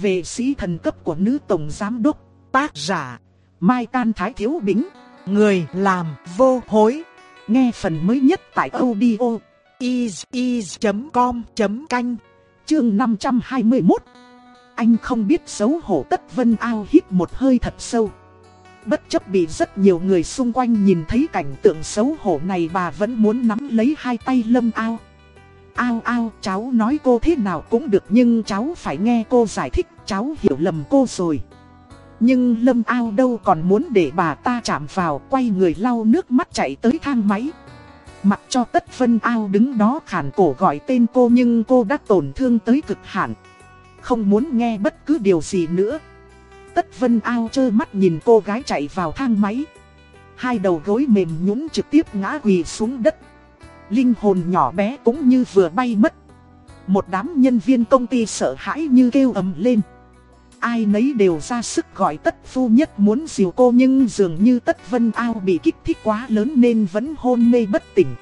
về sĩ thần cấp của nữ tổng giám đốc, tác giả, Mai Can Thái Thiếu Bính, người làm vô hối. Nghe phần mới nhất tại audio is.com.canh, chương 521. Anh không biết xấu hổ tất vân ao hít một hơi thật sâu. Bất chấp bị rất nhiều người xung quanh nhìn thấy cảnh tượng xấu hổ này bà vẫn muốn nắm lấy hai tay lâm ao. Ao ao cháu nói cô thế nào cũng được nhưng cháu phải nghe cô giải thích, cháu hiểu lầm cô rồi. Nhưng lâm ao đâu còn muốn để bà ta chạm vào, quay người lau nước mắt chạy tới thang máy. Mặc cho tất vân ao đứng đó khản cổ gọi tên cô nhưng cô đã tổn thương tới cực hạn. Không muốn nghe bất cứ điều gì nữa. Tất vân ao trơ mắt nhìn cô gái chạy vào thang máy. Hai đầu gối mềm nhũng trực tiếp ngã quỳ xuống đất. Linh hồn nhỏ bé cũng như vừa bay mất. Một đám nhân viên công ty sợ hãi như kêu ầm lên. Ai nấy đều ra sức gọi tất phu nhất muốn dìu cô nhưng dường như tất vân ao bị kích thích quá lớn nên vẫn hôn mê bất tỉnh.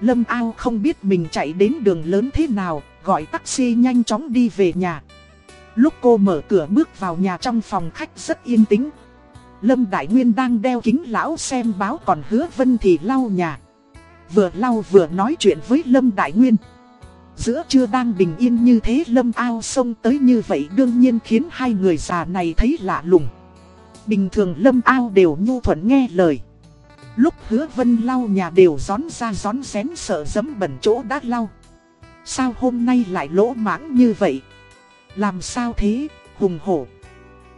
Lâm ao không biết mình chạy đến đường lớn thế nào, gọi taxi nhanh chóng đi về nhà. Lúc cô mở cửa bước vào nhà trong phòng khách rất yên tĩnh. Lâm Đại Nguyên đang đeo kính lão xem báo còn hứa Vân thì lau nhà. Vừa lau vừa nói chuyện với Lâm Đại Nguyên. Giữa trưa đang bình yên như thế Lâm ao xông tới như vậy đương nhiên khiến hai người già này thấy lạ lùng. Bình thường Lâm ao đều nhu thuận nghe lời. Lúc hứa Vân lau nhà đều gión ra gión xén sợ dấm bẩn chỗ đã lau. Sao hôm nay lại lỗ mãng như vậy? Làm sao thế, hùng hổ?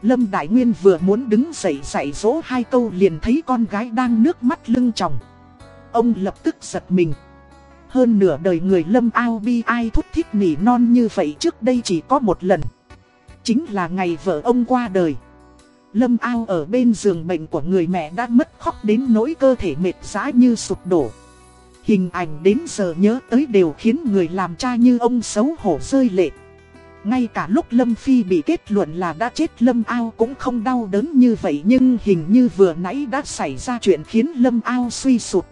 Lâm Đại Nguyên vừa muốn đứng dậy dạy dỗ hai câu liền thấy con gái đang nước mắt lưng tròng. Ông lập tức giật mình. Hơn nửa đời người Lâm ao bi ai thúc thích nỉ non như vậy trước đây chỉ có một lần. Chính là ngày vợ ông qua đời. Lâm ao ở bên giường bệnh của người mẹ đã mất khóc đến nỗi cơ thể mệt rã như sụp đổ. Hình ảnh đến giờ nhớ tới đều khiến người làm cha như ông xấu hổ rơi lệ. Ngay cả lúc Lâm Phi bị kết luận là đã chết, Lâm Ao cũng không đau đớn như vậy, nhưng hình như vừa nãy đã xảy ra chuyện khiến Lâm Ao suy sụt.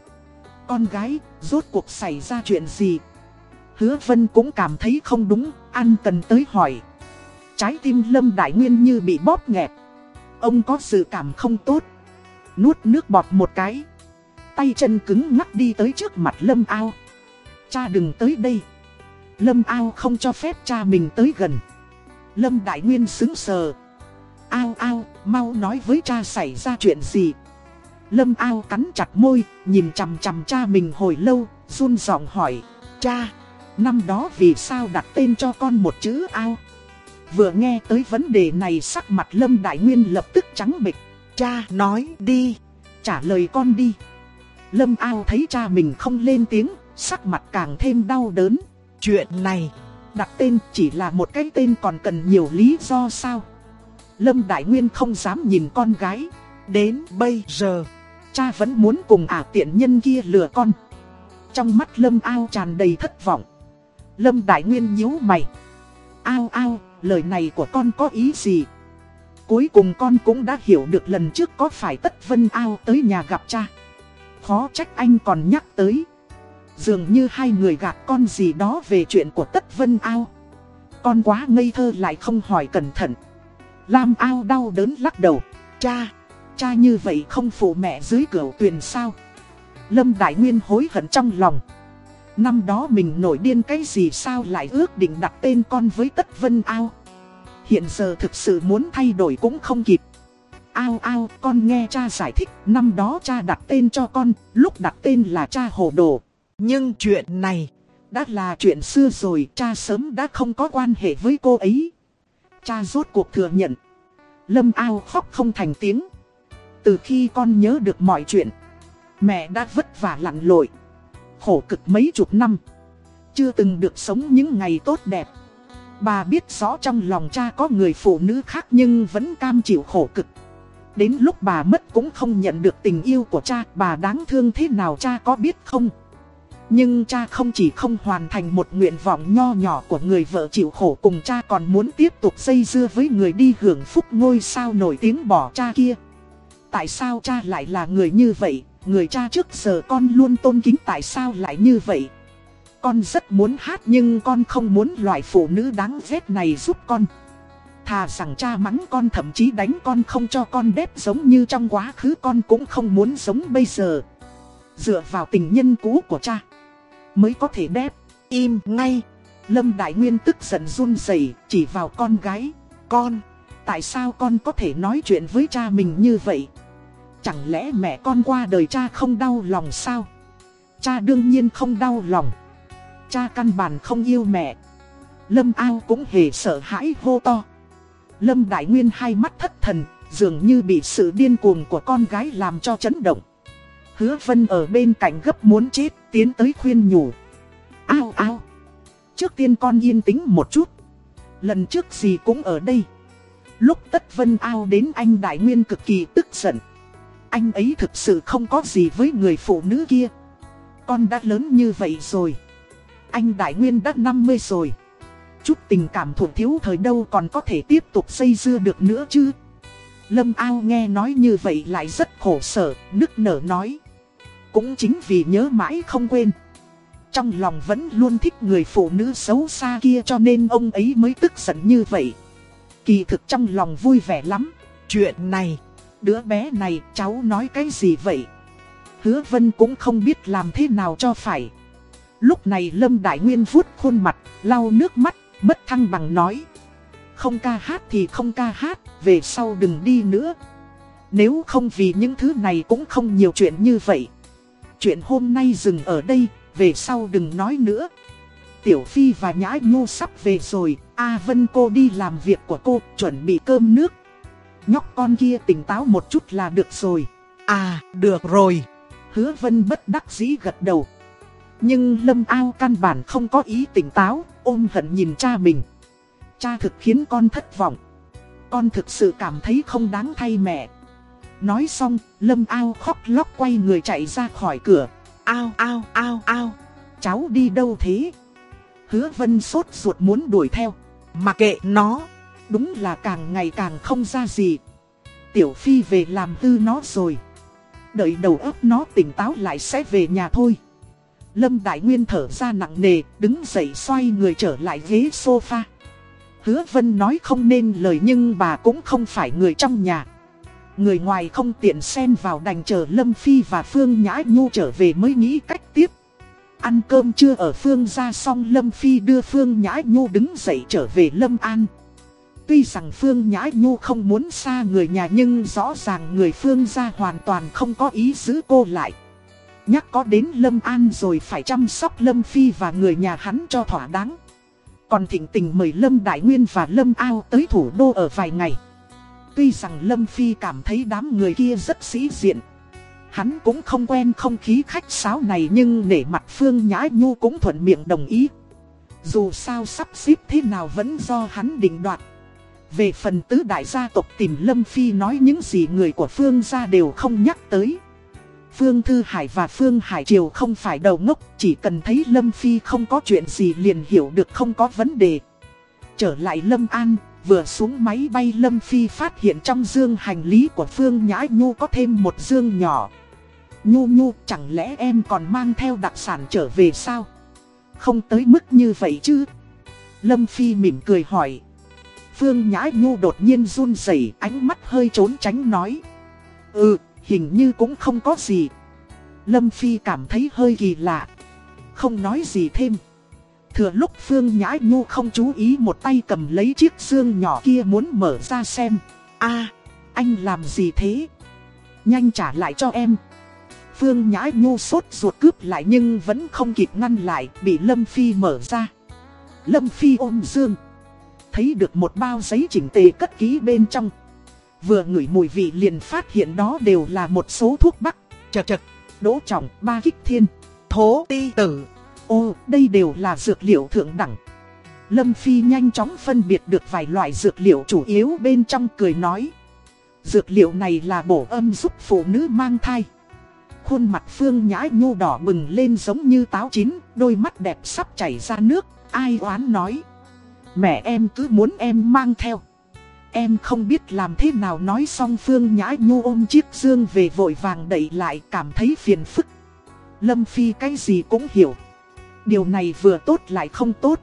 Con gái, rốt cuộc xảy ra chuyện gì? Hứa Vân cũng cảm thấy không đúng, ăn cần tới hỏi. Trái tim Lâm Đại Nguyên như bị bóp nghẹt. Ông có sự cảm không tốt. Nuốt nước bọt một cái. Tay chân cứng ngắc đi tới trước mặt Lâm Ao. Cha đừng tới đây. Lâm Ao không cho phép cha mình tới gần. Lâm Đại Nguyên xứng sờ. Ao ao, mau nói với cha xảy ra chuyện gì. Lâm Ao cắn chặt môi, nhìn chằm chằm cha mình hồi lâu, run giọng hỏi. Cha, năm đó vì sao đặt tên cho con một chữ ao? Vừa nghe tới vấn đề này sắc mặt Lâm Đại Nguyên lập tức trắng bệch. Cha nói đi, trả lời con đi. Lâm Ao thấy cha mình không lên tiếng, sắc mặt càng thêm đau đớn. Chuyện này, đặt tên chỉ là một cái tên còn cần nhiều lý do sao? Lâm Đại Nguyên không dám nhìn con gái. Đến bây giờ, cha vẫn muốn cùng ả tiện nhân kia lừa con. Trong mắt Lâm Ao tràn đầy thất vọng. Lâm Đại Nguyên nhíu mày. Ao ao, lời này của con có ý gì? Cuối cùng con cũng đã hiểu được lần trước có phải Tất Vân Ao tới nhà gặp cha. Khó trách anh còn nhắc tới. Dường như hai người gạt con gì đó về chuyện của Tất Vân Ao. Con quá ngây thơ lại không hỏi cẩn thận. Lam Ao đau đớn lắc đầu. Cha, cha như vậy không phụ mẹ dưới cửa tuyền sao. Lâm Đại Nguyên hối hận trong lòng. Năm đó mình nổi điên cái gì sao lại ước định đặt tên con với Tất Vân Ao. Hiện giờ thực sự muốn thay đổi cũng không kịp. Ao ao, con nghe cha giải thích, năm đó cha đặt tên cho con, lúc đặt tên là cha hồ đồ. Nhưng chuyện này, đã là chuyện xưa rồi, cha sớm đã không có quan hệ với cô ấy. Cha rốt cuộc thừa nhận. Lâm ao khóc không thành tiếng. Từ khi con nhớ được mọi chuyện, mẹ đã vất vả lặn lội. Khổ cực mấy chục năm. Chưa từng được sống những ngày tốt đẹp. Bà biết rõ trong lòng cha có người phụ nữ khác nhưng vẫn cam chịu khổ cực. Đến lúc bà mất cũng không nhận được tình yêu của cha, bà đáng thương thế nào cha có biết không? Nhưng cha không chỉ không hoàn thành một nguyện vọng nho nhỏ của người vợ chịu khổ cùng cha còn muốn tiếp tục dây dưa với người đi hưởng phúc ngôi sao nổi tiếng bỏ cha kia. Tại sao cha lại là người như vậy, người cha trước giờ con luôn tôn kính tại sao lại như vậy? Con rất muốn hát nhưng con không muốn loại phụ nữ đáng ghét này giúp con. Thà rằng cha mắng con thậm chí đánh con không cho con đếp giống như trong quá khứ con cũng không muốn giống bây giờ. Dựa vào tình nhân cũ của cha Mới có thể đếp, Im ngay. Lâm Đại Nguyên tức giận run rẩy chỉ vào con gái. Con Tại sao con có thể nói chuyện với cha mình như vậy? Chẳng lẽ mẹ con qua đời cha không đau lòng sao? Cha đương nhiên không đau lòng. Cha căn bản không yêu mẹ. Lâm ao cũng hề sợ hãi hô to. Lâm Đại Nguyên hai mắt thất thần, Dường như bị sự điên cuồng của con gái làm cho chấn động. Hứa Vân ở bên cạnh gấp muốn chết, Tiến tới khuyên nhủ. Ao ao. Trước tiên con yên tĩnh một chút. Lần trước gì cũng ở đây. Lúc Tất Vân ao đến anh Đại Nguyên cực kỳ tức giận. Anh ấy thực sự không có gì với người phụ nữ kia. Con đã lớn như vậy rồi. Anh Đại Nguyên đã 50 rồi. Chút tình cảm thuộc thiếu thời đâu còn có thể tiếp tục xây dưa được nữa chứ? Lâm ao nghe nói như vậy lại rất khổ sở, nức nở nói. Cũng chính vì nhớ mãi không quên. Trong lòng vẫn luôn thích người phụ nữ xấu xa kia cho nên ông ấy mới tức giận như vậy. Kỳ thực trong lòng vui vẻ lắm. Chuyện này, đứa bé này cháu nói cái gì vậy? Hứa Vân cũng không biết làm thế nào cho phải. Lúc này Lâm Đại Nguyên vuốt khuôn mặt, lau nước mắt Mất thăng bằng nói. Không ca hát thì không ca hát Về sau đừng đi nữa. Nếu không vì những thứ này cũng không nhiều chuyện như vậy. Chuyện hôm nay dừng ở đây Về sau đừng nói nữa. Tiểu Phi và Nhã Nhu sắp về rồi A Vân cô đi làm việc của cô Chuẩn bị cơm nước. Nhóc con kia tỉnh táo một chút là được rồi À được rồi Hứa Vân bất đắc dĩ gật đầu Nhưng Lâm Ao căn bản không có ý tỉnh táo ôm hận nhìn cha mình. Cha thực khiến con thất vọng. Con thực sự cảm thấy không đáng thay mẹ. Nói xong, Lâm ao khóc lóc quay người chạy ra khỏi cửa. Ao ao ao ao, cháu đi đâu thế? Hứa vân sốt ruột muốn đuổi theo. Mà kệ nó, đúng là càng ngày càng không ra gì. Tiểu Phi về làm tư nó rồi. Đợi đầu óc nó tỉnh táo lại sẽ về nhà thôi. Lâm Đại Nguyên thở ra nặng nề, đứng dậy xoay người trở lại ghế sofa. Hứa Vân nói không nên lời nhưng bà cũng không phải người trong nhà. Người ngoài không tiện xen vào đành chờ Lâm Phi và Phương Nhã Nhu trở về mới nghĩ cách tiếp. Ăn cơm chưa ở Phương ra xong Lâm Phi đưa Phương Nhã Nhu đứng dậy trở về Lâm An. Tuy rằng Phương Nhã Nhu không muốn xa người nhà nhưng rõ ràng người Phương gia hoàn toàn không có ý giữ cô lại. Nhắc có đến Lâm An rồi phải chăm sóc Lâm Phi và người nhà hắn cho thỏa đáng. Còn thịnh tình mời Lâm Đại Nguyên và Lâm Ao tới thủ đô ở vài ngày. Tuy rằng Lâm Phi cảm thấy đám người kia rất sĩ diện. Hắn cũng không quen không khí khách sáo này nhưng nể mặt Phương Nhã Nhu cũng thuận miệng đồng ý. Dù sao sắp xếp thế nào vẫn do hắn định đoạt. Về phần tứ đại gia tộc tìm Lâm Phi nói những gì người của Phương gia đều không nhắc tới. Phương Thư Hải và Phương Hải Triều không phải đầu ngốc, chỉ cần thấy Lâm Phi không có chuyện gì liền hiểu được không có vấn đề. Trở lại Lâm An, vừa xuống máy bay Lâm Phi phát hiện trong dương hành lý của Phương Nhã Nhu có thêm một dương nhỏ. Nhu Nhu, chẳng lẽ em còn mang theo đặc sản trở về sao? Không tới mức như vậy chứ? Lâm Phi mỉm cười hỏi. Phương Nhã Nhu đột nhiên run rẩy ánh mắt hơi trốn tránh nói. Ừ, hình như cũng không có gì. Lâm Phi cảm thấy hơi kỳ lạ. Không nói gì thêm. Thừa lúc Phương Nhã Nhu không chú ý một tay cầm lấy chiếc xương nhỏ kia muốn mở ra xem. a anh làm gì thế? Nhanh trả lại cho em. Phương Nhã Nhu sốt ruột cướp lại nhưng vẫn không kịp ngăn lại, bị Lâm Phi mở ra. Lâm Phi ôm dương. Thấy được một bao giấy chỉnh tề cất ký bên trong. Vừa ngửi mùi vị liền phát hiện đó đều là một số thuốc bắc. Chật chật, đỗ trọng, ba kích thiên, thố ti tử. Ô, đây đều là dược liệu thượng đẳng. Lâm Phi nhanh chóng phân biệt được vài loại dược liệu chủ yếu bên trong cười nói. Dược liệu này là bổ âm giúp phụ nữ mang thai. Khuôn mặt Phương Nhã Nhu đỏ bừng lên giống như táo chín, đôi mắt đẹp sắp chảy ra nước, ai oán nói. Mẹ em cứ muốn em mang theo. Em không biết làm thế nào nói xong Phương Nhã Nhu ôm chiếc dương về vội vàng đẩy lại cảm thấy phiền phức. Lâm Phi cái gì cũng hiểu. Điều này vừa tốt lại không tốt.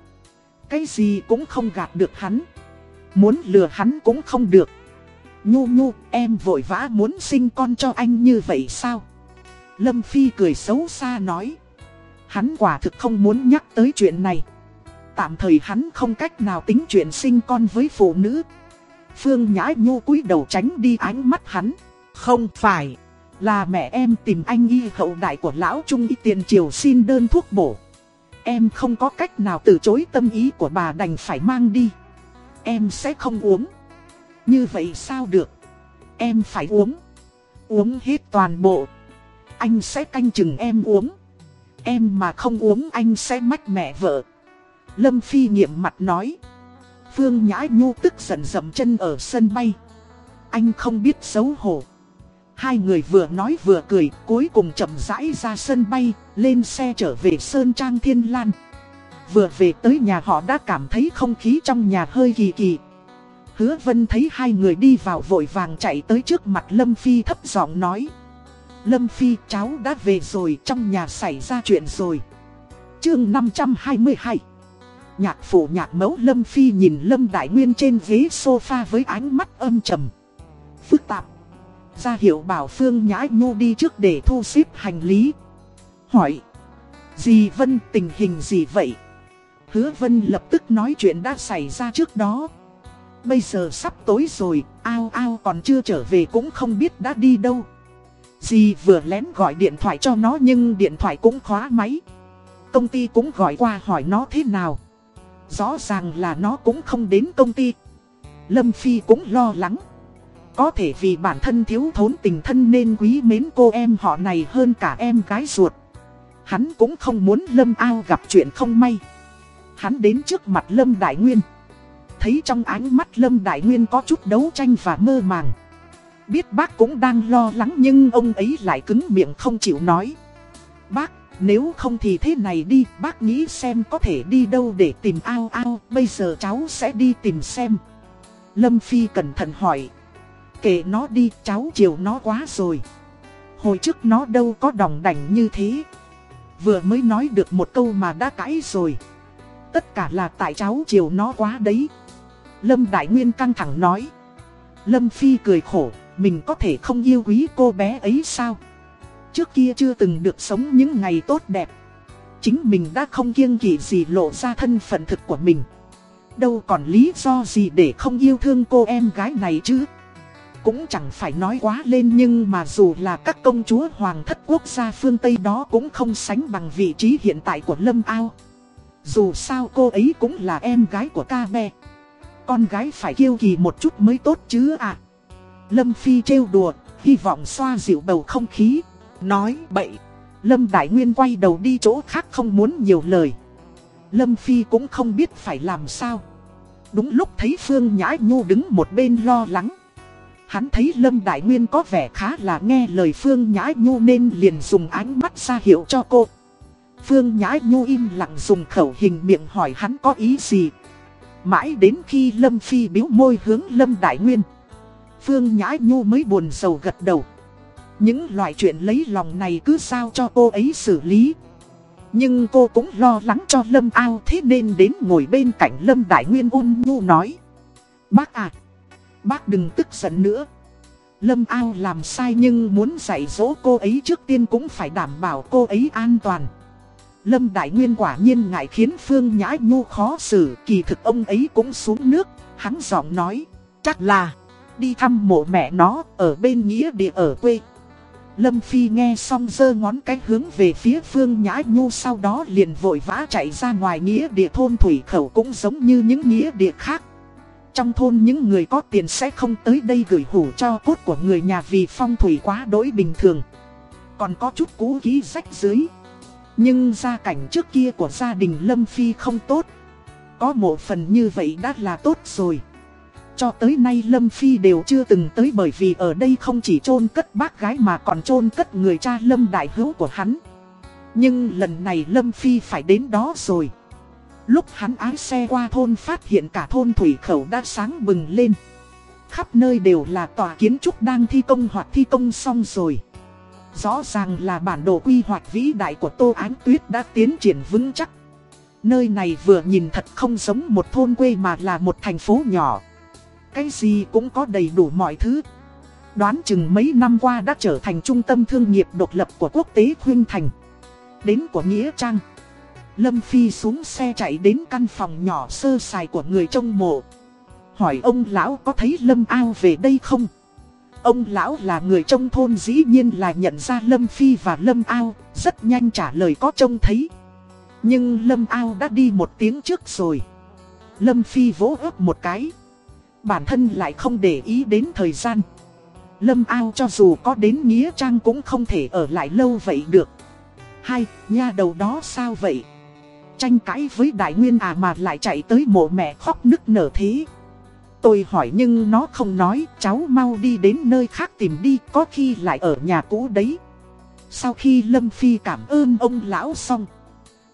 Cái gì cũng không gạt được hắn. Muốn lừa hắn cũng không được. Nhu nhu, em vội vã muốn sinh con cho anh như vậy sao? Lâm Phi cười xấu xa nói. Hắn quả thực không muốn nhắc tới chuyện này. Tạm thời hắn không cách nào tính chuyện sinh con với phụ nữ. Phương Nhã Nhu cúi đầu tránh đi ánh mắt hắn. Không phải, là mẹ em tìm anh y hậu đại của lão trung y tiền triều xin đơn thuốc bổ. Em không có cách nào từ chối tâm ý của bà đành phải mang đi. Em sẽ không uống. Như vậy sao được? Em phải uống. Uống hết toàn bộ. Anh sẽ canh chừng em uống. Em mà không uống anh sẽ mách mẹ vợ. Lâm Phi nghiệm mặt nói. Phương Nhã Nhu tức giận dậm chân ở sân bay. Anh không biết xấu hổ. Hai người vừa nói vừa cười, cuối cùng chậm rãi ra sân bay, lên xe trở về Sơn Trang Thiên Lan. Vừa về tới nhà họ đã cảm thấy không khí trong nhà hơi kỳ kỳ. Hứa Vân thấy hai người đi vào vội vàng chạy tới trước mặt Lâm Phi thấp giọng nói. Lâm Phi cháu đã về rồi trong nhà xảy ra chuyện rồi. Chương 522 Nhạc phụ nhạc mẫu Lâm Phi nhìn Lâm Đại Nguyên trên ghế sofa với ánh mắt âm trầm. Phức tạp. Ra hiệu bảo Phương Nhã Nhu đi trước để thu xếp hành lý. Hỏi. Dì Vân tình hình gì vậy? Hứa Vân lập tức nói chuyện đã xảy ra trước đó. Bây giờ sắp tối rồi, ao ao còn chưa trở về cũng không biết đã đi đâu. Dì vừa lén gọi điện thoại cho nó nhưng điện thoại cũng khóa máy. Công ty cũng gọi qua hỏi nó thế nào. Rõ ràng là nó cũng không đến công ty. Lâm Phi cũng lo lắng. Có thể vì bản thân thiếu thốn tình thân nên quý mến cô em họ này hơn cả em gái ruột. Hắn cũng không muốn Lâm Ao gặp chuyện không may. Hắn đến trước mặt Lâm Đại Nguyên. Thấy trong ánh mắt Lâm Đại Nguyên có chút đấu tranh và mơ màng. Biết bác cũng đang lo lắng nhưng ông ấy lại cứng miệng không chịu nói. Bác, nếu không thì thế này đi, bác nghĩ xem có thể đi đâu để tìm ao ao, bây giờ cháu sẽ đi tìm xem. Lâm Phi cẩn thận hỏi. Kể nó đi, cháu chiều nó quá rồi. Hồi trước nó đâu có đồng đảnh như thế. Vừa mới nói được một câu mà đã cãi rồi. Tất cả là tại cháu chiều nó quá đấy. Lâm Đại Nguyên căng thẳng nói. Lâm Phi cười khổ, mình có thể không yêu quý cô bé ấy sao? Trước kia chưa từng được sống những ngày tốt đẹp. Chính mình đã không kiêng kỵ gì lộ ra thân phận thực của mình. Đâu còn lý do gì để không yêu thương cô em gái này chứ? Cũng chẳng phải nói quá lên nhưng mà dù là các công chúa hoàng thất quốc gia phương Tây đó cũng không sánh bằng vị trí hiện tại của Lâm Ao. Dù sao cô ấy cũng là em gái của ca bè. Con gái phải kiêu kỳ một chút mới tốt chứ à. Lâm Phi trêu đùa, hy vọng xoa dịu bầu không khí. Nói bậy. Lâm Đại Nguyên quay đầu đi chỗ khác không muốn nhiều lời. Lâm Phi cũng không biết phải làm sao. Đúng lúc thấy Phương Nhã Nhu đứng một bên lo lắng. Hắn thấy Lâm Đại Nguyên có vẻ khá là nghe lời Phương Nhã Nhu nên liền dùng ánh mắt ra hiệu cho cô. Phương Nhã Nhu im lặng dùng khẩu hình miệng hỏi hắn có ý gì. Mãi đến khi Lâm Phi biếu môi hướng Lâm Đại Nguyên. Phương Nhã Nhu mới buồn sầu gật đầu. Những loại chuyện lấy lòng này cứ sao cho cô ấy xử lý. Nhưng cô cũng lo lắng cho Lâm Ao thế nên đến ngồi bên cạnh Lâm Đại Nguyên ôn nhu nói. Bác à, bác đừng tức giận nữa. Lâm Ao làm sai nhưng muốn dạy dỗ cô ấy trước tiên cũng phải đảm bảo cô ấy an toàn. Lâm Đại Nguyên quả nhiên ngại khiến Phương Nhã Nhu khó xử, kỳ thực ông ấy cũng xuống nước, hắn giọng nói, chắc là đi thăm mộ mẹ nó ở bên nghĩa địa ở quê. Lâm Phi nghe xong dơ ngón cái hướng về phía Phương Nhã Nhu sau đó liền vội vã chạy ra ngoài nghĩa địa thôn Thủy Khẩu cũng giống như những nghĩa địa khác. Trong thôn những người có tiền sẽ không tới đây gửi hủ cho cốt của người nhà vì phong thủy quá đối bình thường. Còn có chút cũ ký rách dưới. Nhưng gia cảnh trước kia của gia đình Lâm Phi không tốt. Có một phần như vậy đã là tốt rồi. Cho tới nay Lâm Phi đều chưa từng tới bởi vì ở đây không chỉ chôn cất bác gái mà còn chôn cất người cha Lâm Đại Hữu của hắn. Nhưng lần này Lâm Phi phải đến đó rồi. Lúc hắn ái xe qua thôn phát hiện cả thôn thủy khẩu đã sáng bừng lên. Khắp nơi đều là tòa kiến trúc đang thi công hoặc thi công xong rồi. Rõ ràng là bản đồ quy hoạch vĩ đại của Tô Ánh Tuyết đã tiến triển vững chắc. Nơi này vừa nhìn thật không giống một thôn quê mà là một thành phố nhỏ. Cái gì cũng có đầy đủ mọi thứ. Đoán chừng mấy năm qua đã trở thành trung tâm thương nghiệp độc lập của quốc tế Khuyên Thành. Đến của Nghĩa Trang. Lâm Phi xuống xe chạy đến căn phòng nhỏ sơ sài của người trông mộ. Hỏi ông lão có thấy Lâm Ao về đây không? Ông lão là người trong thôn dĩ nhiên là nhận ra Lâm Phi và Lâm Ao, rất nhanh trả lời có trông thấy. Nhưng Lâm Ao đã đi một tiếng trước rồi. Lâm Phi vỗ ớt một cái. Bản thân lại không để ý đến thời gian. Lâm Ao cho dù có đến Nghĩa Trang cũng không thể ở lại lâu vậy được. Hai, nha đầu đó sao vậy? Tranh cãi với Đại Nguyên à mà lại chạy tới mộ mẹ khóc nức nở thế. Tôi hỏi nhưng nó không nói, cháu mau đi đến nơi khác tìm đi, có khi lại ở nhà cũ đấy. Sau khi Lâm Phi cảm ơn ông lão xong,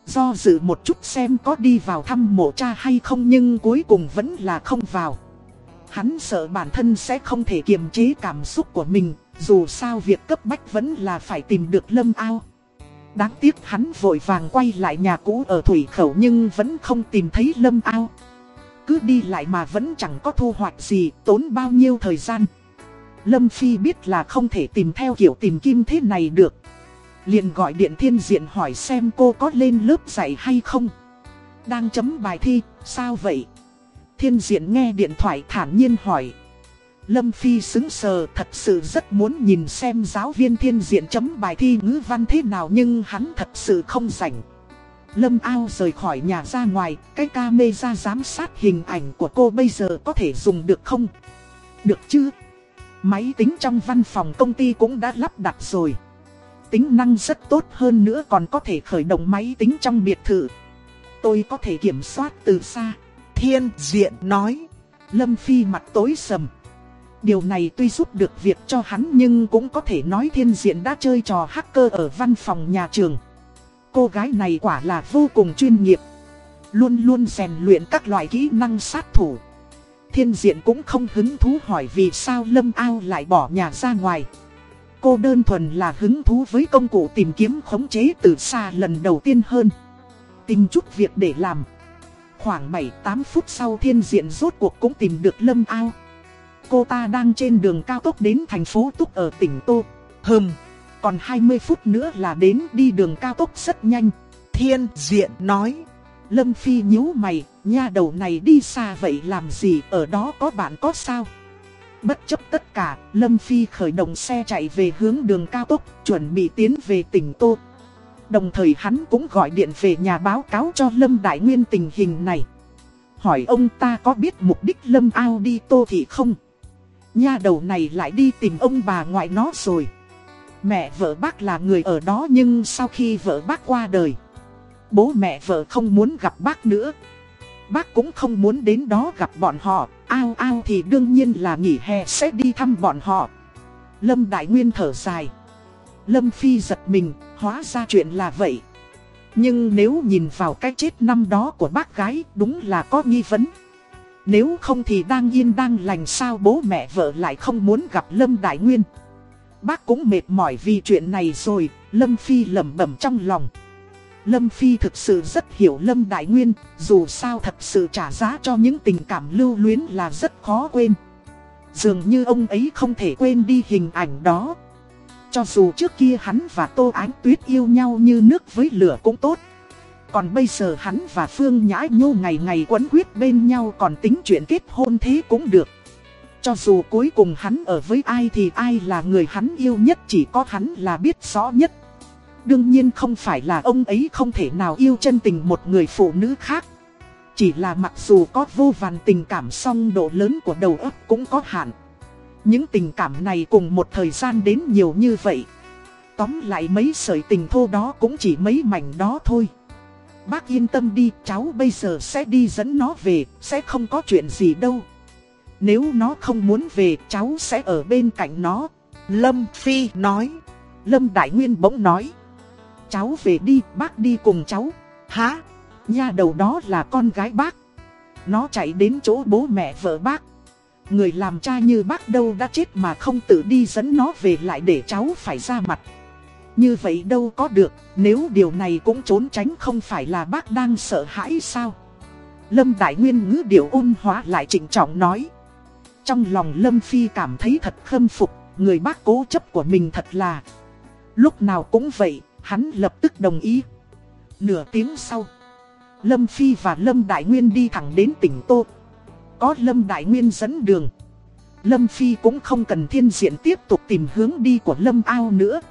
do dự một chút xem có đi vào thăm mộ cha hay không nhưng cuối cùng vẫn là không vào. Hắn sợ bản thân sẽ không thể kiềm chế cảm xúc của mình, dù sao việc cấp bách vẫn là phải tìm được Lâm Ao. Đáng tiếc hắn vội vàng quay lại nhà cũ ở Thủy Khẩu nhưng vẫn không tìm thấy Lâm Ao cứ đi lại mà vẫn chẳng có thu hoạch gì, tốn bao nhiêu thời gian. Lâm Phi biết là không thể tìm theo kiểu tìm kim thế này được. liền gọi điện thiên diện hỏi xem cô có lên lớp dạy hay không. Đang chấm bài thi, sao vậy? Thiên diện nghe điện thoại thản nhiên hỏi. Lâm Phi xứng sờ thật sự rất muốn nhìn xem giáo viên thiên diện chấm bài thi ngữ văn thế nào nhưng hắn thật sự không rảnh. Lâm Ao rời khỏi nhà ra ngoài, cái camera giám sát hình ảnh của cô bây giờ có thể dùng được không? Được chứ? Máy tính trong văn phòng công ty cũng đã lắp đặt rồi. Tính năng rất tốt hơn nữa còn có thể khởi động máy tính trong biệt thự. Tôi có thể kiểm soát từ xa. Thiên Diện nói. Lâm Phi mặt tối sầm. Điều này tuy giúp được việc cho hắn nhưng cũng có thể nói Thiên Diện đã chơi trò hacker ở văn phòng nhà trường. Cô gái này quả là vô cùng chuyên nghiệp Luôn luôn rèn luyện các loại kỹ năng sát thủ Thiên diện cũng không hứng thú hỏi vì sao Lâm Ao lại bỏ nhà ra ngoài Cô đơn thuần là hứng thú với công cụ tìm kiếm khống chế từ xa lần đầu tiên hơn Tìm chút việc để làm Khoảng 7-8 phút sau thiên diện rốt cuộc cũng tìm được Lâm Ao Cô ta đang trên đường cao tốc đến thành phố Túc ở tỉnh Tô Hừm còn 20 phút nữa là đến đi đường cao tốc rất nhanh. Thiên diện nói. Lâm Phi nhíu mày, nha đầu này đi xa vậy làm gì, ở đó có bạn có sao? Bất chấp tất cả, Lâm Phi khởi động xe chạy về hướng đường cao tốc, chuẩn bị tiến về tỉnh Tô. Đồng thời hắn cũng gọi điện về nhà báo cáo cho Lâm Đại Nguyên tình hình này. Hỏi ông ta có biết mục đích Lâm ao đi Tô thị không? Nha đầu này lại đi tìm ông bà ngoại nó rồi. Mẹ vợ bác là người ở đó nhưng sau khi vợ bác qua đời, Bố mẹ vợ không muốn gặp bác nữa Bác cũng không muốn đến đó gặp bọn họ Ao ao thì đương nhiên là nghỉ hè sẽ đi thăm bọn họ Lâm Đại Nguyên thở dài Lâm Phi giật mình, hóa ra chuyện là vậy Nhưng nếu nhìn vào cái chết năm đó của bác gái đúng là có nghi vấn Nếu không thì đang yên đang lành sao bố mẹ vợ lại không muốn gặp Lâm Đại Nguyên Bác cũng mệt mỏi vì chuyện này rồi, Lâm Phi lẩm bẩm trong lòng. Lâm Phi thực sự rất hiểu Lâm Đại Nguyên, dù sao thật sự trả giá cho những tình cảm lưu luyến là rất khó quên. Dường như ông ấy không thể quên đi hình ảnh đó. Cho dù trước kia hắn và Tô Ánh Tuyết yêu nhau như nước với lửa cũng tốt. Còn bây giờ hắn và Phương Nhã Nhô ngày ngày quấn quyết bên nhau còn tính chuyện kết hôn thế cũng được. Cho dù cuối cùng hắn ở với ai thì ai là người hắn yêu nhất chỉ có hắn là biết rõ nhất. Đương nhiên không phải là ông ấy không thể nào yêu chân tình một người phụ nữ khác. Chỉ là mặc dù có vô vàn tình cảm song độ lớn của đầu óc cũng có hạn. Những tình cảm này cùng một thời gian đến nhiều như vậy. Tóm lại mấy sợi tình thô đó cũng chỉ mấy mảnh đó thôi. Bác yên tâm đi, cháu bây giờ sẽ đi dẫn nó về, sẽ không có chuyện gì đâu. Nếu nó không muốn về cháu sẽ ở bên cạnh nó Lâm Phi nói Lâm Đại Nguyên bỗng nói Cháu về đi bác đi cùng cháu Hả? Nha đầu đó là con gái bác Nó chạy đến chỗ bố mẹ vợ bác Người làm cha như bác đâu đã chết mà không tự đi dẫn nó về lại để cháu phải ra mặt. Như vậy đâu có được Nếu điều này cũng trốn tránh không phải là bác đang sợ hãi sao? Lâm Đại Nguyên ngữ điệu ôn hóa lại trịnh trọng nói. Trong lòng Lâm Phi cảm thấy thật khâm phục, người bác cố chấp của mình thật là. Lúc nào cũng vậy, hắn lập tức đồng ý. Nửa tiếng sau Lâm Phi và Lâm Đại Nguyên đi thẳng đến tỉnh Tô. Có Lâm Đại Nguyên dẫn đường. Lâm Phi cũng không cần thiên diện tiếp tục tìm hướng đi của Lâm Ao nữa.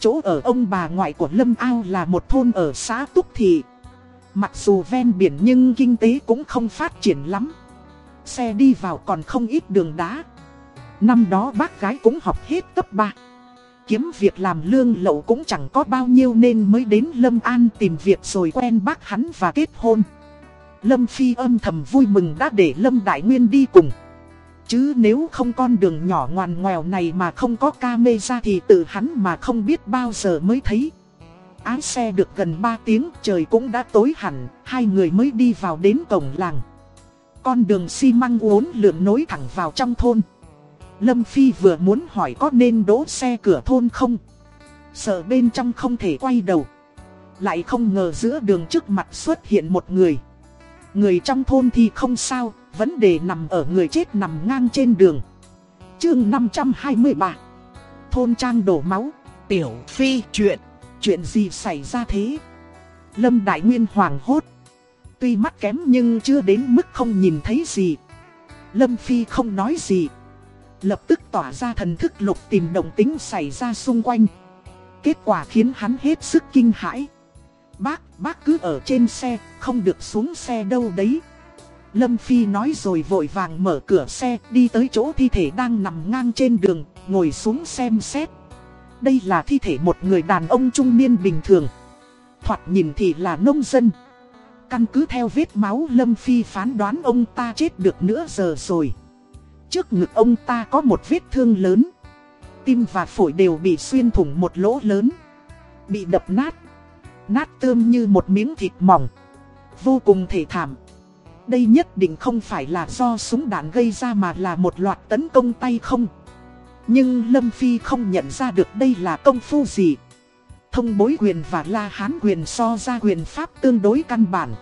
Chỗ ở ông bà ngoại của Lâm Ao là một thôn ở xã Túc Thị. Mặc dù ven biển nhưng kinh tế cũng không phát triển lắm. Xe đi vào còn không ít đường đá. Năm đó bác gái cũng học hết cấp 3 Kiếm việc làm lương lậu cũng chẳng có bao nhiêu nên mới đến Lâm An tìm việc rồi quen bác hắn và kết hôn. Lâm Phi âm thầm vui mừng đã để Lâm Đại Nguyên đi cùng. Chứ nếu không con đường nhỏ ngoằn ngoèo này mà không có ca mê ra thì tự hắn mà không biết bao giờ mới thấy. Ái xe được gần 3 tiếng trời cũng đã tối hẳn, hai người mới đi vào đến cổng làng. Con đường xi măng uốn lượn nối thẳng vào trong thôn. Lâm Phi vừa muốn hỏi có nên đỗ xe cửa thôn không? Sợ bên trong không thể quay đầu. Lại không ngờ giữa đường trước mặt xuất hiện một người. Người trong thôn thì không sao Vấn đề nằm ở người chết nằm ngang trên đường. Chương 523 Thôn trang đổ máu. Tiểu Phi chuyện. Chuyện gì xảy ra thế? Lâm Đại Nguyên hoàng hốt. Tuy mắt kém nhưng chưa đến mức không nhìn thấy gì. Lâm Phi không nói gì. Lập tức tỏa ra thần thức lục tìm động tính xảy ra xung quanh. Kết quả khiến hắn hết sức kinh hãi. Bác, bác cứ ở trên xe, không được xuống xe đâu đấy Lâm Phi nói rồi vội vàng mở cửa xe đi tới chỗ thi thể đang nằm ngang trên đường, ngồi xuống xem xét. Đây là thi thể một người đàn ông trung niên bình thường. Thoạt nhìn thì là nông dân. Căn cứ theo vết máu Lâm Phi phán đoán ông ta chết được nửa giờ rồi. Trước ngực ông ta có một vết thương lớn. Tim và phổi đều bị xuyên thủng một lỗ lớn. Bị đập nát. Nát tươm như một miếng thịt mỏng. Vô cùng thể thảm. Đây nhất định không phải là do súng đạn gây ra mà là một loạt tấn công tay không. Nhưng Lâm Phi không nhận ra được đây là công phu gì. Thông bối quyền và la hán quyền so ra quyền pháp tương đối căn bản.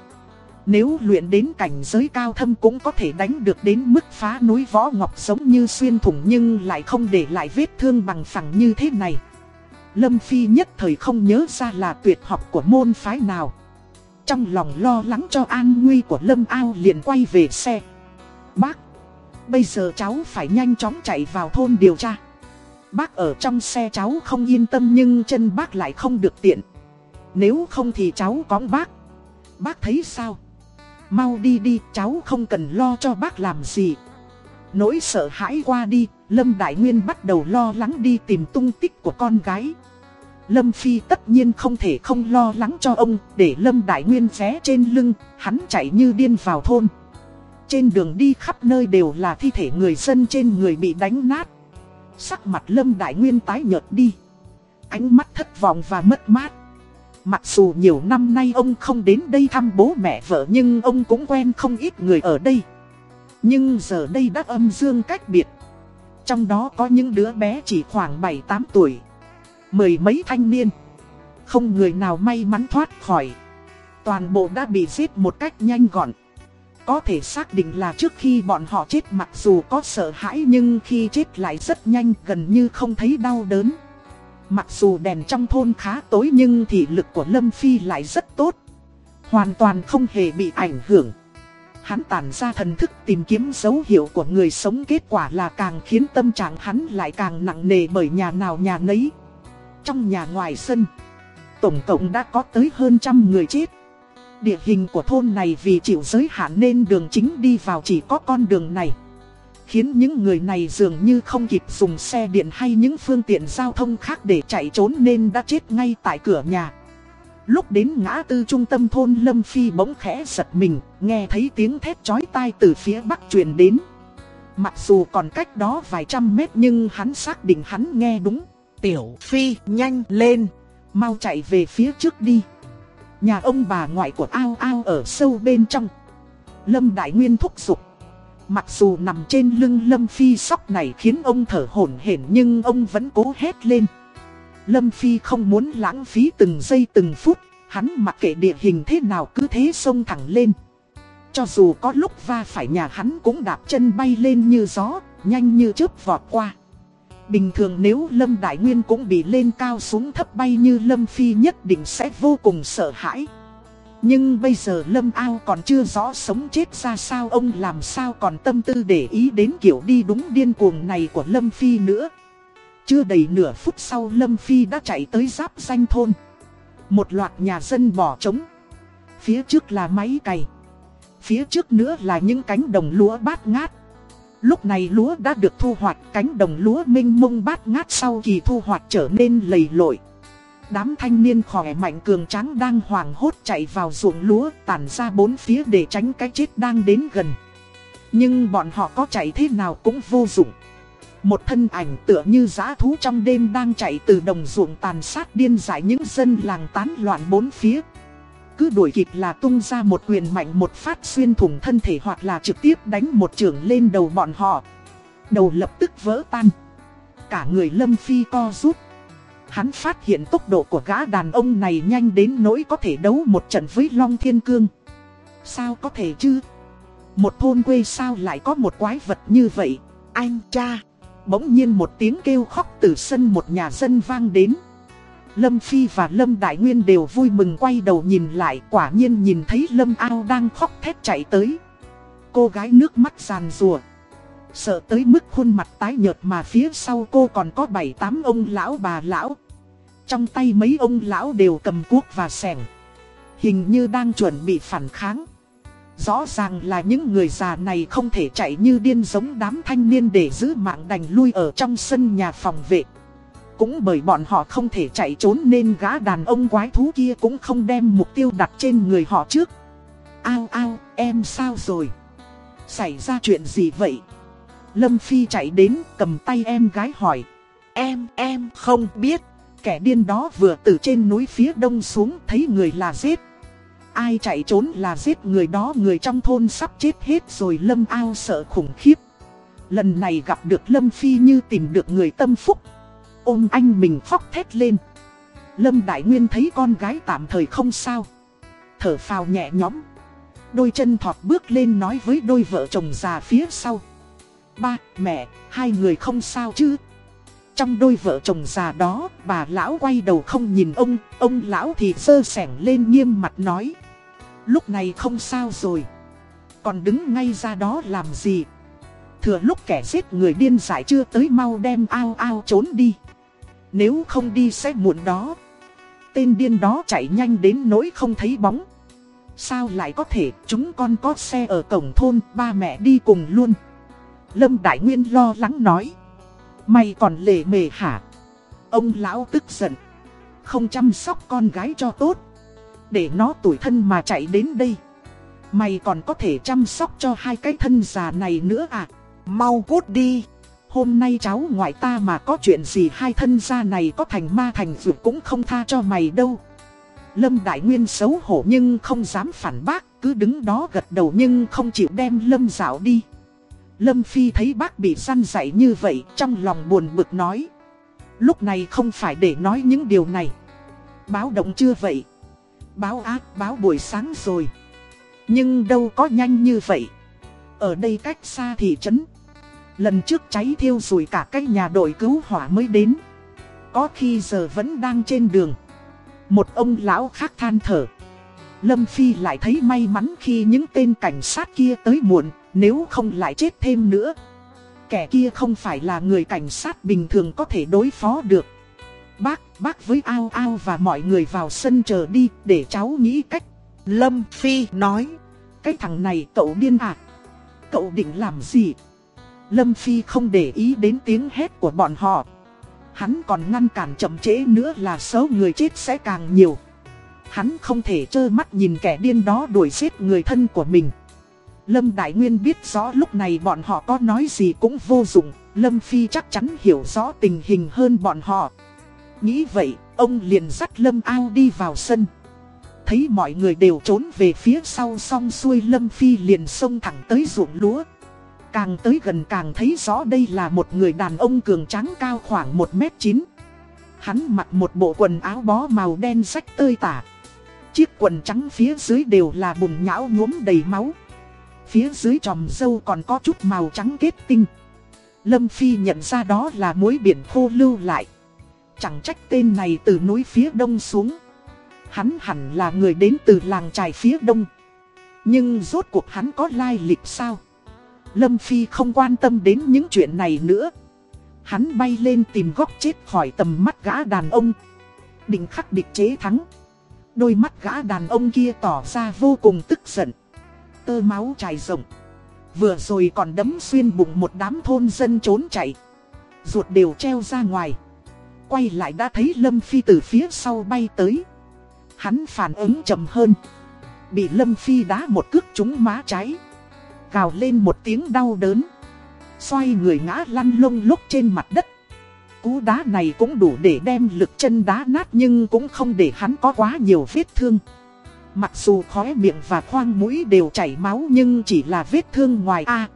Nếu luyện đến cảnh giới cao thâm cũng có thể đánh được đến mức phá núi võ ngọc giống như xuyên thủng nhưng lại không để lại vết thương bằng phẳng như thế này. Lâm Phi nhất thời không nhớ ra là tuyệt học của môn phái nào. Trong lòng lo lắng cho an nguy của Lâm Ao liền quay về xe. Bác, bây giờ cháu phải nhanh chóng chạy vào thôn điều tra. Bác ở trong xe cháu không yên tâm nhưng chân bác lại không được tiện. Nếu không thì cháu có bác. Bác thấy sao? Mau đi đi, cháu không cần lo cho bác làm gì. Nỗi sợ hãi qua đi, Lâm Đại Nguyên bắt đầu lo lắng đi tìm tung tích của con gái. Lâm Phi tất nhiên không thể không lo lắng cho ông, để Lâm Đại Nguyên vé trên lưng, hắn chạy như điên vào thôn. Trên đường đi khắp nơi đều là thi thể người dân trên người bị đánh nát. Sắc mặt Lâm Đại Nguyên tái nhợt đi. Ánh mắt thất vọng và mất mát. Mặc dù nhiều năm nay ông không đến đây thăm bố mẹ vợ nhưng ông cũng quen không ít người ở đây. Nhưng giờ đây đã âm dương cách biệt. Trong đó có những đứa bé chỉ khoảng 7-8 tuổi, mười mấy thanh niên. Không người nào may mắn thoát khỏi. Toàn bộ đã bị giết một cách nhanh gọn. Có thể xác định là trước khi bọn họ chết mặc dù có sợ hãi nhưng khi chết lại rất nhanh, gần như không thấy đau đớn. Mặc dù đèn trong thôn khá tối nhưng thị lực của Lâm Phi lại rất tốt. Hoàn toàn không hề bị ảnh hưởng. Hắn tản ra thần thức tìm kiếm dấu hiệu của người sống kết quả là càng khiến tâm trạng hắn lại càng nặng nề bởi nhà nào nhà nấy. Trong nhà ngoài sân, tổng cộng đã có tới hơn trăm người chết. Địa hình của thôn này vì chịu giới hạn nên đường chính đi vào chỉ có con đường này. Khiến những người này dường như không kịp dùng xe điện hay những phương tiện giao thông khác để chạy trốn nên đã chết ngay tại cửa nhà. Lúc đến ngã tư trung tâm thôn Lâm Phi bỗng khẽ giật mình, nghe thấy tiếng thét chói tai từ phía bắc truyền đến. Mặc dù còn cách đó vài trăm mét nhưng hắn xác định hắn nghe đúng. Tiểu Phi nhanh lên, mau chạy về phía trước đi. Nhà ông bà ngoại của ao ao ở sâu bên trong. Lâm Đại Nguyên thúc giục. Mặc dù nằm trên lưng Lâm Phi sóc này khiến ông thở hổn hển nhưng ông vẫn cố hét lên. Lâm Phi không muốn lãng phí từng giây từng phút, hắn mặc kệ địa hình thế nào cứ thế xông thẳng lên. Cho dù có lúc va phải nhà hắn cũng đạp chân bay lên như gió, nhanh như chớp vọt qua. Bình thường nếu Lâm Đại Nguyên cũng bị lên cao xuống thấp bay như Lâm Phi nhất định sẽ vô cùng sợ hãi. Nhưng bây giờ Lâm Ao còn chưa rõ sống chết ra sao ông làm sao còn tâm tư để ý đến kiểu đi đúng điên cuồng này của Lâm Phi nữa. Chưa đầy nửa phút sau Lâm Phi đã chạy tới giáp danh thôn. Một loạt nhà dân bỏ trống. Phía trước là máy cày. Phía trước nữa là những cánh đồng lúa bát ngát. Lúc này lúa đã được thu hoạch, cánh đồng lúa minh mông bát ngát sau kỳ thu hoạch trở nên lầy lội. Đám thanh niên khỏe mạnh cường tráng đang hoảng hốt chạy vào ruộng lúa, tản ra bốn phía để tránh cái chết đang đến gần. Nhưng bọn họ có chạy thế nào cũng vô dụng. Một thân ảnh tựa như giá thú trong đêm đang chạy từ đồng ruộng tàn sát điên dại những dân làng tán loạn bốn phía. Cứ đuổi kịp là tung ra một quyền mạnh một phát xuyên thủng thân thể hoặc là trực tiếp đánh một trường lên đầu bọn họ. Đầu lập tức vỡ tan. Cả người lâm phi co rút. Hắn phát hiện tốc độ của gã đàn ông này nhanh đến nỗi có thể đấu một trận với Long Thiên Cương. Sao có thể chứ? Một thôn quê sao lại có một quái vật như vậy? Anh cha! Bỗng nhiên một tiếng kêu khóc từ sân một nhà dân vang đến. Lâm Phi và Lâm Đại Nguyên đều vui mừng quay đầu nhìn lại, quả nhiên nhìn thấy Lâm Ao đang khóc thét chạy tới. Cô gái nước mắt giàn rùa. Sợ tới mức khuôn mặt tái nhợt mà phía sau cô còn có 7-8 ông lão bà lão. Trong tay mấy ông lão đều cầm cuốc và sẻng. Hình như đang chuẩn bị phản kháng. Rõ ràng là những người già này không thể chạy như điên giống đám thanh niên để giữ mạng đành lui ở trong sân nhà phòng vệ. Cũng bởi bọn họ không thể chạy trốn nên gã đàn ông quái thú kia cũng không đem mục tiêu đặt trên người họ trước. Ao ao, em sao rồi? Xảy ra chuyện gì vậy? Lâm Phi chạy đến cầm tay em gái hỏi. Em, em không biết. Kẻ điên đó vừa từ trên núi phía đông xuống thấy người là giết. Ai chạy trốn là giết người đó người trong thôn sắp chết hết rồi Lâm ao sợ khủng khiếp. Lần này gặp được Lâm Phi như tìm được người tâm phúc. Ôm anh mình phóc thét lên. Lâm Đại Nguyên thấy con gái tạm thời không sao. Thở phào nhẹ nhõm. Đôi chân thọt bước lên nói với đôi vợ chồng già phía sau. Ba, mẹ, hai người không sao chứ? Trong đôi vợ chồng già đó, bà lão quay đầu không nhìn ông, ông lão thì sơ sẻng lên nghiêm mặt nói. Lúc này không sao rồi. Còn đứng ngay ra đó làm gì? Thừa lúc kẻ giết người điên giải chưa tới mau đem ao ao trốn đi. Nếu không đi sẽ muộn đó. Tên điên đó chạy nhanh đến nỗi không thấy bóng. Sao lại có thể chúng con có xe ở cổng thôn, ba mẹ đi cùng luôn. Lâm Đại Nguyên lo lắng nói. Mày còn lề mề hả? Ông lão tức giận. Không chăm sóc con gái cho tốt. Để nó tuổi thân mà chạy đến đây. Mày còn có thể chăm sóc cho hai cái thân già này nữa à? Mau cút đi. Hôm nay cháu ngoại ta mà có chuyện gì hai thân gia này có thành ma thành vượt cũng không tha cho mày đâu. Lâm Đại Nguyên xấu hổ nhưng không dám phản bác, cứ đứng đó gật đầu nhưng không chịu đem Lâm dạo đi. Lâm Phi thấy bác bị săn dạy như vậy, trong lòng buồn bực nói. Lúc này không phải để nói những điều này. Báo động chưa vậy? Báo ác báo buổi sáng rồi. Nhưng đâu có nhanh như vậy. Ở đây cách xa thị trấn. Lần trước cháy thiêu rủi cả cái nhà đội cứu hỏa mới đến. Có khi giờ vẫn đang trên đường. Một ông lão khác than thở. Lâm Phi lại thấy may mắn khi những tên cảnh sát kia tới muộn, nếu không lại chết thêm nữa. Kẻ kia không phải là người cảnh sát bình thường có thể đối phó được. Bác, bác với ao ao và mọi người vào sân chờ đi để cháu nghĩ cách. Lâm Phi nói, cái thằng này cậu điên à? Cậu định làm gì? Lâm Phi không để ý đến tiếng hét của bọn họ. Hắn còn ngăn cản chậm trễ nữa là số người chết sẽ càng nhiều. Hắn không thể trơ mắt nhìn kẻ điên đó đuổi giết người thân của mình. Lâm Đại Nguyên biết rõ lúc này bọn họ có nói gì cũng vô dụng, Lâm Phi chắc chắn hiểu rõ tình hình hơn bọn họ. Nghĩ vậy, ông liền dắt Lâm Ao đi vào sân. Thấy mọi người đều trốn về phía sau song xuôi Lâm Phi liền xông thẳng tới ruộng lúa. Càng tới gần càng thấy rõ đây là một người đàn ông cường tráng cao khoảng 1m9. Hắn mặc một bộ quần áo bó màu đen rách tơi tả. Chiếc quần trắng phía dưới đều là bùn nhão nhuốm đầy máu. Phía dưới tròm dâu còn có chút màu trắng kết tinh. Lâm Phi nhận ra đó là muối biển khô lưu lại. Chẳng trách tên này từ núi phía đông xuống. Hắn hẳn là người đến từ làng trài phía đông. Nhưng rốt cuộc hắn có lai lịch sao? Lâm Phi không quan tâm đến những chuyện này nữa. Hắn bay lên tìm góc chết khỏi tầm mắt gã đàn ông. Định khắc địch chế thắng. Đôi mắt gã đàn ông kia tỏ ra vô cùng tức giận. Tơ máu trải rộng. Vừa rồi còn đấm xuyên bụng một đám thôn dân trốn chạy. Ruột đều treo ra ngoài. Quay lại đã thấy Lâm Phi từ phía sau bay tới. Hắn phản ứng chậm hơn. Bị Lâm Phi đá một cước trúng má trái. Cào lên một tiếng đau đớn. Xoay người ngã lăn lông lúc trên mặt đất. Cú đá này cũng đủ để đem lực chân đá nát nhưng cũng không để hắn có quá nhiều vết thương. Mặc dù khóe miệng và khoang mũi đều chảy máu nhưng chỉ là vết thương ngoài A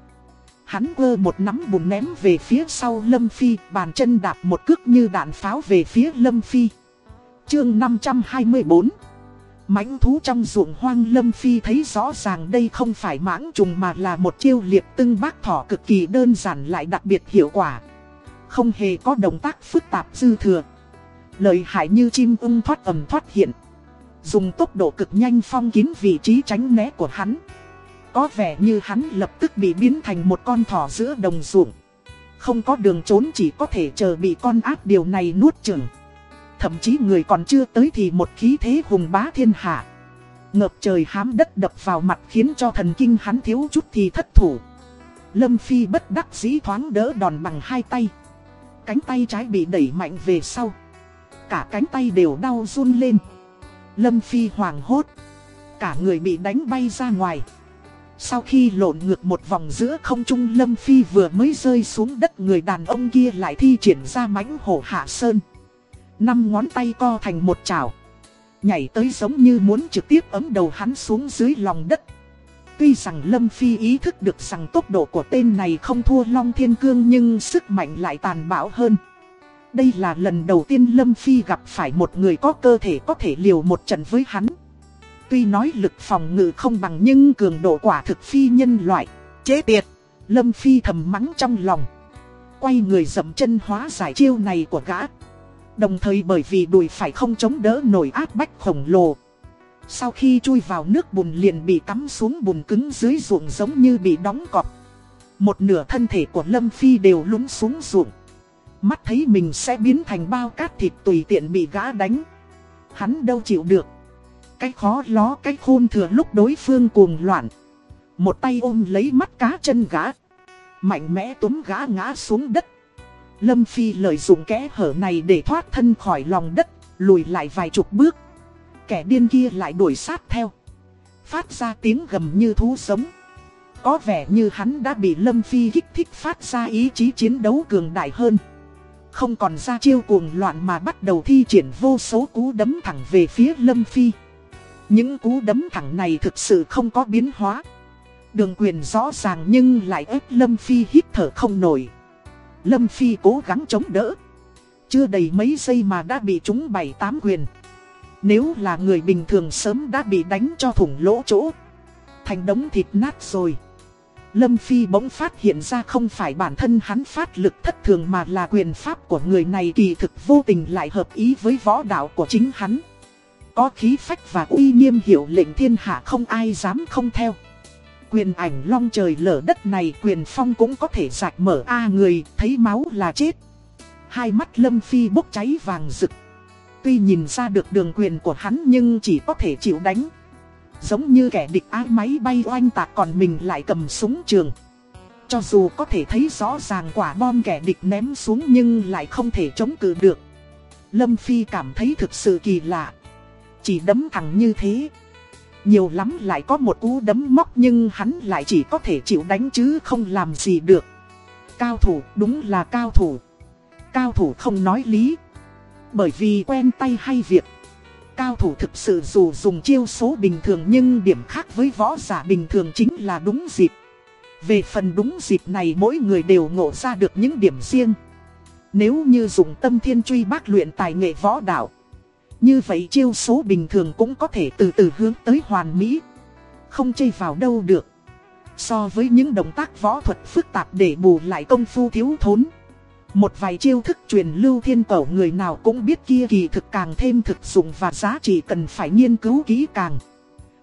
hắn quơ một nắm bùn ném về phía sau Lâm Phi, bàn chân đạp một cước như đạn pháo về phía Lâm Phi. Chương 524 mãnh thú trong ruộng hoang Lâm Phi thấy rõ ràng đây không phải mãng trùng mà là một chiêu liệp tưng bác thỏ cực kỳ đơn giản lại đặc biệt hiệu quả. Không hề có động tác phức tạp dư thừa. Lợi hại như chim ung thoát ẩm thoát hiện. Dùng tốc độ cực nhanh phong kín vị trí tránh né của hắn. Có vẻ như hắn lập tức bị biến thành một con thỏ giữa đồng ruộng. Không có đường trốn chỉ có thể chờ bị con ác điều này nuốt chửng. Thậm chí người còn chưa tới thì một khí thế hùng bá thiên hạ. Ngợp trời hám đất đập vào mặt khiến cho thần kinh hắn thiếu chút thì thất thủ. Lâm Phi bất đắc dĩ thoáng đỡ đòn bằng hai tay. Cánh tay trái bị đẩy mạnh về sau. Cả cánh tay đều đau run lên. Lâm Phi hoàng hốt. Cả người bị đánh bay ra ngoài. Sau khi lộn ngược một vòng giữa không trung, Lâm Phi vừa mới rơi xuống đất, người đàn ông kia lại thi triển ra mãnh hổ hạ sơn. Năm ngón tay co thành một chảo. Nhảy tới giống như muốn trực tiếp ấm đầu hắn xuống dưới lòng đất. Tuy rằng Lâm Phi ý thức được rằng tốc độ của tên này không thua Long Thiên Cương, nhưng sức mạnh lại tàn bạo hơn. Đây là lần đầu tiên Lâm Phi gặp phải một người có cơ thể có thể liều một trận với hắn. Tuy nói lực phòng ngự không bằng nhưng cường độ quả thực phi nhân loại. Chế tiệt, Lâm Phi thầm mắng trong lòng. Quay người dậm chân hóa giải chiêu này của gã. Đồng thời bởi vì đùi phải không chống đỡ nổi áp bách khổng lồ. Sau khi chui vào nước bùn liền bị tắm xuống bùn cứng dưới ruộng giống như bị đóng cọp. Một nửa thân thể của Lâm Phi đều lún xuống ruộng. Mắt thấy mình sẽ biến thành bao cát thịt tùy tiện bị gã đánh. Hắn đâu chịu được. Cái khó ló cái khôn thừa lúc đối phương cuồng loạn. Một tay ôm lấy mắt cá chân gã. Mạnh mẽ túm gã ngã xuống đất. Lâm Phi lợi dụng kẽ hở này để thoát thân khỏi lòng đất, lùi lại vài chục bước. Kẻ điên kia lại đuổi sát theo. Phát ra tiếng gầm như thú sống. Có vẻ như hắn đã bị Lâm Phi kích thích phát ra ý chí chiến đấu cường đại hơn. Không còn ra chiêu cuồng loạn mà bắt đầu thi triển vô số cú đấm thẳng về phía Lâm Phi. Những cú đấm thẳng này thực sự không có biến hóa. Đường quyền rõ ràng nhưng lại ép Lâm Phi hít thở không nổi. Lâm Phi cố gắng chống đỡ. Chưa đầy mấy giây mà đã bị trúng bảy tám quyền. Nếu là người bình thường sớm đã bị đánh cho thủng lỗ chỗ. Thành đống thịt nát rồi. Lâm Phi bỗng phát hiện ra không phải bản thân hắn phát lực thất thường mà là quyền pháp của người này kỳ thực vô tình lại hợp ý với võ đạo của chính hắn. Có khí phách và uy nghiêm hiệu lệnh thiên hạ không ai dám không theo. Quyền ảnh long trời lở đất này quyền phong cũng có thể giạch mở A à, người thấy máu là chết. Hai mắt Lâm Phi bốc cháy vàng rực. Tuy nhìn ra được đường quyền của hắn nhưng chỉ có thể chịu đánh. Giống như kẻ địch ái máy bay oanh tạc còn mình lại cầm súng trường. Cho dù có thể thấy rõ ràng quả bom kẻ địch ném xuống nhưng lại không thể chống cự được. Lâm Phi cảm thấy thực sự kỳ lạ. Chỉ đấm thẳng như thế. Nhiều lắm lại có một cú đấm móc nhưng hắn lại chỉ có thể chịu đánh chứ không làm gì được. Cao thủ, đúng là cao thủ. Cao thủ không nói lý. Bởi vì quen tay hay việc. Cao thủ thực sự dù dùng chiêu số bình thường nhưng điểm khác với võ giả bình thường chính là đúng dịp. Về phần đúng dịp này mỗi người đều ngộ ra được những điểm riêng. Nếu như dùng tâm thiên truy bác luyện tài nghệ võ đạo như vậy chiêu số bình thường cũng có thể từ từ hướng tới hoàn mỹ. Không chây vào đâu được. So với những động tác võ thuật phức tạp để bù lại công phu thiếu thốn, Một vài chiêu thức truyền lưu thiên cầu người nào cũng biết kia kỳ thực càng thêm thực dụng và giá trị cần phải nghiên cứu kỹ càng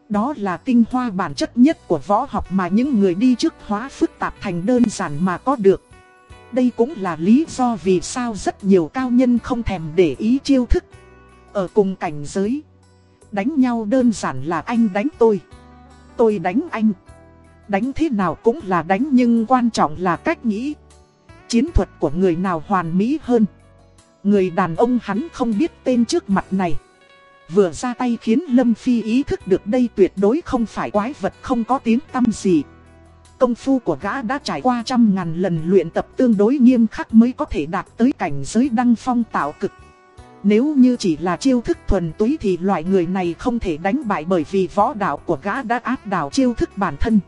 Đó là tinh hoa bản chất nhất của võ học mà những người đi trước hóa phức tạp thành đơn giản mà có được Đây cũng là lý do vì sao rất nhiều cao nhân không thèm để ý chiêu thức ở cùng cảnh giới Đánh nhau đơn giản là anh đánh tôi Tôi đánh anh Đánh thế nào cũng là đánh nhưng quan trọng là cách nghĩ. Chiến thuật của người nào hoàn mỹ hơn. Người đàn ông hắn không biết tên trước mặt này. Vừa ra tay khiến Lâm Phi ý thức được đây tuyệt đối không phải quái vật không có tiếng tâm gì. Công phu của gã đã trải qua trăm ngàn lần luyện tập tương đối nghiêm khắc mới có thể đạt tới cảnh giới đăng phong tạo cực. Nếu như chỉ là chiêu thức thuần túy thì loại người này không thể đánh bại bởi vì võ đạo của gã đã áp đảo chiêu thức bản thân.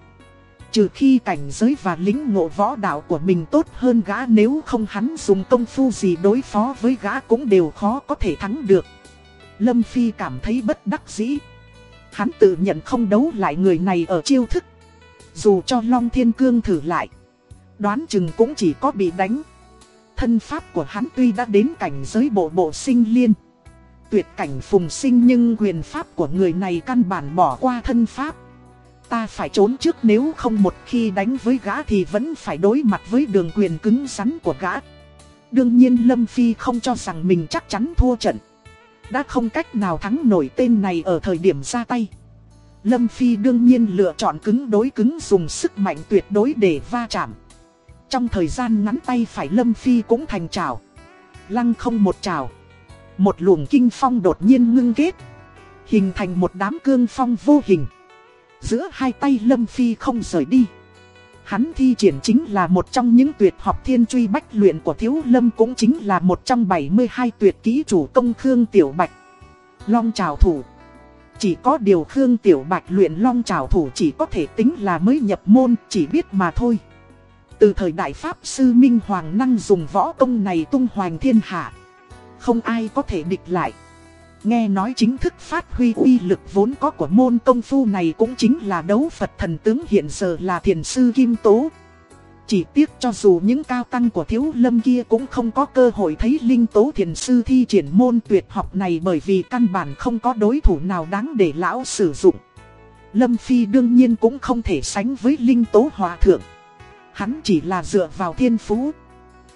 Trừ khi cảnh giới và lính ngộ võ đạo của mình tốt hơn gã nếu không hắn dùng công phu gì đối phó với gã cũng đều khó có thể thắng được. Lâm Phi cảm thấy bất đắc dĩ. Hắn tự nhận không đấu lại người này ở chiêu thức. Dù cho Long Thiên Cương thử lại. Đoán chừng cũng chỉ có bị đánh. Thân pháp của hắn tuy đã đến cảnh giới bộ bộ sinh liên. Tuyệt cảnh phùng sinh nhưng quyền pháp của người này căn bản bỏ qua thân pháp. Ta phải trốn trước nếu không một khi đánh với gã thì vẫn phải đối mặt với đường quyền cứng rắn của gã. Đương nhiên Lâm Phi không cho rằng mình chắc chắn thua trận. Đã không cách nào thắng nổi tên này ở thời điểm ra tay. Lâm Phi đương nhiên lựa chọn cứng đối cứng dùng sức mạnh tuyệt đối để va chạm. Trong thời gian ngắn tay phải Lâm Phi cũng thành trào. Lăng không một trào. Một luồng kinh phong đột nhiên ngưng kết. Hình thành một đám cương phong vô hình. Giữa hai tay Lâm Phi không rời đi. Hắn thi triển chính là một trong những tuyệt học thiên truy bách luyện của Thiếu Lâm cũng chính là một trong 72 tuyệt kỹ chủ công Khương Tiểu Bạch. Long trào thủ Chỉ có điều Khương Tiểu Bạch luyện long trào thủ chỉ có thể tính là mới nhập môn, chỉ biết mà thôi. Từ thời đại Pháp Sư Minh Hoàng năng dùng võ công này tung hoành thiên hạ. Không ai có thể địch lại. Nghe nói chính thức phát huy uy lực vốn có của môn công phu này cũng chính là đấu Phật thần tướng hiện giờ là thiền sư Kim Tố. Chỉ tiếc cho dù những cao tăng của thiếu lâm kia cũng không có cơ hội thấy linh tố thiền sư thi triển môn tuyệt học này bởi vì căn bản không có đối thủ nào đáng để lão sử dụng. Lâm Phi đương nhiên cũng không thể sánh với linh tố hòa thượng. Hắn chỉ là dựa vào thiên phú.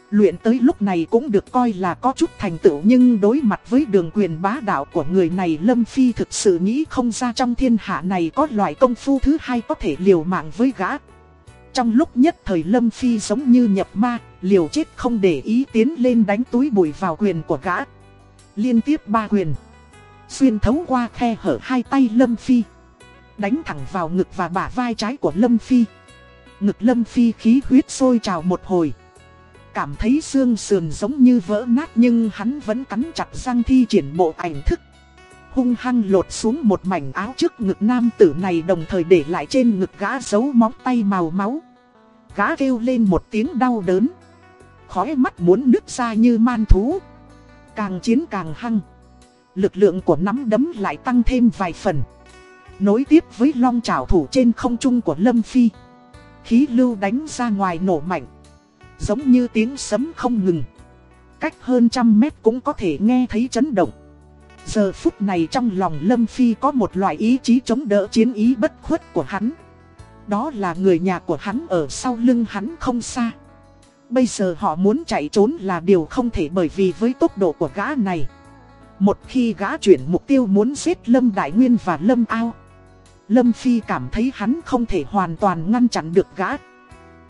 Luyện tới lúc này cũng được coi là có chút thành tựu nhưng đối mặt với đường quyền bá đạo của người này Lâm Phi thực sự nghĩ không ra trong thiên hạ này có loại công phu thứ hai có thể liều mạng với gã. Trong lúc nhất thời Lâm Phi giống như nhập ma, liều chết không để ý tiến lên đánh túi bụi vào quyền của gã. Liên tiếp ba quyền. Xuyên thấu qua khe hở hai tay Lâm Phi. Đánh thẳng vào ngực và bả vai trái của Lâm Phi. Ngực Lâm Phi khí huyết sôi trào một hồi. Cảm thấy xương sườn giống như vỡ nát nhưng hắn vẫn cắn chặt răng thi triển bộ ảnh thức. Hung hăng lột xuống một mảnh áo trước ngực nam tử này đồng thời để lại trên ngực gã dấu móng tay màu máu. Gã kêu lên một tiếng đau đớn. Khói mắt muốn nứt ra như man thú. Càng chiến càng hăng. Lực lượng của nắm đấm lại tăng thêm vài phần. Nối tiếp với long trảo thủ trên không trung của Lâm Phi. Khí lưu đánh ra ngoài nổ mạnh giống như tiếng sấm không ngừng. Cách hơn trăm mét cũng có thể nghe thấy chấn động. Giờ phút này trong lòng Lâm Phi có một loại ý chí chống đỡ chiến ý bất khuất của hắn. Đó là người nhà của hắn ở sau lưng hắn không xa. Bây giờ họ muốn chạy trốn là điều không thể bởi vì với tốc độ của gã này. Một khi gã chuyển mục tiêu muốn giết Lâm Đại Nguyên và Lâm Ao. Lâm Phi cảm thấy hắn không thể hoàn toàn ngăn chặn được gã.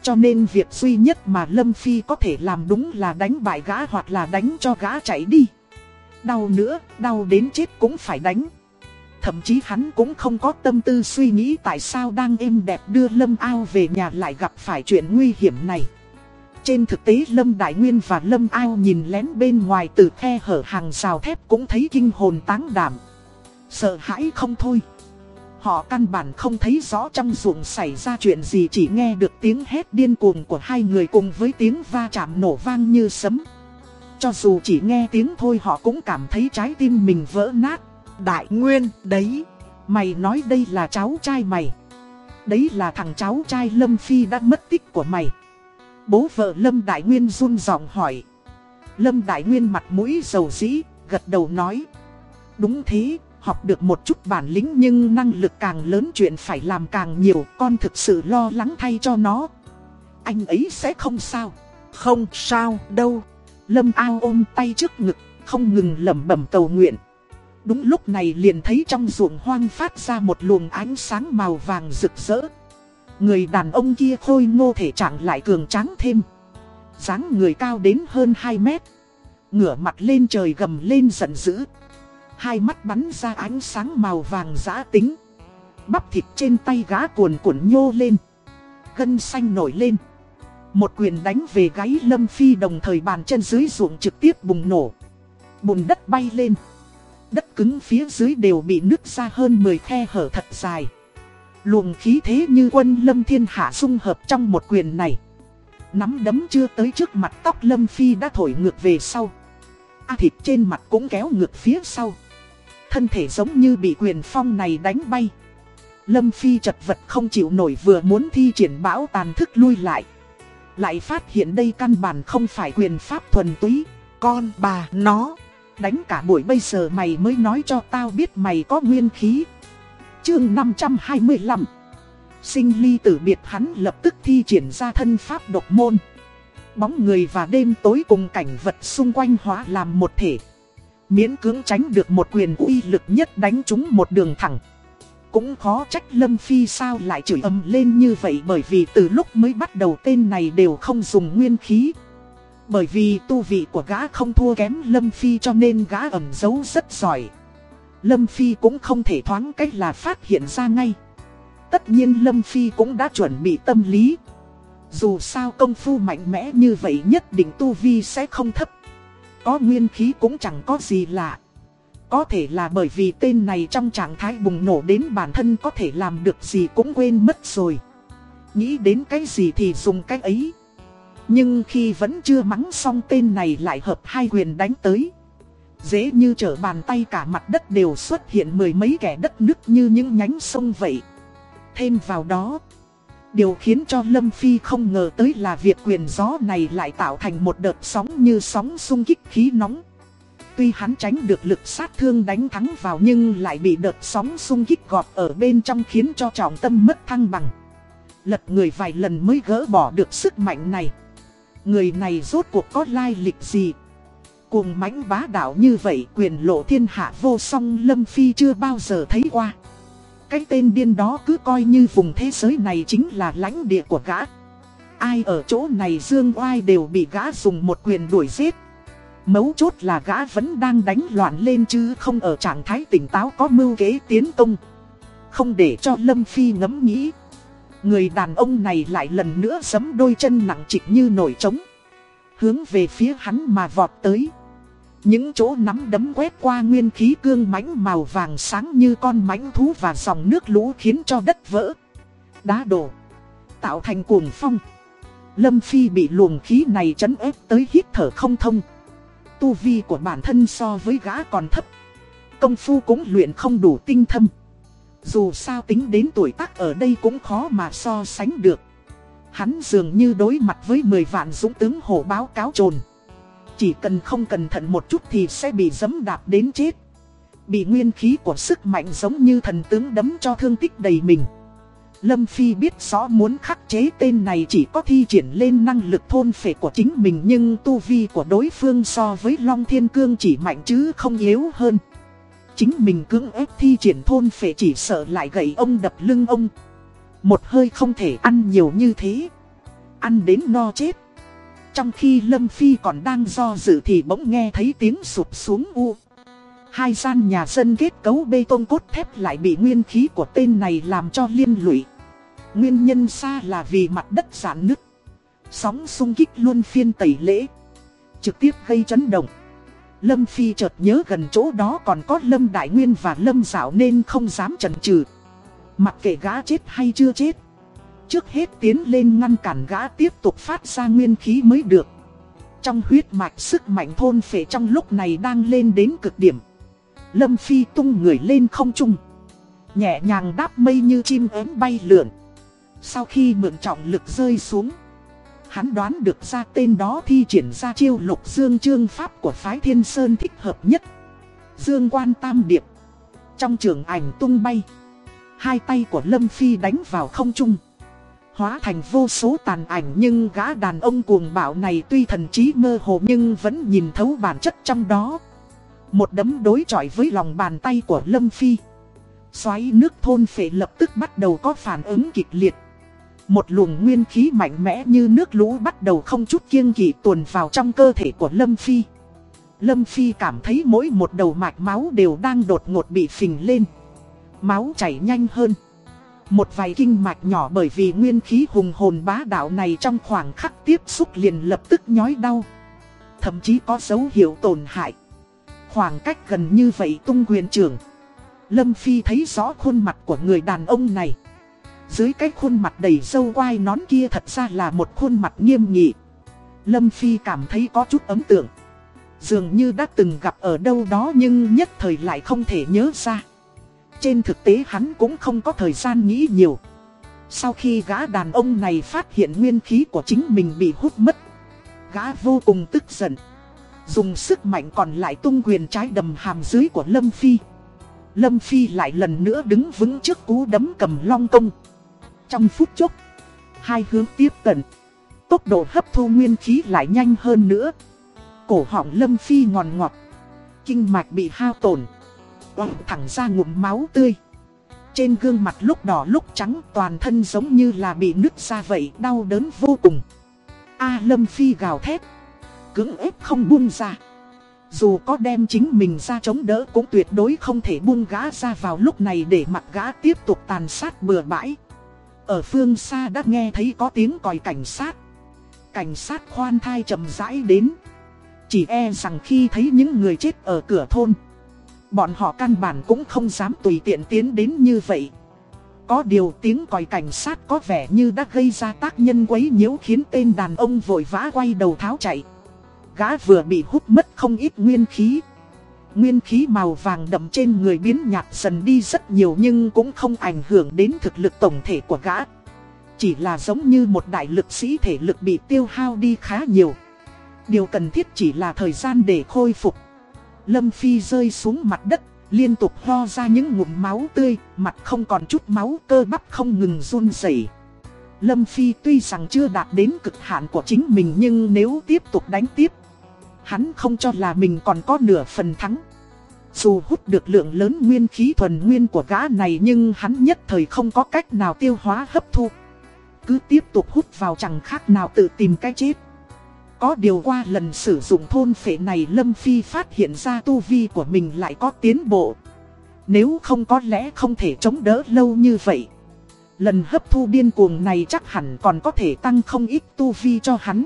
Cho nên việc duy nhất mà Lâm Phi có thể làm đúng là đánh bại gã hoặc là đánh cho gã chạy đi. Đau nữa, đau đến chết cũng phải đánh. Thậm chí hắn cũng không có tâm tư suy nghĩ tại sao đang êm đẹp đưa Lâm Ao về nhà lại gặp phải chuyện nguy hiểm này. Trên thực tế Lâm Đại Nguyên và Lâm Ao nhìn lén bên ngoài từ khe hở hàng rào thép cũng thấy kinh hồn táng đảm. Sợ hãi không thôi. Họ căn bản không thấy rõ trong ruộng xảy ra chuyện gì chỉ nghe được tiếng hét điên cuồng của hai người cùng với tiếng va chạm nổ vang như sấm. Cho dù chỉ nghe tiếng thôi họ cũng cảm thấy trái tim mình vỡ nát. Đại Nguyên, đấy, mày nói đây là cháu trai mày. Đấy là thằng cháu trai Lâm Phi đã mất tích của mày Bố vợ Lâm Đại Nguyên run giọng hỏi Lâm Đại Nguyên mặt mũi dầu dĩ, gật đầu nói Đúng thế, học được một chút bản lĩnh nhưng năng lực càng lớn chuyện phải làm càng nhiều Con thực sự lo lắng thay cho nó. Anh ấy sẽ không sao. Không sao đâu. Lâm ao ôm tay trước ngực, không ngừng lẩm bẩm cầu nguyện. Đúng lúc này liền thấy trong ruộng hoang phát ra một luồng ánh sáng màu vàng rực rỡ. Người đàn ông kia khôi ngô thể trạng lại cường tráng thêm. dáng người cao đến hơn 2 mét. Ngửa mặt lên trời gầm lên giận dữ Hai mắt bắn ra ánh sáng màu vàng giã tính. Bắp thịt trên tay gã cuồn cuộn nhô lên. Gân xanh nổi lên. Một quyền đánh về gáy Lâm Phi đồng thời bàn chân dưới ruộng trực tiếp bùng nổ. Bùn đất bay lên. Đất cứng phía dưới đều bị nứt ra hơn 10 khe hở thật dài. Luồng khí thế như quân Lâm Thiên Hạ dung hợp trong một quyền này. Nắm đấm chưa tới trước mặt tóc Lâm Phi đã thổi ngược về sau. A thịt trên mặt cũng kéo ngược phía sau. Thân thể giống như bị quyền phong này đánh bay. Lâm Phi chật vật không chịu nổi vừa muốn thi triển bão tàn thức lui lại. Lại phát hiện đây căn bản không phải quyền pháp thuần túy. Con bà nó, Đánh cả buổi bây giờ mày mới nói cho tao biết mày có nguyên khí. Chương 525 Sinh ly tử biệt hắn lập tức thi triển ra thân pháp độc môn. Bóng người và đêm tối cùng cảnh vật xung quanh hóa làm một thể. Miễn cưỡng tránh được một quyền uy lực nhất đánh chúng một đường thẳng. Cũng khó trách Lâm Phi sao lại chửi ầm lên như vậy Bởi vì từ lúc mới bắt đầu tên này đều không dùng nguyên khí. Bởi vì tu vị của gã không thua kém Lâm Phi cho nên gã ẩn giấu rất giỏi. Lâm Phi cũng không thể thoáng cách là phát hiện ra ngay. Tất nhiên Lâm Phi cũng đã chuẩn bị tâm lý. Dù sao công phu mạnh mẽ như vậy nhất định tu vi sẽ không thấp. Có nguyên khí cũng chẳng có gì lạ. Có thể là bởi vì tên này trong trạng thái bùng nổ đến bản thân có thể làm được gì cũng quên mất rồi. Nghĩ đến cái gì thì dùng cái ấy. Nhưng khi vẫn chưa mắng xong tên này lại hợp hai quyền đánh tới. Dễ như trở bàn tay cả mặt đất đều xuất hiện mười mấy kẻ đất nước như những nhánh sông vậy. Thêm vào đó Điều khiến cho Lâm Phi không ngờ tới là việc quyền gió này lại tạo thành một đợt sóng như sóng xung kích khí nóng. Tuy hắn tránh được lực sát thương đánh thắng vào nhưng lại bị đợt sóng xung kích gọt ở bên trong khiến cho trọng tâm mất thăng bằng. Lật người vài lần mới gỡ bỏ được sức mạnh này. Người này rốt cuộc có lai lịch gì? Cuồng mãnh bá đạo như vậy quyền lộ thiên hạ vô song Lâm Phi chưa bao giờ thấy qua cái tên điên đó cứ coi như vùng thế giới này chính là lãnh địa của gã. Ai ở chỗ này dương oai đều bị gã dùng một quyền đuổi giết. Mấu chốt là gã vẫn đang đánh loạn lên chứ không ở trạng thái tỉnh táo có mưu kế tiến công. Không để cho Lâm Phi ngẫm nghĩ. Người đàn ông này lại lần nữa giấm đôi chân nặng trịch như nổi trống. Hướng về phía hắn mà vọt tới. Những chỗ nắm đấm quét qua nguyên khí cương mãnh màu vàng sáng như con mãnh thú và dòng nước lũ khiến cho đất vỡ. Đá đổ. Tạo thành cuồng phong. Lâm Phi bị luồng khí này chấn ép tới hít thở không thông. Tu vi của bản thân so với gã còn thấp. Công phu cũng luyện không đủ tinh thâm. Dù sao tính đến tuổi tác ở đây cũng khó mà so sánh được. Hắn dường như đối mặt với 10 vạn dũng tướng hổ báo cáo trồn. Chỉ cần không cẩn thận một chút thì sẽ bị dấm đạp đến chết. Bị nguyên khí của sức mạnh giống như thần tướng đấm cho thương tích đầy mình. Lâm Phi biết rõ muốn khắc chế tên này chỉ có thi triển lên năng lực thôn phệ của chính mình Nhưng tu vi của đối phương so với Long Thiên Cương chỉ mạnh chứ không yếu hơn. Chính mình cưỡng ép thi triển thôn phệ chỉ sợ lại gậy ông đập lưng ông. Một hơi không thể ăn nhiều như thế. Ăn đến no chết trong khi Lâm Phi còn đang do dự thì bỗng nghe thấy tiếng sụp xuống u. Hai gian nhà dân kết cấu bê tông cốt thép lại bị nguyên khí của tên này làm cho liên lụy. Nguyên nhân xa là vì mặt đất giãn nứt. Sóng xung kích luôn phiên tẩy lễ. Trực tiếp gây chấn động. Lâm Phi chợt nhớ gần chỗ đó còn có Lâm Đại Nguyên và Lâm Giảo nên không dám chần chừ Mặc kệ gã chết hay chưa chết trước hết tiến lên ngăn cản gã tiếp tục phát ra nguyên khí mới được. Trong huyết mạch sức mạnh thôn phệ trong lúc này đang lên đến cực điểm. Lâm Phi tung người lên không trung. Nhẹ nhàng đáp mây như chim ếm bay lượn. Sau khi mượn trọng lực rơi xuống, Hắn đoán được ra tên đó thi triển ra chiêu lục dương trương pháp của phái thiên sơn thích hợp nhất Dương quan tam điệp Trong trường ảnh tung bay, Hai tay của Lâm Phi đánh vào không trung Hóa thành vô số tàn ảnh nhưng gã đàn ông cuồng bạo này tuy thần trí mơ hồ nhưng vẫn nhìn thấu bản chất trong đó Một đấm đối chọi với lòng bàn tay của Lâm Phi Xoáy nước thôn phệ lập tức bắt đầu có phản ứng kịch liệt một luồng nguyên khí mạnh mẽ như nước lũ bắt đầu không chút kiêng kỵ tuồn vào trong cơ thể của Lâm Phi. Lâm Phi cảm thấy mỗi một đầu mạch máu đều đang đột ngột bị phình lên. Máu chảy nhanh hơn. Một vài kinh mạch nhỏ bởi vì nguyên khí hùng hồn bá đạo này trong khoảng khắc tiếp xúc liền lập tức nhói đau. Thậm chí có dấu hiệu tổn hại. Khoảng cách gần như vậy tung quyền trưởng. Lâm Phi thấy rõ khuôn mặt của người đàn ông này. Dưới cái khuôn mặt đầy sâu quai nón kia thật ra là một khuôn mặt nghiêm nghị. Lâm Phi cảm thấy có chút ấn tượng. Dường như đã từng gặp ở đâu đó nhưng nhất thời lại không thể nhớ ra. Trên thực tế hắn cũng không có thời gian nghĩ nhiều. Sau khi gã đàn ông này phát hiện nguyên khí của chính mình bị hút mất, gã vô cùng tức giận. Dùng sức mạnh còn lại tung quyền trái đầm hàm dưới của Lâm Phi. Lâm Phi lại lần nữa đứng vững trước cú đấm cầm long công. Trong phút chốc, hai hướng tiếp cận. Tốc độ hấp thu nguyên khí lại nhanh hơn nữa. Cổ họng Lâm Phi ngòn ngọt. Kinh mạch bị hao tổn quăng thẳng ra ngụm máu tươi. Trên gương mặt lúc đỏ lúc trắng toàn thân giống như là bị nứt ra vậy, đau đớn vô cùng. A Lâm Phi gào thét. Cứng ép không buông ra. Dù có đem chính mình ra chống đỡ cũng tuyệt đối không thể buông gã ra vào lúc này để mặt gã tiếp tục tàn sát bừa bãi. Ở phương xa đã nghe thấy có tiếng còi cảnh sát. Cảnh sát khoan thai chậm rãi đến. Chỉ e rằng khi thấy những người chết ở cửa thôn. Bọn họ căn bản cũng không dám tùy tiện tiến đến như vậy. Có điều tiếng còi cảnh sát có vẻ như đã gây ra tác nhân quấy nhiễu khiến tên đàn ông vội vã quay đầu tháo chạy. Gã vừa bị hút mất không ít nguyên khí. Nguyên khí màu vàng đậm trên người biến nhạt dần đi rất nhiều nhưng cũng không ảnh hưởng đến thực lực tổng thể của gã. Chỉ là giống như một đại lực sĩ thể lực bị tiêu hao đi khá nhiều. Điều cần thiết chỉ là thời gian để khôi phục. Lâm Phi rơi xuống mặt đất, liên tục ho ra những ngụm máu tươi, mặt không còn chút máu cơ bắp không ngừng run rẩy. Lâm Phi tuy rằng chưa đạt đến cực hạn của chính mình nhưng nếu tiếp tục đánh tiếp Hắn không cho là mình còn có nửa phần thắng. Dù hút được lượng lớn nguyên khí thuần nguyên của gã này nhưng hắn nhất thời không có cách nào tiêu hóa hấp thu. Cứ tiếp tục hút vào chẳng khác nào tự tìm cái chết. Có điều qua lần sử dụng thôn phệ này Lâm Phi phát hiện ra tu vi của mình lại có tiến bộ. Nếu không có lẽ không thể chống đỡ lâu như vậy. Lần hấp thu điên cuồng này chắc hẳn còn có thể tăng không ít tu vi cho hắn.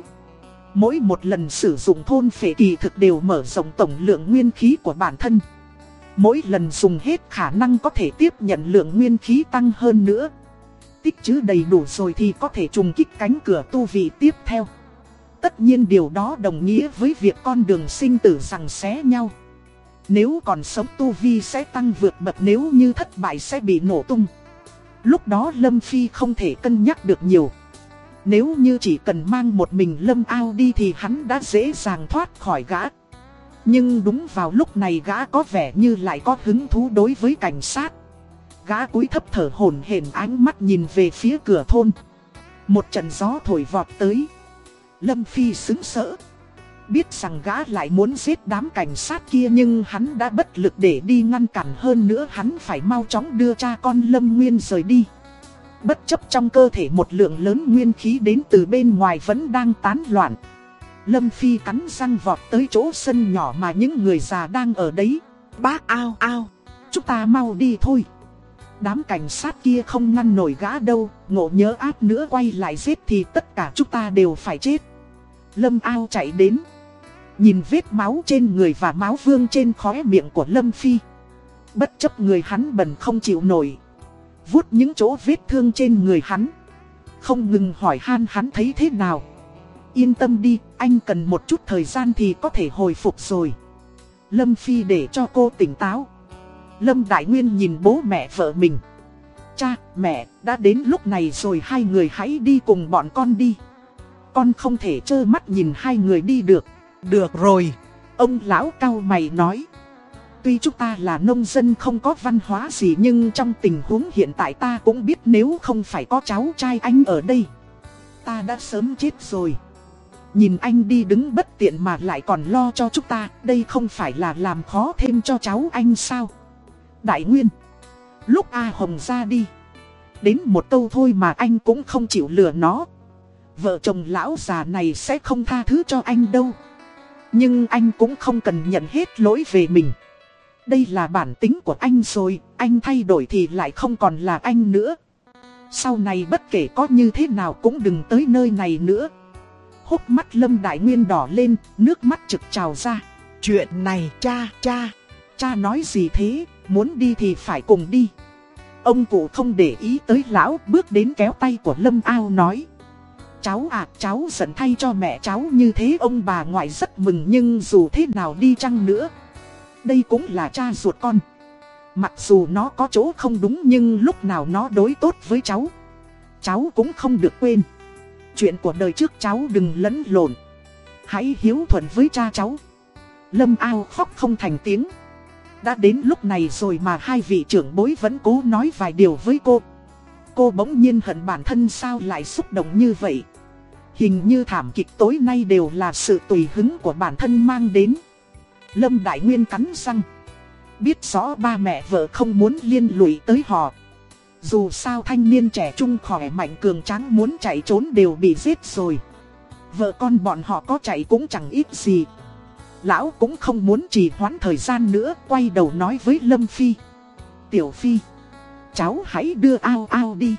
Mỗi một lần sử dụng thôn phệ kỳ thực đều mở rộng tổng lượng nguyên khí của bản thân. Mỗi lần dùng hết khả năng có thể tiếp nhận lượng nguyên khí tăng hơn nữa. Tích chứ đầy đủ rồi thì có thể trùng kích cánh cửa tu vị tiếp theo. Tất nhiên điều đó đồng nghĩa với việc con đường sinh tử rằng xé nhau. Nếu còn sống tu vi sẽ tăng vượt bậc, nếu như thất bại sẽ bị nổ tung. Lúc đó Lâm Phi không thể cân nhắc được nhiều. Nếu như chỉ cần mang một mình lâm ao đi thì hắn đã dễ dàng thoát khỏi gã. Nhưng đúng vào lúc này gã có vẻ như lại có hứng thú đối với cảnh sát. Gã cúi thấp thở hổn hển, ánh mắt nhìn về phía cửa thôn. Một trận gió thổi vọt tới. Lâm Phi xứng sỡ. Biết rằng gã lại muốn giết đám cảnh sát kia nhưng hắn đã bất lực để đi ngăn cản hơn nữa hắn phải mau chóng đưa cha con Lâm Nguyên rời đi. Bất chấp trong cơ thể một lượng lớn nguyên khí đến từ bên ngoài vẫn đang tán loạn. Lâm Phi cắn răng vọt tới chỗ sân nhỏ mà những người già đang ở đấy. Bác ao ao, chúng ta mau đi thôi. Đám cảnh sát kia không ngăn nổi gã đâu, ngộ nhớ áp nữa quay lại giết thì tất cả chúng ta đều phải chết. Lâm ao chạy đến. Nhìn vết máu trên người và máu vương trên khóe miệng của Lâm Phi. Bất chấp người hắn bẩn không chịu nổi vuốt những chỗ vết thương trên người hắn. Không ngừng hỏi han hắn thấy thế nào. Yên tâm đi, anh cần một chút thời gian thì có thể hồi phục rồi. Lâm Phi để cho cô tỉnh táo. Lâm Đại Nguyên nhìn bố mẹ vợ mình. Cha, mẹ, đã đến lúc này rồi hai người hãy đi cùng bọn con đi. Con không thể trơ mắt nhìn hai người đi được. Được rồi. Ông lão cao mày nói. Tuy chúng ta là nông dân không có văn hóa gì nhưng trong tình huống hiện tại ta cũng biết nếu không phải có cháu trai anh ở đây. Ta đã sớm chết rồi. Nhìn anh đi đứng bất tiện mà lại còn lo cho chúng ta, đây không phải là làm khó thêm cho cháu anh sao? Đại Nguyên, lúc A Hồng ra đi, đến một câu thôi mà anh cũng không chịu lừa nó. Vợ chồng lão già này sẽ không tha thứ cho anh đâu. Nhưng anh cũng không cần nhận hết lỗi về mình. Đây là bản tính của anh rồi, anh thay đổi thì lại không còn là anh nữa. Sau này bất kể có như thế nào cũng đừng tới nơi này nữa. Hốc mắt Lâm Đại Nguyên đỏ lên, nước mắt trực trào ra. Chuyện này cha, cha, cha nói gì thế, muốn đi thì phải cùng đi. Ông cụ không để ý tới lão, bước đến kéo tay của Lâm Ao nói. Cháu à, cháu giận thay cho mẹ cháu như thế ông bà ngoại rất mừng nhưng dù thế nào đi chăng nữa. Đây cũng là cha ruột con. Mặc dù nó có chỗ không đúng nhưng lúc nào nó đối tốt với cháu. Cháu cũng không được quên. Chuyện của đời trước cháu đừng lẫn lộn. Hãy hiếu thuận với cha cháu. Lâm ao khóc không thành tiếng. Đã đến lúc này rồi mà hai vị trưởng bối vẫn cố nói vài điều với cô. Cô bỗng nhiên hận bản thân sao lại xúc động như vậy. Hình như thảm kịch tối nay đều là sự tùy hứng của bản thân mang đến. Lâm Đại Nguyên cắn răng. Biết rõ ba mẹ vợ không muốn liên lụy tới họ. Dù sao thanh niên trẻ trung khỏe mạnh cường tráng muốn chạy trốn đều bị giết rồi. Vợ con bọn họ có chạy cũng chẳng ít gì. Lão cũng không muốn trì hoãn thời gian nữa, quay đầu nói với Lâm Phi. Tiểu Phi, cháu hãy đưa ao ao đi.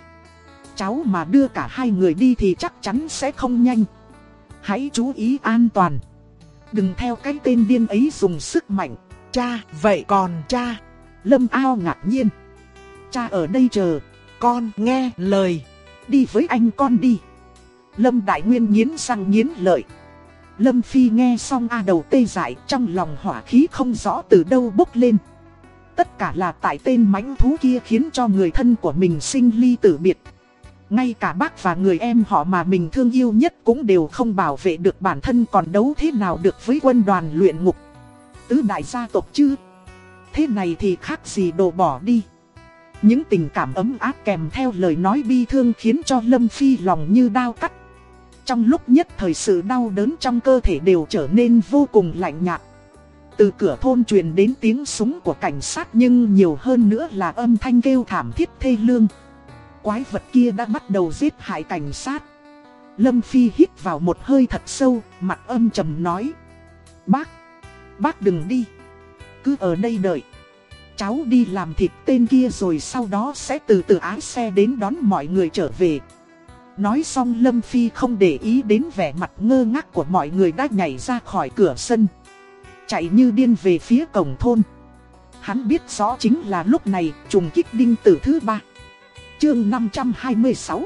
Cháu mà đưa cả hai người đi thì chắc chắn sẽ không nhanh. Hãy chú ý an toàn. Đừng theo cái tên điên ấy dùng sức mạnh. Cha, vậy còn cha? Lâm ao ngạc nhiên. Cha ở đây chờ. Con nghe lời. Đi với anh con đi. Lâm Đại Nguyên nghiến răng nghiến lợi. Lâm Phi nghe xong A đầu tê dại trong lòng hỏa khí không rõ từ đâu bốc lên. Tất cả là tại tên mãnh thú kia khiến cho người thân của mình sinh ly tử biệt. Ngay cả bác và người em họ mà mình thương yêu nhất cũng đều không bảo vệ được bản thân còn đấu thế nào được với quân đoàn luyện ngục. Tứ đại gia tộc chứ. Thế này thì khác gì đồ bỏ đi. Những tình cảm ấm áp kèm theo lời nói bi thương khiến cho Lâm Phi lòng như đau cắt. Trong lúc nhất thời sự đau đớn trong cơ thể đều trở nên vô cùng lạnh nhạt. Từ cửa thôn truyền đến tiếng súng của cảnh sát nhưng nhiều hơn nữa là âm thanh kêu thảm thiết thê lương. Quái vật kia đã bắt đầu giết hại cảnh sát. Lâm Phi hít vào một hơi thật sâu, mặt âm trầm nói. Bác, bác đừng đi. Cứ ở đây đợi. Cháu đi làm thịt tên kia rồi sau đó sẽ từ từ ái xe đến đón mọi người trở về. Nói xong Lâm Phi không để ý đến vẻ mặt ngơ ngác của mọi người đã nhảy ra khỏi cửa sân. Chạy như điên về phía cổng thôn. Hắn biết rõ chính là lúc này trùng kích đinh tử thứ ba. Chương 526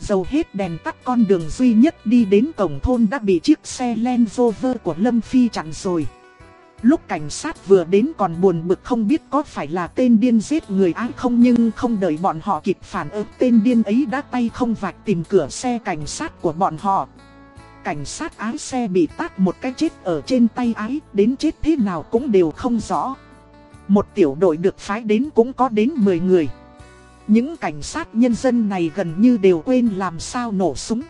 Dầu hết đèn tắt con đường duy nhất đi đến cổng thôn đã bị chiếc xe Land Rover của Lâm Phi chặn rồi. Lúc cảnh sát vừa đến còn buồn bực không biết có phải là tên điên giết người ai không nhưng không đợi bọn họ kịp phản ứng, tên điên ấy đã tay không vạch tìm cửa xe cảnh sát của bọn họ. Cảnh sát ái xe bị tát một cái chết ở trên tay ái, đến chết thế nào cũng đều không rõ. Một tiểu đội được phái đến cũng có đến 10 người. Những cảnh sát nhân dân này gần như đều quên làm sao nổ súng.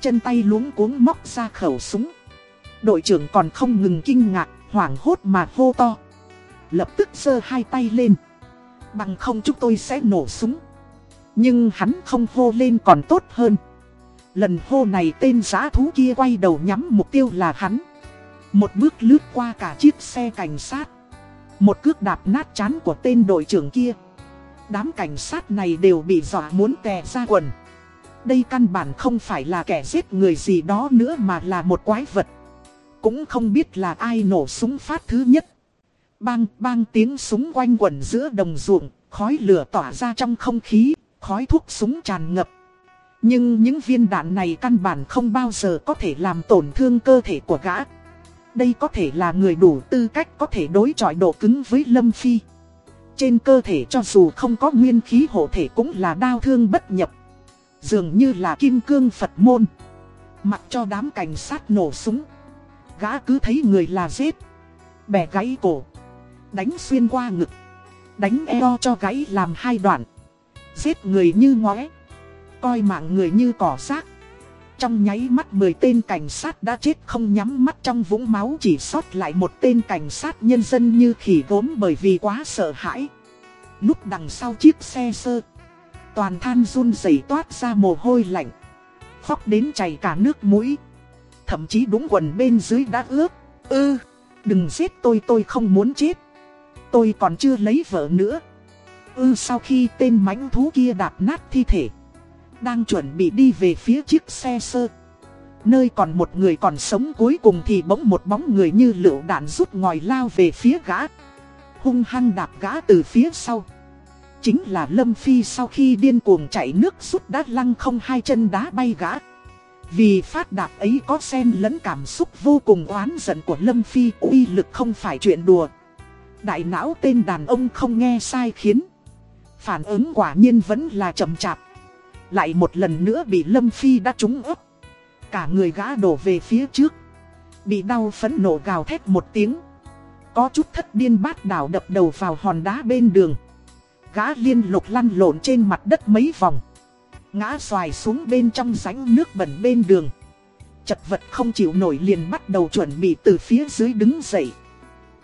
Chân tay luống cuống móc ra khẩu súng. Đội trưởng còn không ngừng kinh ngạc, hoảng hốt mà hô to. Lập tức giơ hai tay lên. Bằng không chúng tôi sẽ nổ súng. Nhưng hắn không hô lên còn tốt hơn. Lần hô này tên giã thú kia quay đầu nhắm mục tiêu là hắn. Một bước lướt qua cả chiếc xe cảnh sát. Một cước đạp nát chán của tên đội trưởng kia. Đám cảnh sát này đều bị dọa muốn tè ra quần. Đây căn bản không phải là kẻ giết người gì đó nữa mà là một quái vật. Cũng không biết là ai nổ súng phát thứ nhất. Bang bang tiếng súng quanh quẩn giữa đồng ruộng, khói lửa tỏa ra trong không khí, khói thuốc súng tràn ngập. Nhưng những viên đạn này căn bản không bao giờ có thể làm tổn thương cơ thể của gã. Đây có thể là người đủ tư cách có thể đối chọi độ cứng với Lâm Phi. Trên cơ thể cho dù không có nguyên khí hộ thể cũng là đau thương bất nhập. Dường như là kim cương Phật môn. Mặc cho đám cảnh sát nổ súng. Gã cứ thấy người là giết. Bẻ gãy cổ. Đánh xuyên qua ngực. Đánh eo cho gãy làm hai đoạn. Giết người như ngóe. Coi mạng người như cỏ xác. Trong nháy mắt 10 tên cảnh sát đã chết không nhắm mắt trong vũng máu chỉ sót lại một tên cảnh sát nhân dân như khỉ gốm bởi vì quá sợ hãi. Núp đằng sau chiếc xe sơ. Toàn than run rẩy toát ra mồ hôi lạnh. Khóc đến chảy cả nước mũi. Thậm chí đúng quần bên dưới đã ướt. Ư, đừng giết tôi tôi không muốn chết. Tôi còn chưa lấy vợ nữa. Ư sau khi tên mãnh thú kia đạp nát thi thể đang chuẩn bị đi về phía chiếc xe sơ. Nơi còn một người còn sống cuối cùng thì bỗng một bóng người như lựu đạn rút ngòi lao về phía gã. Hung hăng đạp gã từ phía sau. Chính là Lâm Phi sau khi điên cuồng chạy nước rút đá lăng không hai chân đá bay gã. Vì phát đạp ấy có xen lẫn cảm xúc vô cùng oán giận của Lâm Phi, uy lực không phải chuyện đùa. Đại não tên đàn ông không nghe sai khiến. Phản ứng quả nhiên vẫn là chậm chạp. Lại một lần nữa bị Lâm Phi đã trúng ấp Cả người gã đổ về phía trước. Bị đau phấn nộ gào thét một tiếng. Có chút thất điên bát đảo đập đầu vào hòn đá bên đường. Gã liên lục lăn lộn trên mặt đất mấy vòng. Ngã xoài xuống bên trong rãnh nước bẩn bên đường. Chật vật không chịu nổi liền bắt đầu chuẩn bị từ phía dưới đứng dậy.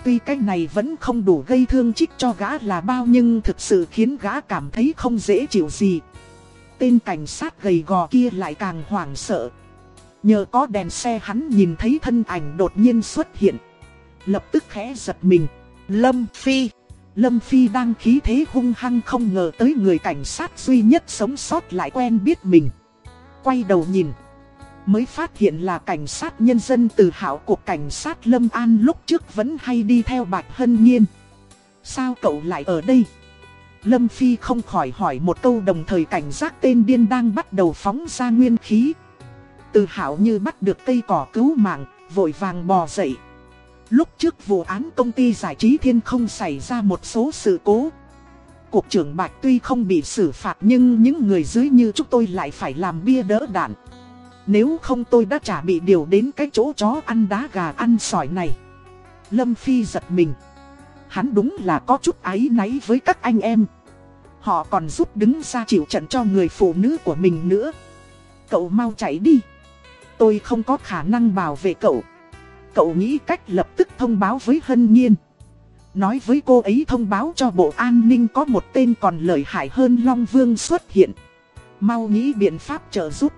Tuy cái này vẫn không đủ gây thương chích cho gã là bao nhưng thực sự khiến gã cảm thấy không dễ chịu gì tên cảnh sát gầy gò kia lại càng hoảng sợ. Nhờ có đèn xe hắn nhìn thấy thân ảnh đột nhiên xuất hiện. Lập tức khẽ giật mình. Lâm Phi. Lâm Phi đang khí thế hung hăng không ngờ tới người cảnh sát duy nhất sống sót lại quen biết mình. Quay đầu nhìn. Mới phát hiện là cảnh sát nhân dân từ hảo cuộc cảnh sát Lâm An lúc trước vẫn hay đi theo Bạch Hân Nhiên. Sao cậu lại ở đây? Lâm Phi không khỏi hỏi một câu đồng thời cảnh giác tên điên đang bắt đầu phóng ra nguyên khí. Từ hảo như bắt được cây cỏ cứu mạng, vội vàng bò dậy. Lúc trước vụ án công ty giải trí thiên không xảy ra một số sự cố. Cục trưởng Bạch tuy không bị xử phạt nhưng những người dưới như chúng tôi lại phải làm bia đỡ đạn. Nếu không tôi đã chả bị điều đến cái chỗ chó ăn đá gà ăn sỏi này. Lâm Phi giật mình. Hắn đúng là có chút áy náy với các anh em. Họ còn giúp đứng ra chịu trận cho người phụ nữ của mình nữa. Cậu mau chạy đi. Tôi không có khả năng bảo vệ cậu. Cậu nghĩ cách lập tức thông báo với Hân Nhiên. Nói với cô ấy thông báo cho Bộ An ninh có một tên còn lợi hại hơn Long Vương xuất hiện. Mau nghĩ biện pháp trợ giúp.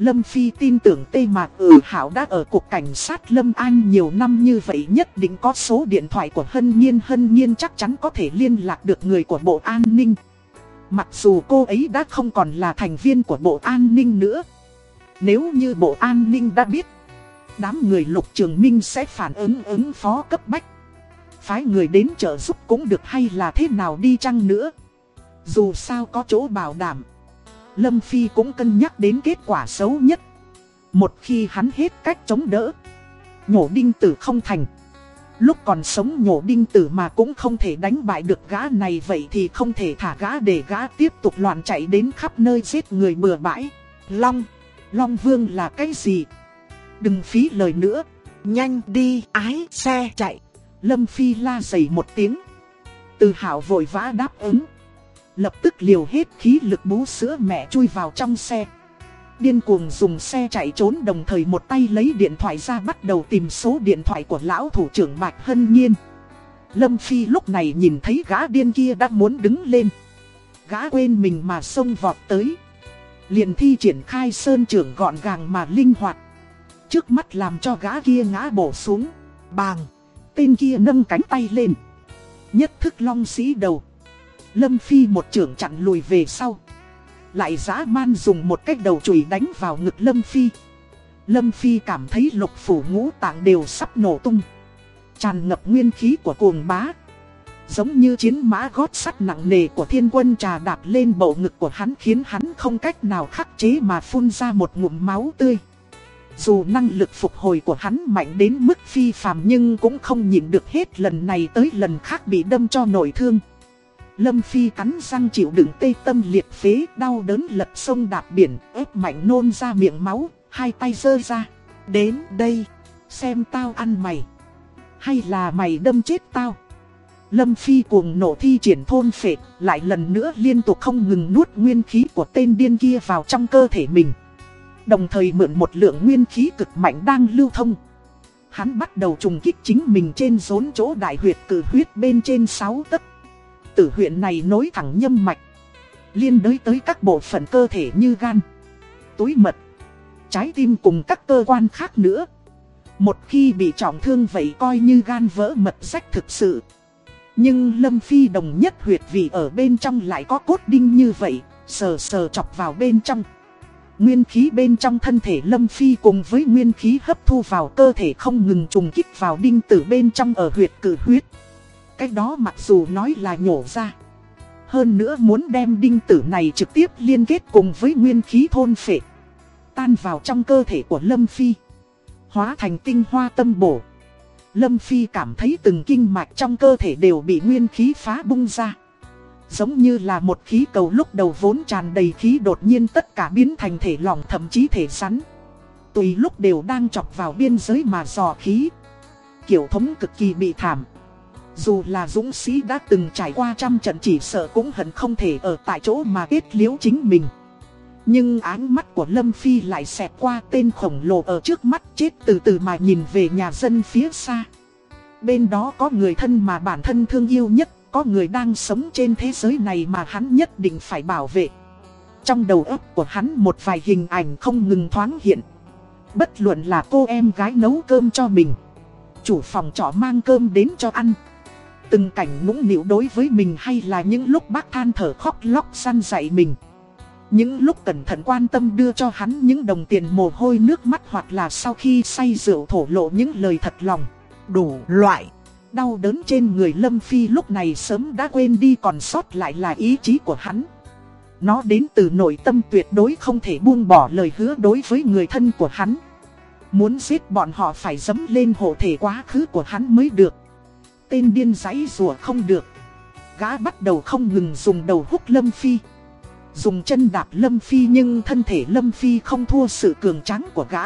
Lâm Phi tin tưởng Tê Mạc Ừ Hảo đã ở cục cảnh sát Lâm An nhiều năm như vậy nhất định có số điện thoại của Hân Nhiên Hân Nhiên chắc chắn có thể liên lạc được người của Bộ An ninh. Mặc dù cô ấy đã không còn là thành viên của Bộ An ninh nữa. Nếu như Bộ An ninh đã biết, đám người lục trường minh sẽ phản ứng ứng phó cấp bách. Phái người đến trợ giúp cũng được hay là thế nào đi chăng nữa. Dù sao có chỗ bảo đảm. Lâm Phi cũng cân nhắc đến kết quả xấu nhất. Một khi hắn hết cách chống đỡ, nhổ đinh tử không thành. Lúc còn sống nhổ đinh tử mà cũng không thể đánh bại được gã này vậy thì không thể thả gã để gã tiếp tục loạn chạy đến khắp nơi giết người bừa bãi. Long, Long Vương là cái gì? Đừng phí lời nữa, nhanh đi, ái, xe chạy. Lâm Phi la dày một tiếng. Từ hảo vội vã đáp ứng. Lập tức liều hết khí lực bú sữa mẹ chui vào trong xe. Điên cuồng dùng xe chạy trốn đồng thời một tay lấy điện thoại ra bắt đầu tìm số điện thoại của lão thủ trưởng Bạch Hân Nhiên. Lâm Phi lúc này nhìn thấy gã điên kia đã muốn đứng lên. Gã quên mình mà xông vọt tới. Liền thi triển khai sơn trưởng gọn gàng mà linh hoạt. Trước mắt làm cho gã kia ngã bổ xuống. Bàng! Tên kia nâng cánh tay lên. Nhất thức long sĩ đầu. Lâm Phi một trưởng chặn lùi về sau. Lại giã man dùng một cách đầu chùy đánh vào ngực Lâm Phi. Lâm Phi cảm thấy lục phủ ngũ tạng đều sắp nổ tung. Tràn ngập nguyên khí của cuồng bá. Giống như chiến mã gót sắt nặng nề của thiên quân trà đạp lên bộ ngực của hắn khiến hắn không cách nào khắc chế mà phun ra một ngụm máu tươi. Dù năng lực phục hồi của hắn mạnh đến mức phi phàm nhưng cũng không nhịn được hết lần này tới lần khác bị đâm cho nội thương. Lâm Phi cắn răng chịu đựng tê tâm liệt phế, đau đớn lật sông đạp biển, ép mạnh nôn ra miệng máu, hai tay giơ ra. Đến đây, xem tao ăn mày. Hay là mày đâm chết tao. Lâm Phi cuồng nổ thi triển thôn phệ, lại lần nữa liên tục không ngừng nuốt nguyên khí của tên điên kia vào trong cơ thể mình. Đồng thời mượn một lượng nguyên khí cực mạnh đang lưu thông. Hắn bắt đầu trùng kích chính mình trên rốn chỗ đại huyệt cử huyết bên trên 6 tấc. Tử huyện này nối thẳng nhâm mạch. Liên đới tới các bộ phận cơ thể như gan, túi mật, trái tim cùng các cơ quan khác nữa. Một khi bị trọng thương vậy coi như gan vỡ mật rách thực sự. Nhưng Lâm Phi đồng nhất huyệt vì ở bên trong lại có cốt đinh như vậy, sờ sờ chọc vào bên trong. Nguyên khí bên trong thân thể Lâm Phi cùng với nguyên khí hấp thu vào cơ thể không ngừng trùng kích vào đinh tử bên trong ở huyệt cử huyết. Cái đó mặc dù nói là nhổ ra. Hơn nữa muốn đem đinh tử này trực tiếp liên kết cùng với nguyên khí thôn phệ. Tan vào trong cơ thể của Lâm Phi. Hóa thành tinh hoa tâm bổ. Lâm Phi cảm thấy từng kinh mạch trong cơ thể đều bị nguyên khí phá bung ra. Giống như là một khí cầu lúc đầu vốn tràn đầy khí đột nhiên tất cả biến thành thể lỏng thậm chí thể rắn. Tùy lúc đều đang chọc vào biên giới mà dò khí. Kiểu thống cực kỳ bị thảm. Dù là dũng sĩ đã từng trải qua trăm trận chỉ sợ cũng hận không thể ở tại chỗ mà kết liễu chính mình. Nhưng áng mắt của Lâm Phi lại xẹt qua tên khổng lồ ở trước mắt chết từ từ mà nhìn về nhà dân phía xa. Bên đó có người thân mà bản thân thương yêu nhất, có người đang sống trên thế giới này mà hắn nhất định phải bảo vệ. Trong đầu óc của hắn một vài hình ảnh không ngừng thoáng hiện. Bất luận là cô em gái nấu cơm cho mình. Chủ phòng trọ mang cơm đến cho ăn. Từng cảnh nũng nịu đối với mình hay là những lúc bác than thở khóc lóc săn dạy mình. Những lúc cẩn thận quan tâm đưa cho hắn những đồng tiền mồ hôi nước mắt hoặc là sau khi say rượu thổ lộ những lời thật lòng. Đủ loại. Đau đớn trên người Lâm Phi lúc này sớm đã quên đi còn sót lại là ý chí của hắn. Nó đến từ nội tâm tuyệt đối không thể buông bỏ lời hứa đối với người thân của hắn. Muốn giết bọn họ phải dấm lên hộ thể quá khứ của hắn mới được. Tên điên giấy rùa không được. Gã bắt đầu không ngừng dùng đầu hút Lâm Phi. Dùng chân đạp Lâm Phi nhưng thân thể Lâm Phi không thua sự cường tráng của gã.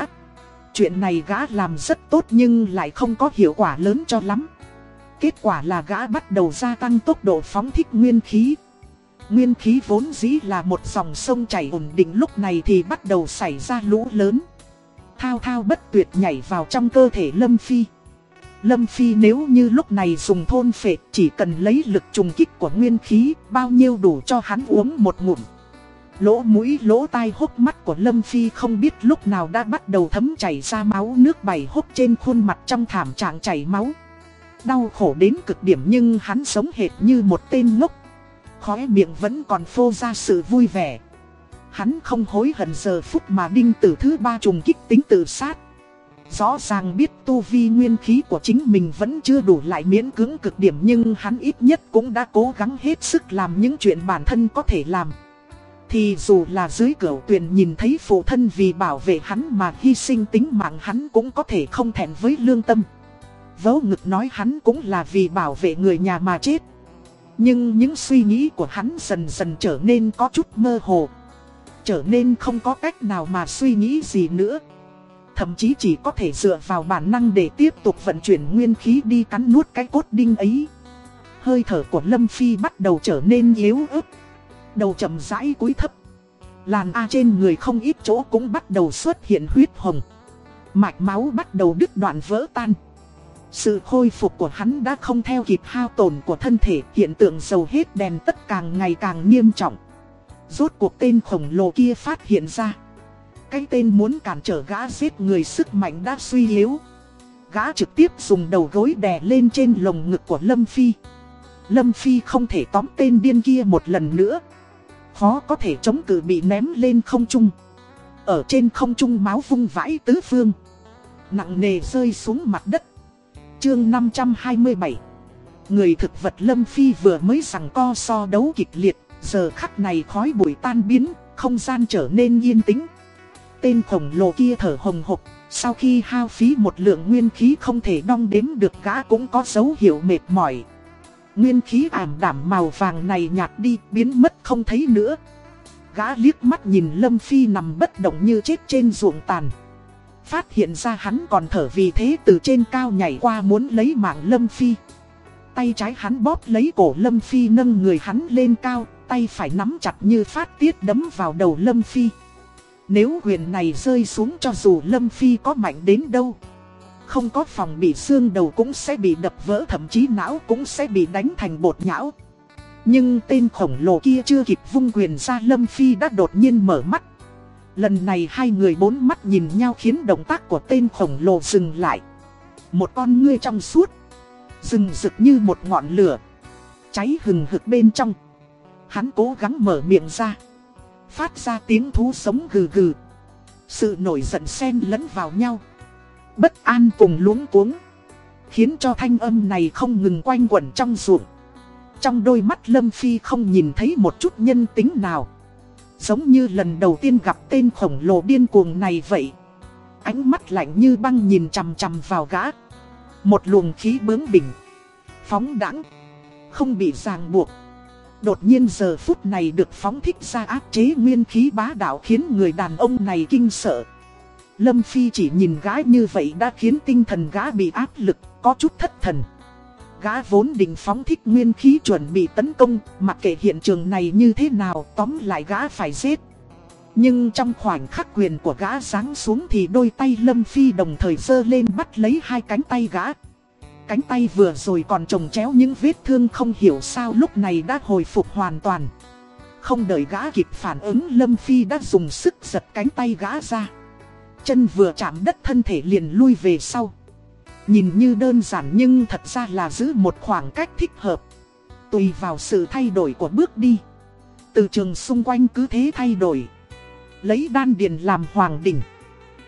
Chuyện này gã làm rất tốt nhưng lại không có hiệu quả lớn cho lắm. Kết quả là gã bắt đầu gia tăng tốc độ phóng thích nguyên khí. Nguyên khí vốn dĩ là một dòng sông chảy ổn định lúc này thì bắt đầu xảy ra lũ lớn. Thao thao bất tuyệt nhảy vào trong cơ thể Lâm Phi. Lâm Phi nếu như lúc này dùng thôn phệ chỉ cần lấy lực trùng kích của nguyên khí, bao nhiêu đủ cho hắn uống một ngụm. Lỗ mũi, lỗ tai, hốc mắt của Lâm Phi không biết lúc nào đã bắt đầu thấm chảy ra máu nước bảy hốc trên khuôn mặt trong thảm trạng chảy máu. Đau khổ đến cực điểm nhưng hắn sống hệt như một tên ngốc. Khóe miệng vẫn còn phô ra sự vui vẻ. Hắn không hối hận giờ phút mà đinh tử thứ ba trùng kích tính tự sát. Rõ ràng biết tu vi nguyên khí của chính mình vẫn chưa đủ lại miễn cưỡng cực điểm nhưng hắn ít nhất cũng đã cố gắng hết sức làm những chuyện bản thân có thể làm. Thì dù là dưới cửa tuyển nhìn thấy phụ thân vì bảo vệ hắn mà hy sinh tính mạng hắn cũng có thể không thẹn với lương tâm. Vớ ngực nói hắn cũng là vì bảo vệ người nhà mà chết. Nhưng những suy nghĩ của hắn dần dần trở nên có chút mơ hồ. Trở nên không có cách nào mà suy nghĩ gì nữa. Thậm chí chỉ có thể dựa vào bản năng để tiếp tục vận chuyển nguyên khí đi cắn nuốt cái cốt đinh ấy. Hơi thở của Lâm Phi bắt đầu trở nên yếu ớt. Đầu chậm rãi cúi thấp. Làn A trên người không ít chỗ cũng bắt đầu xuất hiện huyết hồng. Mạch máu bắt đầu đứt đoạn vỡ tan. Sự khôi phục của hắn đã không theo kịp hao tổn của thân thể, hiện tượng dầu hết đèn tất càng ngày càng nghiêm trọng. Rốt cuộc tên khổng lồ kia phát hiện ra. Cái tên muốn cản trở gã giết người sức mạnh đã suy yếu. Gã trực tiếp dùng đầu gối đè lên trên lồng ngực của Lâm Phi. Lâm Phi không thể tóm tên điên kia một lần nữa. Khó có thể chống cự bị ném lên không trung. Ở trên không trung máu vung vãi tứ phương. Nặng nề rơi xuống mặt đất chương 527 Người thực vật Lâm Phi vừa mới rằng co so đấu kịch liệt, giờ khắc này khói bụi tan biến, không gian trở nên yên tĩnh. Tên khổng lồ kia thở hồng hộc, sau khi hao phí một lượng nguyên khí không thể đong đếm được gã cũng có dấu hiệu mệt mỏi. Nguyên khí ảm đảm màu vàng này nhạt đi, biến mất không thấy nữa. Gã liếc mắt nhìn Lâm Phi nằm bất động như chết trên ruộng tàn. Phát hiện ra hắn còn thở vì thế từ trên cao nhảy qua muốn lấy mạng Lâm Phi. Tay trái hắn bóp lấy cổ Lâm Phi nâng người hắn lên cao, tay phải nắm chặt như phát tiết đấm vào đầu Lâm Phi. Nếu quyền này rơi xuống cho dù Lâm Phi có mạnh đến đâu, Không có phòng bị xương đầu cũng sẽ bị đập vỡ, thậm chí não cũng sẽ bị đánh thành bột nhão. Nhưng tên khổng lồ kia chưa kịp vung quyền ra, Lâm Phi đã đột nhiên mở mắt. Lần này hai người bốn mắt nhìn nhau khiến động tác của tên khổng lồ dừng lại. Một con ngươi trong suốt, Rừng rực như một ngọn lửa, Cháy hừng hực bên trong. Hắn cố gắng mở miệng ra. Phát ra tiếng thú sống gừ gừ. Sự nổi giận xen lẫn vào nhau. Bất an cùng luống cuống. Khiến cho thanh âm này không ngừng quanh quẩn trong ruộng. Trong đôi mắt Lâm Phi không nhìn thấy một chút nhân tính nào. Giống như lần đầu tiên gặp tên khổng lồ điên cuồng này vậy. Ánh mắt lạnh như băng nhìn chằm chằm vào gã. Một luồng khí bướng bỉnh. Phóng đẳng Không bị ràng buộc. Đột nhiên giờ phút này được phóng thích ra áp chế nguyên khí bá đạo khiến người đàn ông này kinh sợ. Lâm Phi chỉ nhìn gái như vậy đã khiến tinh thần gã bị áp lực, có chút thất thần. Gã vốn định phóng thích nguyên khí chuẩn bị tấn công, mặc kệ hiện trường này như thế nào tóm lại gã phải giết. Nhưng trong khoảnh khắc quyền của gã giáng xuống thì đôi tay Lâm Phi đồng thời dơ lên bắt lấy hai cánh tay gã. Cánh tay vừa rồi còn trồng chéo những vết thương không hiểu sao lúc này đã hồi phục hoàn toàn. Không đợi gã kịp phản ứng, Lâm Phi đã dùng sức giật cánh tay gã ra. Chân vừa chạm đất thân thể liền lui về sau. Nhìn như đơn giản nhưng thật ra là giữ một khoảng cách thích hợp. Tùy vào sự thay đổi của bước đi. Từ trường xung quanh cứ thế thay đổi. Lấy đan điền làm hoàng đỉnh.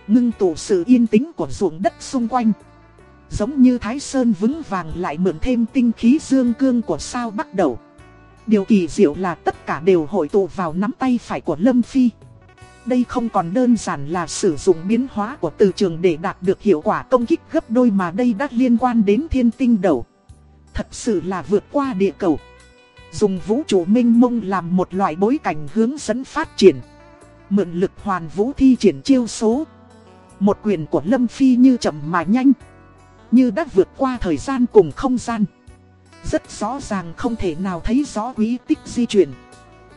Ngưng tụ sự yên tĩnh của ruộng đất xung quanh. Giống như Thái Sơn vững vàng lại mượn thêm tinh khí dương cương của sao bắt đầu. Điều kỳ diệu là tất cả đều hội tụ vào nắm tay phải của Lâm Phi. Đây không còn đơn giản là sử dụng biến hóa của từ trường để đạt được hiệu quả công kích gấp đôi mà đây đã liên quan đến thiên tinh đầu. Thật sự là vượt qua địa cầu. Dùng vũ trụ minh mông làm một loại bối cảnh hướng dẫn phát triển. Mượn lực hoàn vũ thi triển chiêu số. Một quyền của Lâm Phi như chậm mà nhanh. Như đã vượt qua thời gian cùng không gian. Rất rõ ràng không thể nào thấy rõ quý tích di chuyển.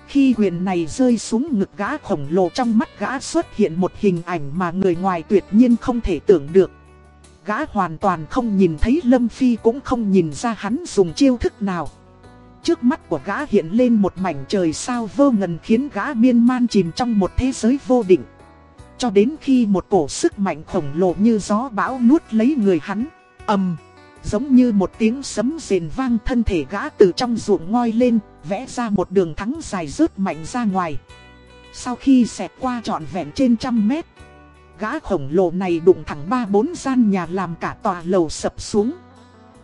Khi quyền này rơi xuống ngực gã khổng lồ trong mắt gã xuất hiện một hình ảnh mà người ngoài tuyệt nhiên không thể tưởng được. Gã hoàn toàn không nhìn thấy Lâm Phi cũng không nhìn ra hắn dùng chiêu thức nào. Trước mắt của gã hiện lên một mảnh trời sao vô ngần khiến gã miên man chìm trong một thế giới vô định. Cho đến khi một cổ sức mạnh khổng lồ như gió bão nuốt lấy người hắn ầm, giống như một tiếng sấm rền vang thân thể gã từ trong ruộng ngoi lên, vẽ ra một đường thắng dài rớt mạnh ra ngoài. Sau khi xẹt qua trọn vẹn trên trăm mét, gã khổng lồ này đụng thẳng ba bốn gian nhà làm cả tòa lầu sập xuống.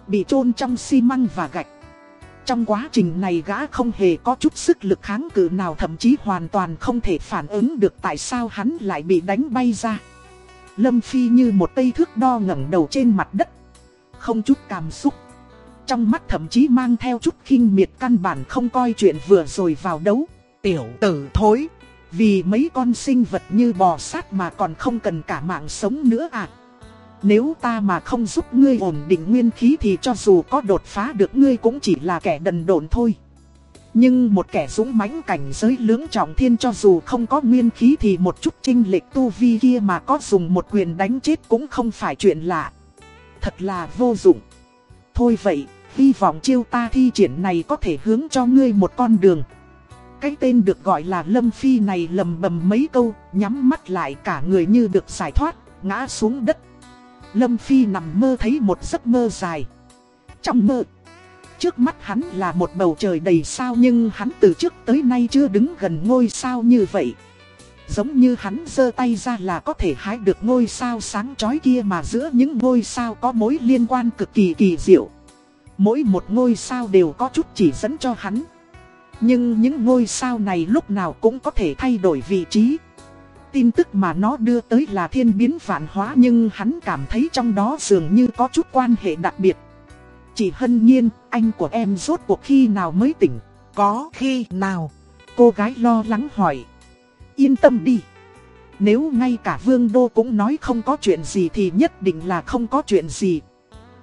Bị chôn trong xi măng và gạch. Trong quá trình này gã không hề có chút sức lực kháng cự nào thậm chí hoàn toàn không thể phản ứng được tại sao hắn lại bị đánh bay ra. Lâm Phi như một tây thước đo ngẩng đầu trên mặt đất không chút cảm xúc. Trong mắt thậm chí mang theo chút khinh miệt căn bản không coi chuyện vừa rồi vào đấu. Tiểu tử thối, vì mấy con sinh vật như bò sát mà còn không cần cả mạng sống nữa à. Nếu ta mà không giúp ngươi ổn định nguyên khí thì cho dù có đột phá được ngươi cũng chỉ là kẻ đần độn thôi. Nhưng một kẻ dũng mãnh cảnh giới lưỡng trọng thiên cho dù không có nguyên khí thì một chút trinh lệch tu vi kia mà có dùng một quyền đánh chết cũng không phải chuyện lạ thật là vô dụng. Thôi vậy, hy vọng chiêu ta thi triển này có thể hướng cho ngươi một con đường. Cái tên được gọi là Lâm Phi này lầm bầm mấy câu, nhắm mắt lại cả người như được giải thoát, ngã xuống đất. Lâm Phi nằm mơ thấy một giấc mơ dài. Trong mơ, trước mắt hắn là một bầu trời đầy sao nhưng hắn từ trước tới nay chưa đứng gần ngôi sao như vậy. Giống như hắn giơ tay ra là có thể hái được ngôi sao sáng chói kia mà giữa những ngôi sao có mối liên quan cực kỳ kỳ diệu. Mỗi một ngôi sao đều có chút chỉ dẫn cho hắn. Nhưng những ngôi sao này lúc nào cũng có thể thay đổi vị trí. Tin tức mà nó đưa tới là thiên biến vạn hóa nhưng hắn cảm thấy trong đó dường như có chút quan hệ đặc biệt. Chị Hân Nhiên, anh của em rốt cuộc khi nào mới tỉnh? Có khi nào? Cô gái lo lắng hỏi. Yên tâm đi. Nếu ngay cả Vương Đô cũng nói không có chuyện gì thì nhất định là không có chuyện gì.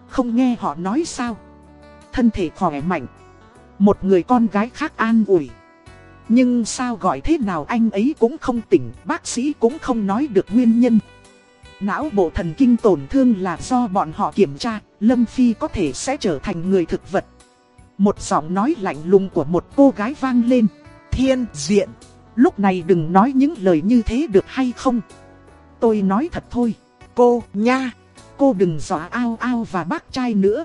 Không nghe họ nói sao? Thân thể khỏe mạnh. Một người con gái khác an ủi. Nhưng sao gọi thế nào anh ấy cũng không tỉnh, bác sĩ cũng không nói được nguyên nhân. Não bộ thần kinh tổn thương là do bọn họ kiểm tra, Lâm Phi có thể sẽ trở thành người thực vật. Một giọng nói lạnh lùng của một cô gái vang lên. Thiên diện. Lúc này đừng nói những lời như thế được hay không. Tôi nói thật thôi. Cô, nha. Cô đừng dọa ao ao và bác trai nữa.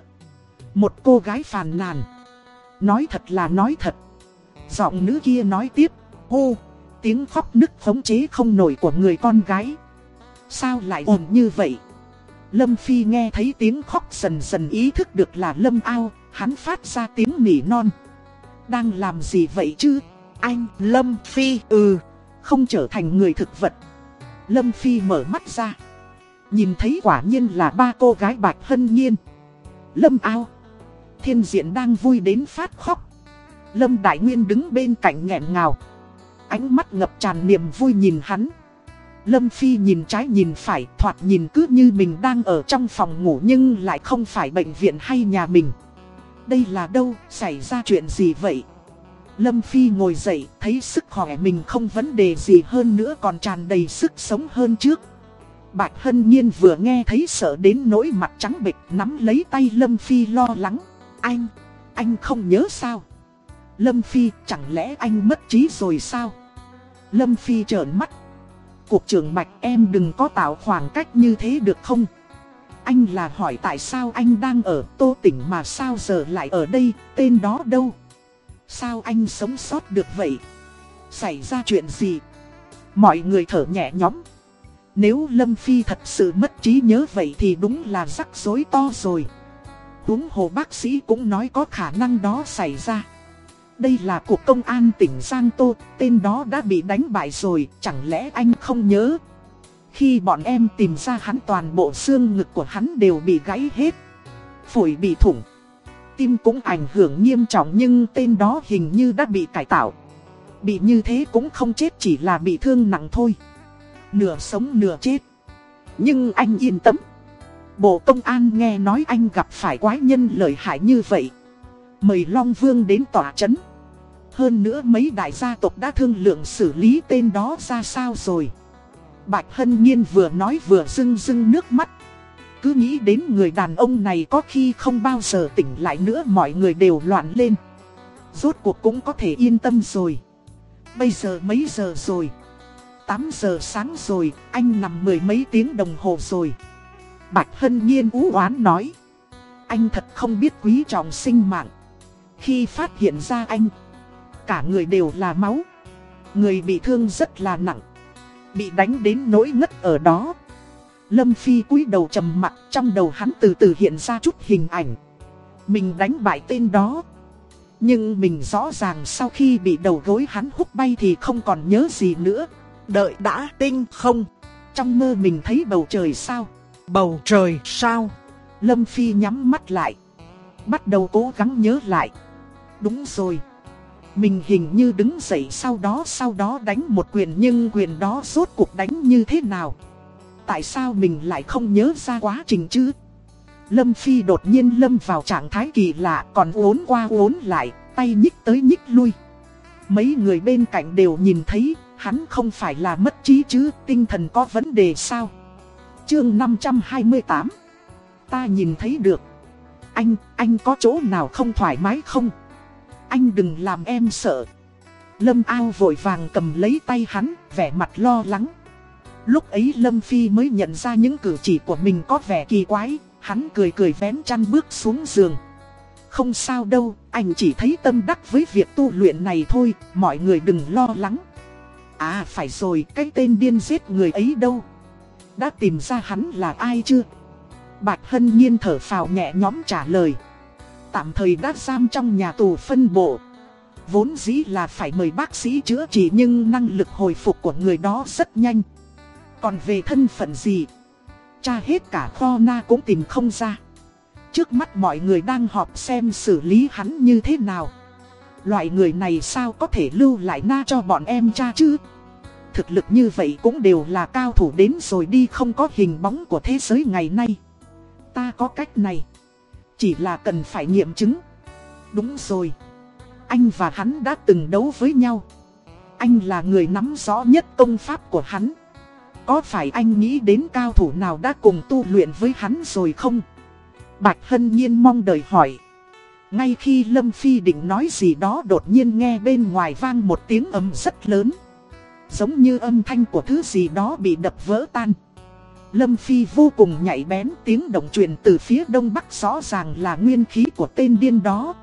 Một cô gái phàn nàn. Nói thật là nói thật. Giọng nữ kia nói tiếp. Hô, tiếng khóc nức khống chế không nổi của người con gái. Sao lại ồn như vậy? Lâm Phi nghe thấy tiếng khóc dần dần ý thức được là Lâm ao, hắn phát ra tiếng nỉ non. Đang làm gì vậy chứ? Anh, Lâm Phi, ừ, không trở thành người thực vật. Lâm Phi mở mắt ra. Nhìn thấy quả nhiên là ba cô gái bạch hân nhiên. Lâm ao. Thiên diện đang vui đến phát khóc. Lâm Đại Nguyên đứng bên cạnh nghẹn ngào. Ánh mắt ngập tràn niềm vui nhìn hắn. Lâm Phi nhìn trái nhìn phải thoạt nhìn cứ như mình đang ở trong phòng ngủ nhưng lại không phải bệnh viện hay nhà mình. Đây là đâu, xảy ra chuyện gì vậy? Lâm Phi ngồi dậy, thấy sức khỏe mình không vấn đề gì hơn nữa còn tràn đầy sức sống hơn trước. Bạch Hân Nhiên vừa nghe thấy sợ đến nỗi mặt trắng bệch nắm lấy tay Lâm Phi lo lắng. Anh, anh không nhớ sao? Lâm Phi, chẳng lẽ anh mất trí rồi sao? Lâm Phi trợn mắt. Cục trưởng Bạch em đừng có tạo khoảng cách như thế được không? Anh là hỏi tại sao anh đang ở Tô Tỉnh mà sao giờ lại ở đây, tên đó đâu? Sao anh sống sót được vậy? Xảy ra chuyện gì? Mọi người thở nhẹ nhõm. Nếu Lâm Phi thật sự mất trí nhớ vậy thì đúng là rắc rối to rồi. Húng hồ bác sĩ cũng nói có khả năng đó xảy ra. Đây là cuộc công an tỉnh Giang Tô, tên đó đã bị đánh bại rồi, chẳng lẽ anh không nhớ? Khi bọn em tìm ra hắn toàn bộ xương ngực của hắn đều bị gãy hết. Phổi bị thủng. Tim cũng ảnh hưởng nghiêm trọng nhưng tên đó hình như đã bị cải tạo. Bị như thế cũng không chết chỉ là bị thương nặng thôi. Nửa sống nửa chết. Nhưng anh yên tâm. Bộ công an nghe nói anh gặp phải quái nhân lợi hại như vậy. Mời Long Vương đến tòa chấn. Hơn nữa mấy đại gia tộc đã thương lượng xử lý tên đó ra sao rồi. Bạch Hân Nhiên vừa nói vừa rưng rưng nước mắt. Cứ nghĩ đến người đàn ông này có khi không bao giờ tỉnh lại nữa mọi người đều loạn lên. Rốt cuộc cũng có thể yên tâm rồi. Bây giờ mấy giờ rồi? 8 giờ sáng rồi, anh nằm mười mấy tiếng đồng hồ rồi. Bạch Hân Nhiên ú oán nói. Anh thật không biết quý trọng sinh mạng. Khi phát hiện ra anh, cả người đều là máu. Người bị thương rất là nặng. Bị đánh đến nỗi ngất ở đó. Lâm Phi cúi đầu trầm mặt, trong đầu hắn từ từ hiện ra chút hình ảnh. Mình đánh bại tên đó. Nhưng mình rõ ràng sau khi bị đầu gối hắn hút bay thì không còn nhớ gì nữa. Đợi đã tinh không. Trong mơ mình thấy bầu trời sao. Bầu trời sao? Lâm Phi nhắm mắt lại. Bắt đầu cố gắng nhớ lại. Đúng rồi. Mình hình như đứng dậy sau đó sau đó đánh một quyền nhưng quyền đó rốt cuộc đánh như thế nào? Tại sao mình lại không nhớ ra quá trình chứ? Lâm Phi đột nhiên lâm vào trạng thái kỳ lạ còn uốn qua uốn lại, tay nhích tới nhích lui. Mấy người bên cạnh đều nhìn thấy, hắn không phải là mất trí chứ, tinh thần có vấn đề sao? Chương 528 Ta nhìn thấy được. Anh, anh có chỗ nào không thoải mái không? Anh đừng làm em sợ. Lâm ao vội vàng cầm lấy tay hắn, vẻ mặt lo lắng. Lúc ấy Lâm Phi mới nhận ra những cử chỉ của mình có vẻ kỳ quái, hắn cười cười vén chăn bước xuống giường. Không sao đâu, anh chỉ thấy tâm đắc với việc tu luyện này thôi, mọi người đừng lo lắng. À phải rồi, cái tên điên giết người ấy đâu? Đã tìm ra hắn là ai chưa? Bạch Hân Nhiên thở phào nhẹ nhõm trả lời. Tạm thời đã giam trong nhà tù phân bộ. Vốn dĩ là phải mời bác sĩ chữa trị nhưng năng lực hồi phục của người đó rất nhanh. Còn về thân phận gì? Cha hết cả kho na cũng tìm không ra. trước mắt mọi người đang họp xem xử lý hắn như thế nào. Loại người này sao có thể lưu lại na cho bọn em cha chứ? Thực lực như vậy cũng đều là cao thủ đến rồi đi không có hình bóng của thế giới ngày nay. Ta có cách này. Chỉ là cần phải nghiệm chứng. Đúng rồi. Anh và hắn đã từng đấu với nhau. Anh là người nắm rõ nhất công pháp của hắn. Có phải anh nghĩ đến cao thủ nào đã cùng tu luyện với hắn rồi không? Bạch Hân Nhiên mong đợi hỏi. Ngay khi Lâm Phi định nói gì đó đột nhiên nghe bên ngoài vang một tiếng âm rất lớn. Giống như âm thanh của thứ gì đó bị đập vỡ tan. Lâm Phi vô cùng nhạy bén, tiếng động truyền từ phía đông bắc rõ ràng là nguyên khí của tên điên đó.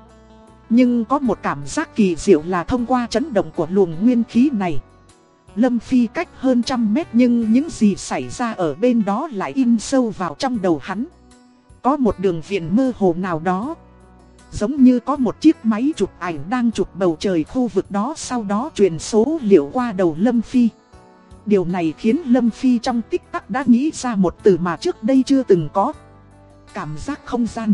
Nhưng có một cảm giác kỳ diệu là thông qua chấn động của luồng nguyên khí này. Lâm Phi cách hơn trăm mét nhưng những gì xảy ra ở bên đó lại in sâu vào trong đầu hắn. Có một đường viện mơ hồ nào đó. Giống như có một chiếc máy chụp ảnh đang chụp bầu trời khu vực đó sau đó truyền số liệu qua đầu Lâm Phi. Điều này khiến Lâm Phi trong tích tắc đã nghĩ ra một từ mà trước đây chưa từng có. Cảm giác không gian.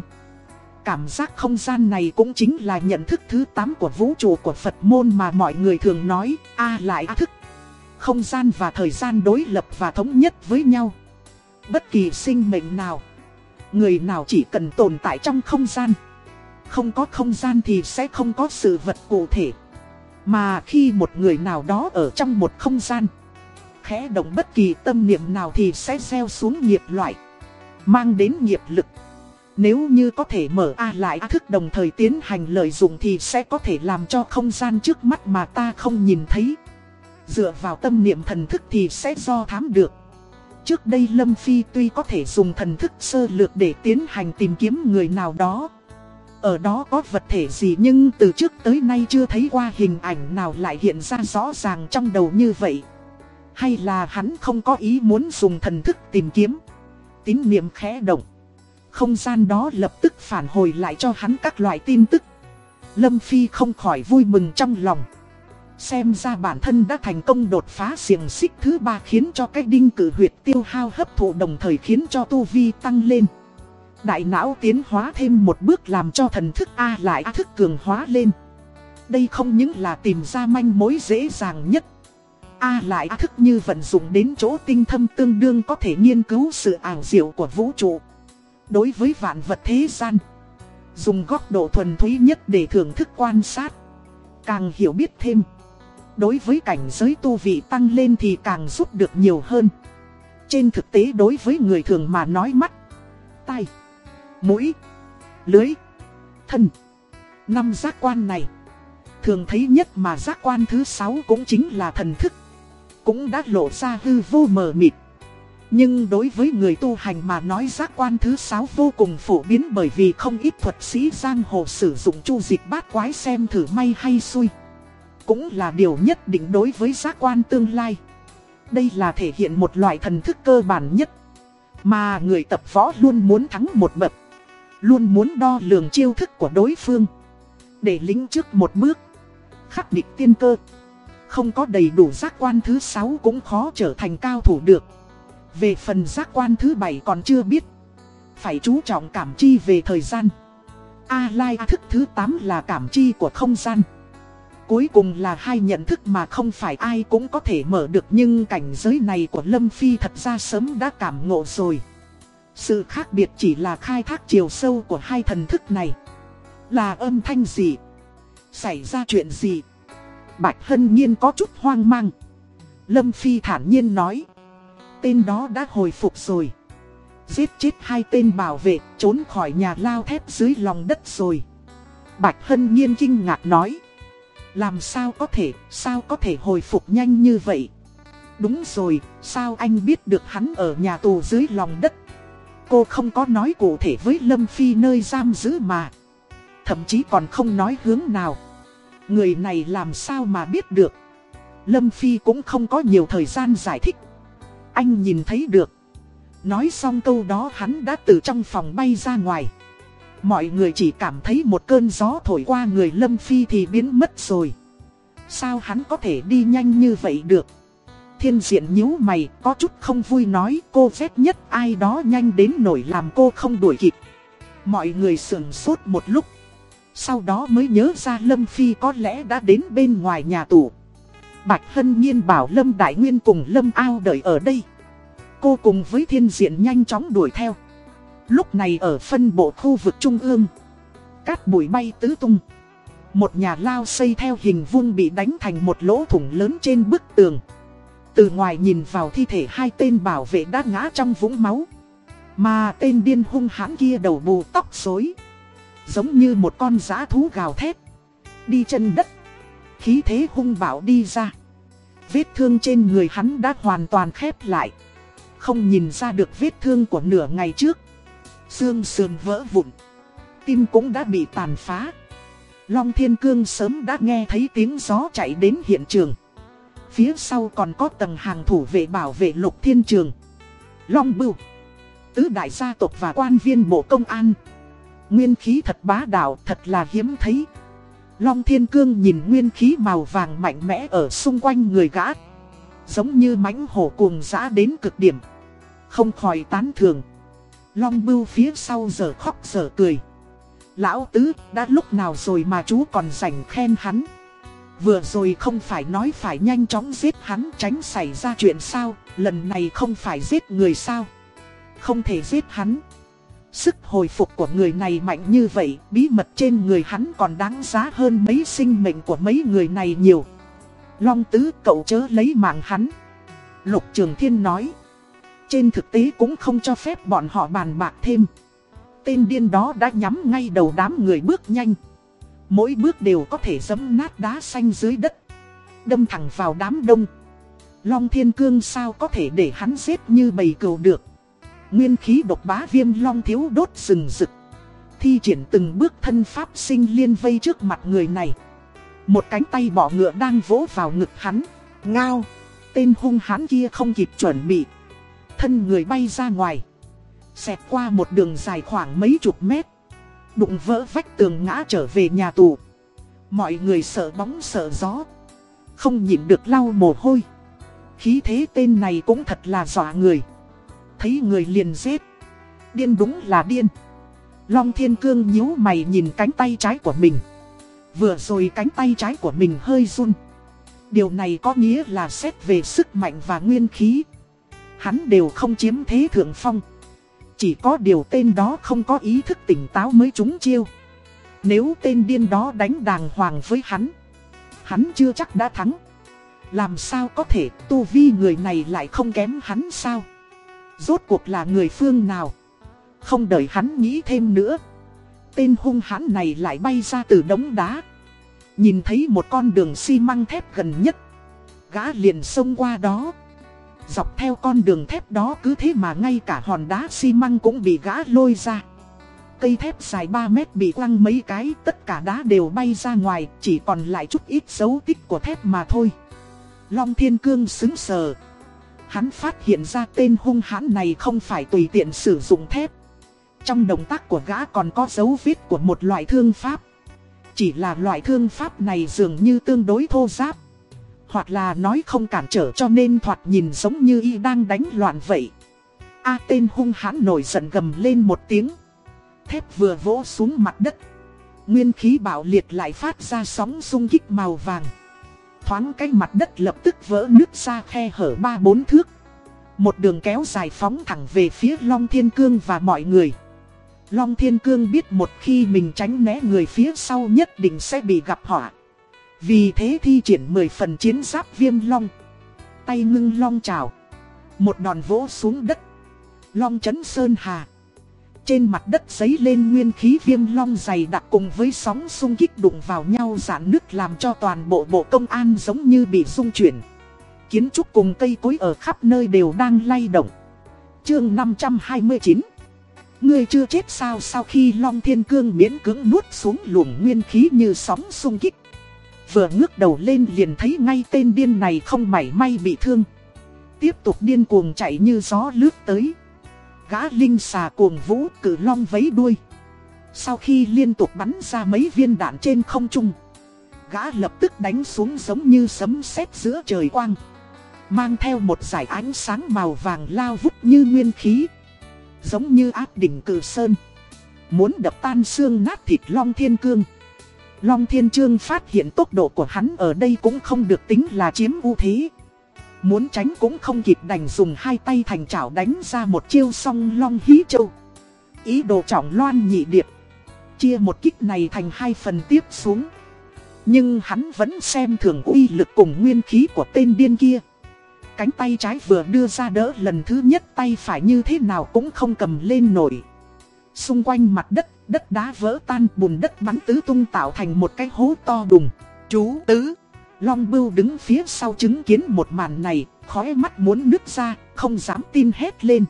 Cảm giác không gian này cũng chính là nhận thức thứ 8 của vũ trụ của Phật môn mà mọi người thường nói, A lại A thức. Không gian và thời gian đối lập và thống nhất với nhau. Bất kỳ sinh mệnh nào, người nào chỉ cần tồn tại trong không gian. Không có không gian thì sẽ không có sự vật cụ thể. Mà khi một người nào đó ở trong một không gian, khẽ động bất kỳ tâm niệm nào thì sẽ gieo xuống nghiệp loại, mang đến nghiệp lực. Nếu như có thể mở A lại A thức đồng thời tiến hành lợi dụng thì sẽ có thể làm cho không gian trước mắt mà ta không nhìn thấy. Dựa vào tâm niệm thần thức thì sẽ do thám được. Trước đây Lâm Phi tuy có thể dùng thần thức sơ lược để tiến hành tìm kiếm người nào đó. Ở đó có vật thể gì nhưng từ trước tới nay chưa thấy qua hình ảnh nào lại hiện ra rõ ràng trong đầu như vậy. Hay là hắn không có ý muốn dùng thần thức tìm kiếm. Tín niệm khẽ động. Không gian đó lập tức phản hồi lại cho hắn các loại tin tức. Lâm Phi không khỏi vui mừng trong lòng. Xem ra bản thân đã thành công đột phá xiềng xích thứ ba khiến cho cái đinh cử huyệt tiêu hao hấp thụ đồng thời khiến cho tu vi tăng lên. Đại não tiến hóa thêm một bước làm cho thần thức A lại A thức cường hóa lên. Đây không những là tìm ra manh mối dễ dàng nhất. A lại A thức như vận dụng đến chỗ tinh thâm tương đương có thể nghiên cứu sự ảo diệu của vũ trụ. Đối với vạn vật thế gian, dùng góc độ thuần túy nhất để thưởng thức quan sát. Càng hiểu biết thêm, đối với cảnh giới tu vị tăng lên thì càng giúp được nhiều hơn. Trên thực tế đối với người thường mà nói mắt, tai, mũi, lưới, thân. Năm giác quan này, thường thấy nhất mà giác quan thứ sáu cũng chính là thần thức. Cũng đã lộ ra hư vô mờ mịt. Nhưng đối với người tu hành mà nói giác quan thứ sáu vô cùng phổ biến bởi vì không ít thuật sĩ giang hồ sử dụng chu dịch bát quái xem thử may hay xui. Cũng là điều nhất định đối với giác quan tương lai. Đây là thể hiện một loại thần thức cơ bản nhất. Mà người tập võ luôn muốn thắng một bậc. Luôn muốn đo lường chiêu thức của đối phương, Để lính trước một bước, Khắc định tiên cơ Không có đầy đủ giác quan thứ 6 cũng khó trở thành cao thủ được Về phần giác quan thứ 7 còn chưa biết, Phải chú trọng cảm chi về thời gian A-lai thức thứ 8 là cảm chi của không gian Cuối cùng là hai nhận thức mà không phải ai cũng có thể mở được Nhưng cảnh giới này của Lâm Phi thật ra sớm đã cảm ngộ rồi sự khác biệt chỉ là khai thác chiều sâu của hai thần thức này. Là âm thanh gì? Xảy ra chuyện gì? Bạch Hân Nhiên có chút hoang mang. Lâm Phi thản nhiên nói. Tên đó đã hồi phục rồi. Giết chết hai tên bảo vệ, trốn khỏi nhà lao thép dưới lòng đất rồi. Bạch Hân Nhiên kinh ngạc nói. Làm sao có thể, sao có thể hồi phục nhanh như vậy? Đúng rồi, sao anh biết được hắn ở nhà tù dưới lòng đất? cô không có nói cụ thể với Lâm Phi nơi giam giữ mà. Thậm chí còn không nói hướng nào. Người này làm sao mà biết được. Lâm Phi cũng không có nhiều thời gian giải thích. Anh nhìn thấy được. Nói xong câu đó hắn đã từ trong phòng bay ra ngoài. Mọi người chỉ cảm thấy một cơn gió thổi qua người Lâm Phi thì biến mất rồi. Sao hắn có thể đi nhanh như vậy được? thiên diện nhíu mày, có chút không vui nói cô vét nhất ai đó nhanh đến nổi làm cô không đuổi kịp. Mọi người sườn sốt một lúc. Sau đó mới nhớ ra Lâm Phi có lẽ đã đến bên ngoài nhà tù. Bạch Hân Nhiên bảo Lâm Đại Nguyên cùng Lâm Ao đợi ở đây. Cô cùng với thiên diện nhanh chóng đuổi theo. Lúc này ở phân bộ khu vực trung ương. Cát bụi bay tứ tung. Một nhà lao xây theo hình vuông bị đánh thành một lỗ thủng lớn trên bức tường. Từ ngoài nhìn vào thi thể hai tên bảo vệ đã ngã trong vũng máu. Mà tên điên hung hãn kia đầu bù tóc rối Giống như một con giã thú gào thét. Đi chân đất. Khí thế hung bạo đi ra. Vết thương trên người hắn đã hoàn toàn khép lại. Không nhìn ra được vết thương của nửa ngày trước. Xương sườn vỡ vụn. Tim cũng đã bị tàn phá. Long Thiên Cương sớm đã nghe thấy tiếng gió chạy đến hiện trường. Phía sau còn có tầng hàng thủ vệ bảo vệ lục thiên trường. Long Bưu. Tứ đại gia tộc và quan viên bộ công an. Nguyên khí thật bá đạo, thật là hiếm thấy. Long Thiên Cương nhìn nguyên khí màu vàng mạnh mẽ ở xung quanh người gã. Giống như mãnh hổ cuồng dã đến cực điểm. Không khỏi tán thường. Long Bưu phía sau giờ khóc giờ cười. Lão Tứ, đã lúc nào rồi mà chú còn rảnh khen hắn. Vừa rồi không phải nói phải nhanh chóng giết hắn tránh xảy ra chuyện sao, lần này không phải giết người sao. Không thể giết hắn. Sức hồi phục của người này mạnh như vậy, bí mật trên người hắn còn đáng giá hơn mấy sinh mệnh của mấy người này nhiều. Long tứ cậu chớ lấy mạng hắn. Lục Trường Thiên nói. Trên thực tế cũng không cho phép bọn họ bàn bạc thêm. Tên điên đó đã nhắm ngay đầu đám người bước nhanh. Mỗi bước đều có thể giấm nát đá xanh dưới đất. Đâm thẳng vào đám đông. Long Thiên Cương sao có thể để hắn giết như bầy cừu được. Nguyên khí độc bá viêm long thiếu đốt rừng rực. Thi triển từng bước thân pháp sinh liên vây trước mặt người này. Một cánh tay bỏ ngựa đang vỗ vào ngực hắn. Ngao. Tên hung hãn kia không kịp chuẩn bị. Thân người bay ra ngoài. Xẹt qua một đường dài khoảng mấy chục mét. Đụng vỡ vách tường ngã trở về nhà tù. Mọi người sợ bóng sợ gió. Không nhịn được lau mồ hôi. Khí thế tên này cũng thật là dọa người thấy người liền giết. Điên đúng là điên. Long Thiên Cương nhíu mày nhìn cánh tay trái của mình. Vừa rồi cánh tay trái của mình hơi run. Điều này có nghĩa là xét về sức mạnh và nguyên khí. Hắn đều không chiếm thế thượng phong. Chỉ có điều tên đó không có ý thức tỉnh táo mới trúng chiêu. Nếu tên điên đó đánh đàng hoàng với hắn, hắn chưa chắc đã thắng. Làm sao có thể tu vi người này lại không kém hắn sao? Rốt cuộc là người phương nào Không đợi hắn nghĩ thêm nữa Tên hung hãn này lại bay ra từ đống đá Nhìn thấy một con đường xi măng thép gần nhất Gã liền xông qua đó Dọc theo con đường thép đó cứ thế mà ngay cả hòn đá xi măng cũng bị gã lôi ra Cây thép dài 3 mét bị quăng mấy cái, Tất cả đá đều bay ra ngoài, Chỉ còn lại chút ít dấu tích của thép mà thôi Long Thiên Cương xứng sờ Hắn phát hiện ra tên hung hãn này không phải tùy tiện sử dụng thép. Trong động tác của gã còn có dấu vết của một loại thương pháp. Chỉ là loại thương pháp này dường như tương đối thô giáp. Hoặc là nói không cản trở cho nên thoạt nhìn giống như y đang đánh loạn vậy. A tên hung hãn nổi giận gầm lên một tiếng. Thép vừa vỗ xuống mặt đất. Nguyên khí bạo liệt lại phát ra sóng xung kích màu vàng thoáng cái mặt đất lập tức vỡ nứt ra khe hở ba bốn thước. Một đường kéo dài phóng thẳng về phía Long Thiên Cương và mọi người. Long Thiên Cương biết một khi mình tránh né người phía sau nhất định sẽ bị gặp họa. Vì thế thi triển 10 phần chiến giáp viêm long. Tay ngưng long trào. Một đòn vỗ xuống đất. Long chấn sơn hà. Trên mặt đất giấy lên nguyên khí viêm long dày đặc cùng với sóng xung kích đụng vào nhau giãn nước làm cho toàn bộ bộ công an giống như bị rung chuyển. Kiến trúc cùng cây cối ở khắp nơi đều đang lay động. Chương 529 Ngươi chưa chết sao sau khi Long Thiên Cương miễn cưỡng nuốt xuống luồng nguyên khí như sóng xung kích. Vừa ngước đầu lên liền thấy ngay tên điên này không mảy may bị thương. Tiếp tục điên cuồng chạy như gió lướt tới gã linh xà cuồng vũ cử long vấy đuôi. Sau khi liên tục bắn ra mấy viên đạn trên không trung, gã lập tức đánh xuống giống như sấm sét giữa trời quang. Mang theo một dải ánh sáng màu vàng lao vút như nguyên khí. Giống như áp đỉnh cử sơn. Muốn đập tan xương nát thịt Long Thiên Cương Long Thiên Trương phát hiện tốc độ của hắn ở đây cũng không được tính là chiếm ưu thế. Muốn tránh cũng không kịp đành dùng hai tay thành chảo đánh ra một chiêu song Long Hí Châu. Ý đồ trọng loan nhị điệp. Chia một kích này thành hai phần tiếp xuống. Nhưng hắn vẫn xem thường uy lực cùng nguyên khí của tên điên kia. Cánh tay trái vừa đưa ra đỡ lần thứ nhất tay phải như thế nào cũng không cầm lên nổi. Xung quanh mặt đất, đất đá vỡ tan bùn đất bắn tứ tung tạo thành một cái hố to đùng. Chú Tứ Long Bưu đứng phía sau chứng kiến một màn này, khói mắt muốn nứt ra, không dám tin hét lên.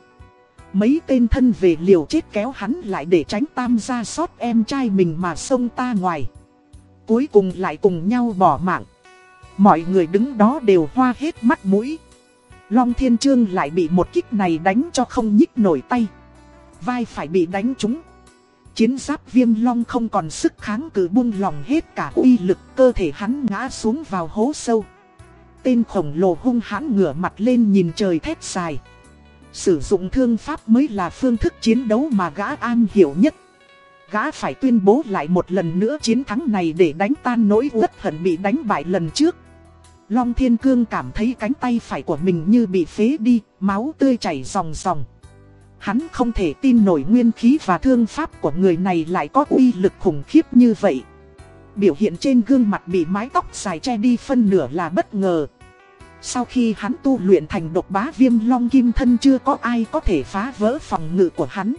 Mấy tên thân về liều chết kéo hắn lại để tránh tam gia sót em trai mình mà xông ta ngoài. Cuối cùng lại cùng nhau bỏ mạng. Mọi người đứng đó đều hoa hết mắt mũi. Long Thiên Trương lại bị một kích này đánh cho không nhích nổi tay. Vai phải bị đánh trúng Chiến giáp viêm long không còn sức kháng cự buông lòng hết cả uy lực cơ thể hắn ngã xuống vào hố sâu. Tên khổng lồ hung hãn ngửa mặt lên nhìn trời thét dài. Sử dụng thương pháp mới là phương thức chiến đấu mà gã an hiểu nhất. Gã phải tuyên bố lại một lần nữa chiến thắng này để đánh tan nỗi uất hận bị đánh bại lần trước. Long Thiên Cương cảm thấy cánh tay phải của mình như bị phế đi, máu tươi chảy ròng ròng. Hắn không thể tin nổi nguyên khí và thương pháp của người này lại có uy lực khủng khiếp như vậy. Biểu hiện trên gương mặt bị mái tóc dài che đi phân nửa là bất ngờ. Sau khi hắn tu luyện thành độc bá viêm long kim thân chưa có ai có thể phá vỡ phòng ngự của hắn.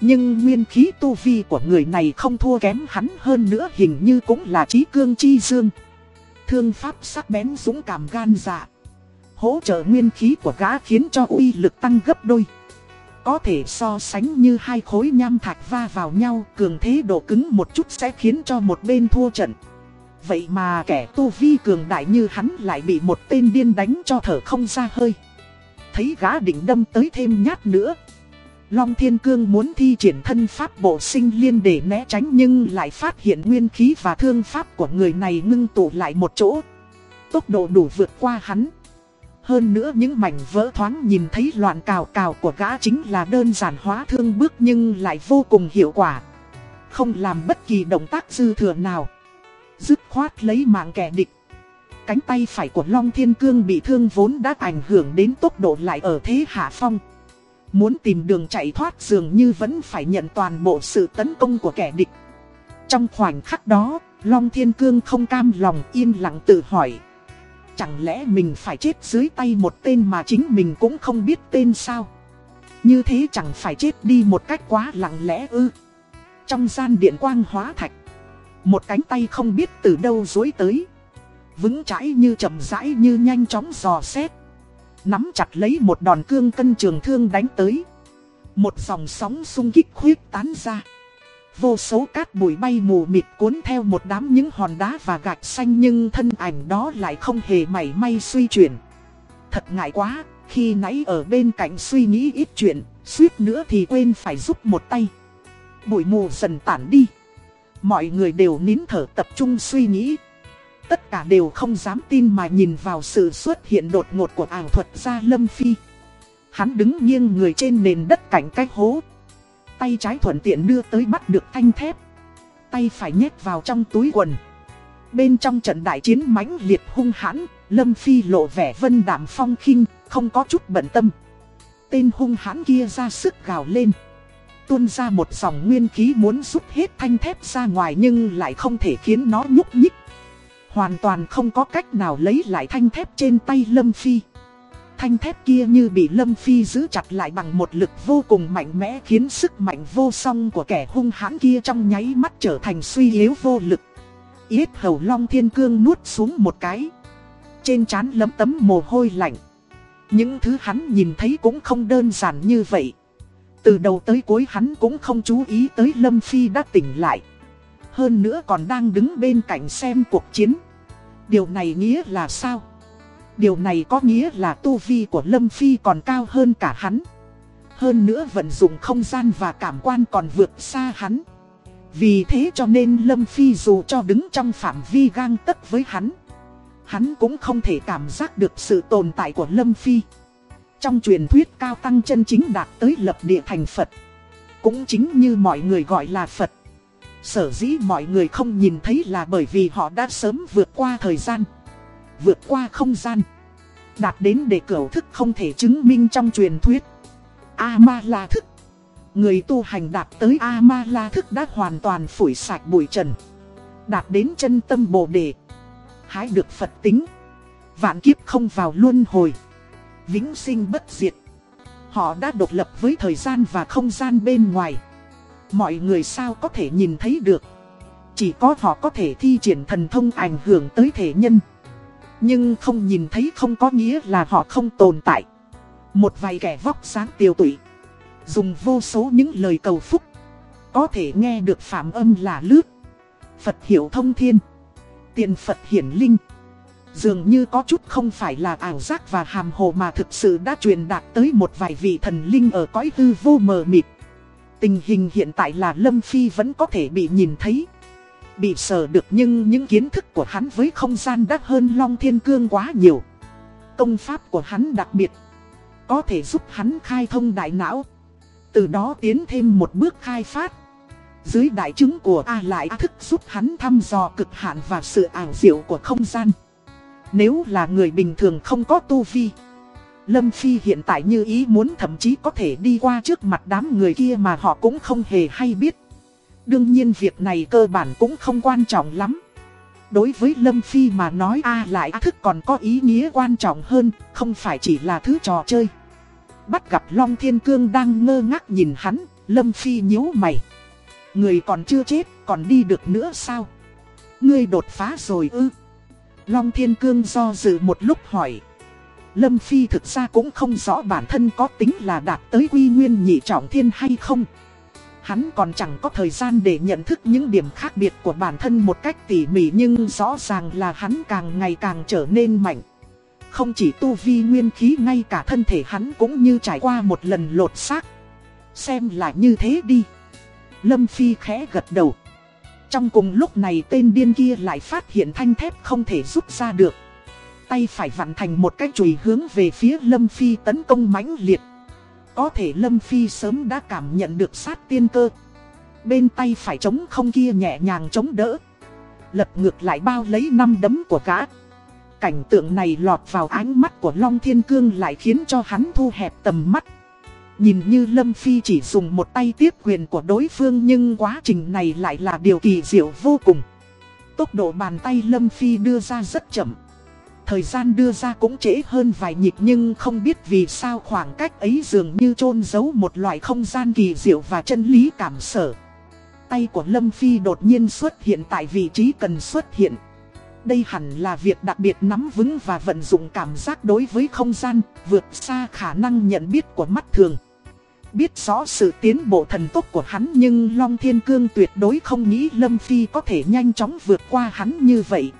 Nhưng nguyên khí tu vi của người này không thua kém hắn hơn nữa hình như cũng là trí cương chi dương. Thương pháp sắc bén dũng cảm gan dạ. Hỗ trợ nguyên khí của gã khiến cho uy lực tăng gấp đôi. Có thể so sánh như hai khối nham thạch va vào nhau, cường thế độ cứng một chút sẽ khiến cho một bên thua trận. Vậy mà kẻ tu vi cường đại như hắn lại bị một tên điên đánh cho thở không ra hơi. Thấy gã định đâm tới thêm nhát nữa. Long Thiên Cương muốn thi triển thân pháp bộ sinh liên để né tránh nhưng lại phát hiện nguyên khí và thương pháp của người này ngưng tụ lại một chỗ. Tốc độ đủ vượt qua hắn. Hơn nữa những mảnh vỡ thoáng nhìn thấy loạn cào cào của gã chính là đơn giản hóa thương bước nhưng lại vô cùng hiệu quả. Không làm bất kỳ động tác dư thừa nào. Dứt khoát lấy mạng kẻ địch. Cánh tay phải của Long Thiên Cương bị thương vốn đã ảnh hưởng đến tốc độ lại ở thế hạ phong. Muốn tìm đường chạy thoát dường như vẫn phải nhận toàn bộ sự tấn công của kẻ địch. Trong khoảnh khắc đó, Long Thiên Cương không cam lòng yên lặng tự hỏi. Chẳng lẽ mình phải chết dưới tay một tên mà chính mình cũng không biết tên sao? Như thế chẳng phải chết đi một cách quá lặng lẽ ư. Trong gian điện quang hóa thạch, một cánh tay không biết từ đâu dối tới. Vững chãi như chậm rãi như nhanh chóng dò xét. Nắm chặt lấy một đòn cương cân trường thương đánh tới. Một dòng sóng sung kích khuyết tán ra. Vô số cát bụi bay mù mịt cuốn theo một đám những hòn đá và gạch xanh nhưng thân ảnh đó lại không hề mảy may suy chuyển. Thật ngại quá, khi nãy ở bên cạnh suy nghĩ ít chuyện, suýt nữa thì quên phải giúp một tay. Bụi mù dần tản đi. Mọi người đều nín thở tập trung suy nghĩ. Tất cả đều không dám tin mà nhìn vào sự xuất hiện đột ngột của ảo thuật gia Lâm Phi. Hắn đứng nghiêng người trên nền đất cạnh cái hố. Tay trái thuận tiện đưa tới bắt được thanh thép. Tay phải nhét vào trong túi quần. Bên trong trận đại chiến mãnh liệt hung hãn, Lâm Phi lộ vẻ vân đảm phong khinh, không có chút bận tâm. Tên hung hãn kia ra sức gào lên. Tuôn ra một dòng nguyên khí muốn rút hết thanh thép ra ngoài nhưng lại không thể khiến nó nhúc nhích. Hoàn toàn không có cách nào lấy lại thanh thép trên tay Lâm Phi. Thanh thép kia như bị Lâm Phi giữ chặt lại bằng một lực vô cùng mạnh mẽ khiến sức mạnh vô song của kẻ hung hãn kia trong nháy mắt trở thành suy yếu vô lực. Yết hầu long thiên cương nuốt xuống một cái. Trên trán lấm tấm mồ hôi lạnh. Những thứ hắn nhìn thấy cũng không đơn giản như vậy. Từ đầu tới cuối hắn cũng không chú ý tới Lâm Phi đã tỉnh lại. Hơn nữa còn đang đứng bên cạnh xem cuộc chiến. Điều này nghĩa là sao? Điều này có nghĩa là tu vi của Lâm Phi còn cao hơn cả hắn. Hơn nữa vận dụng không gian và cảm quan còn vượt xa hắn. Vì thế cho nên Lâm Phi dù cho đứng trong phạm vi gang tấc với hắn. Hắn cũng không thể cảm giác được sự tồn tại của Lâm Phi. Trong truyền thuyết cao tăng chân chính đạt tới lập địa thành Phật. cũng chính như mọi người gọi là Phật. Sở dĩ mọi người không nhìn thấy là bởi vì họ đã sớm vượt qua thời gian, vượt qua không gian, đạt đến để cửu thức không thể chứng minh trong truyền thuyết. A-ma-la thức Người tu hành đạt tới A-ma-la thức đã hoàn toàn phủi sạch bụi trần. Đạt đến chân tâm bồ đề. Hái được Phật tính. Vạn kiếp không vào luân hồi. Vĩnh sinh bất diệt. Họ đã độc lập với thời gian và không gian bên ngoài. Mọi người sao có thể nhìn thấy được? Chỉ có họ có thể thi triển thần thông ảnh hưởng tới thể nhân. Nhưng không nhìn thấy không có nghĩa là họ không tồn tại Một vài kẻ vóc sáng tiêu tụy, Dùng vô số những lời cầu phúc, Có thể nghe được phạm âm là lướt Phật hiểu thông thiên, Tiền Phật hiển linh Dường như có chút không phải là ảo giác và hàm hồ mà thực sự đã truyền đạt tới một vài vị thần linh ở cõi hư vô mờ mịt. Tình hình hiện tại là Lâm Phi vẫn có thể bị nhìn thấy. Bị sờ được nhưng những kiến thức của hắn với không gian đắt hơn Long Thiên Cương quá nhiều. Công pháp của hắn đặc biệt. Có thể giúp hắn khai thông đại não. Từ đó tiến thêm một bước khai phát. Dưới đại chứng của A lại thức giúp hắn thăm dò cực hạn và sự ảo diệu của không gian. Nếu là người bình thường không có tu vi, Lâm Phi hiện tại như ý muốn thậm chí có thể đi qua trước mặt đám người kia mà họ cũng không hề hay biết Đương nhiên việc này cơ bản cũng không quan trọng lắm. Đối với Lâm Phi mà nói, A lại thức còn có ý nghĩa quan trọng hơn, Không phải chỉ là thứ trò chơi. Bắt gặp Long Thiên Cương đang ngơ ngác nhìn hắn, Lâm Phi nhíu mày. Người còn chưa chết, còn đi được nữa sao? Ngươi đột phá rồi ư? Long Thiên Cương do dự một lúc hỏi. Lâm Phi thực ra cũng không rõ bản thân có tính là đạt tới quy nguyên nhị trọng thiên hay không. Hắn còn chẳng có thời gian để nhận thức những điểm khác biệt của bản thân một cách tỉ mỉ nhưng rõ ràng là hắn càng ngày càng trở nên mạnh. Không chỉ tu vi nguyên khí ngay cả thân thể hắn cũng như trải qua một lần lột xác. Xem lại như thế đi. Lâm Phi khẽ gật đầu. Trong cùng lúc này tên điên kia lại phát hiện thanh thép không thể rút ra được. Tay phải vặn thành một cái chùy hướng về phía Lâm Phi tấn công mãnh liệt. Có thể Lâm Phi sớm đã cảm nhận được sát tiên cơ. Bên tay phải chống không kia nhẹ nhàng chống đỡ. Lật ngược lại bao lấy năm đấm của gã. Cảnh tượng này lọt vào ánh mắt của Long Thiên Cương lại khiến cho hắn thu hẹp tầm mắt. Nhìn như Lâm Phi chỉ dùng một tay tiếp quyền của đối phương nhưng quá trình này lại là điều kỳ diệu vô cùng. Tốc độ bàn tay Lâm Phi đưa ra rất chậm. Thời gian đưa ra cũng trễ hơn vài nhịp nhưng không biết vì sao khoảng cách ấy dường như chôn giấu một loại không gian kỳ diệu và chân lý cảm sở. Tay của Lâm Phi đột nhiên xuất hiện tại vị trí cần xuất hiện. Đây hẳn là việc đặc biệt nắm vững và vận dụng cảm giác đối với không gian, vượt xa khả năng nhận biết của mắt thường. Biết rõ sự tiến bộ thần tốc của hắn nhưng Long Thiên Cương tuyệt đối không nghĩ Lâm Phi có thể nhanh chóng vượt qua hắn như vậy.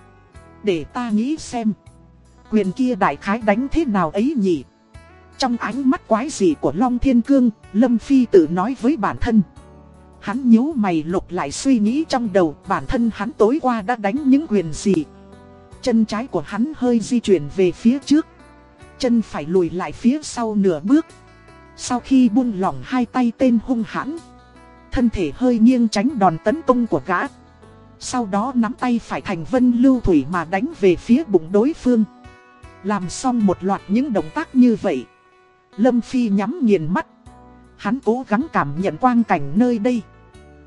Để ta nghĩ xem. Quyền kia đại khái đánh thế nào ấy nhỉ? Trong ánh mắt quái dị của Long Thiên Cương, Lâm Phi tự nói với bản thân. Hắn nhíu mày lục lại suy nghĩ trong đầu bản thân hắn tối qua đã đánh những quyền gì. Chân trái của hắn hơi di chuyển về phía trước. Chân phải lùi lại phía sau nửa bước. Sau khi buông lỏng hai tay tên hung hãn Thân thể hơi nghiêng tránh đòn tấn công của gã Sau đó nắm tay phải thành vân lưu thủy mà đánh về phía bụng đối phương làm xong một loạt những động tác như vậy Lâm Phi nhắm nghiền mắt Hắn cố gắng cảm nhận quang cảnh nơi đây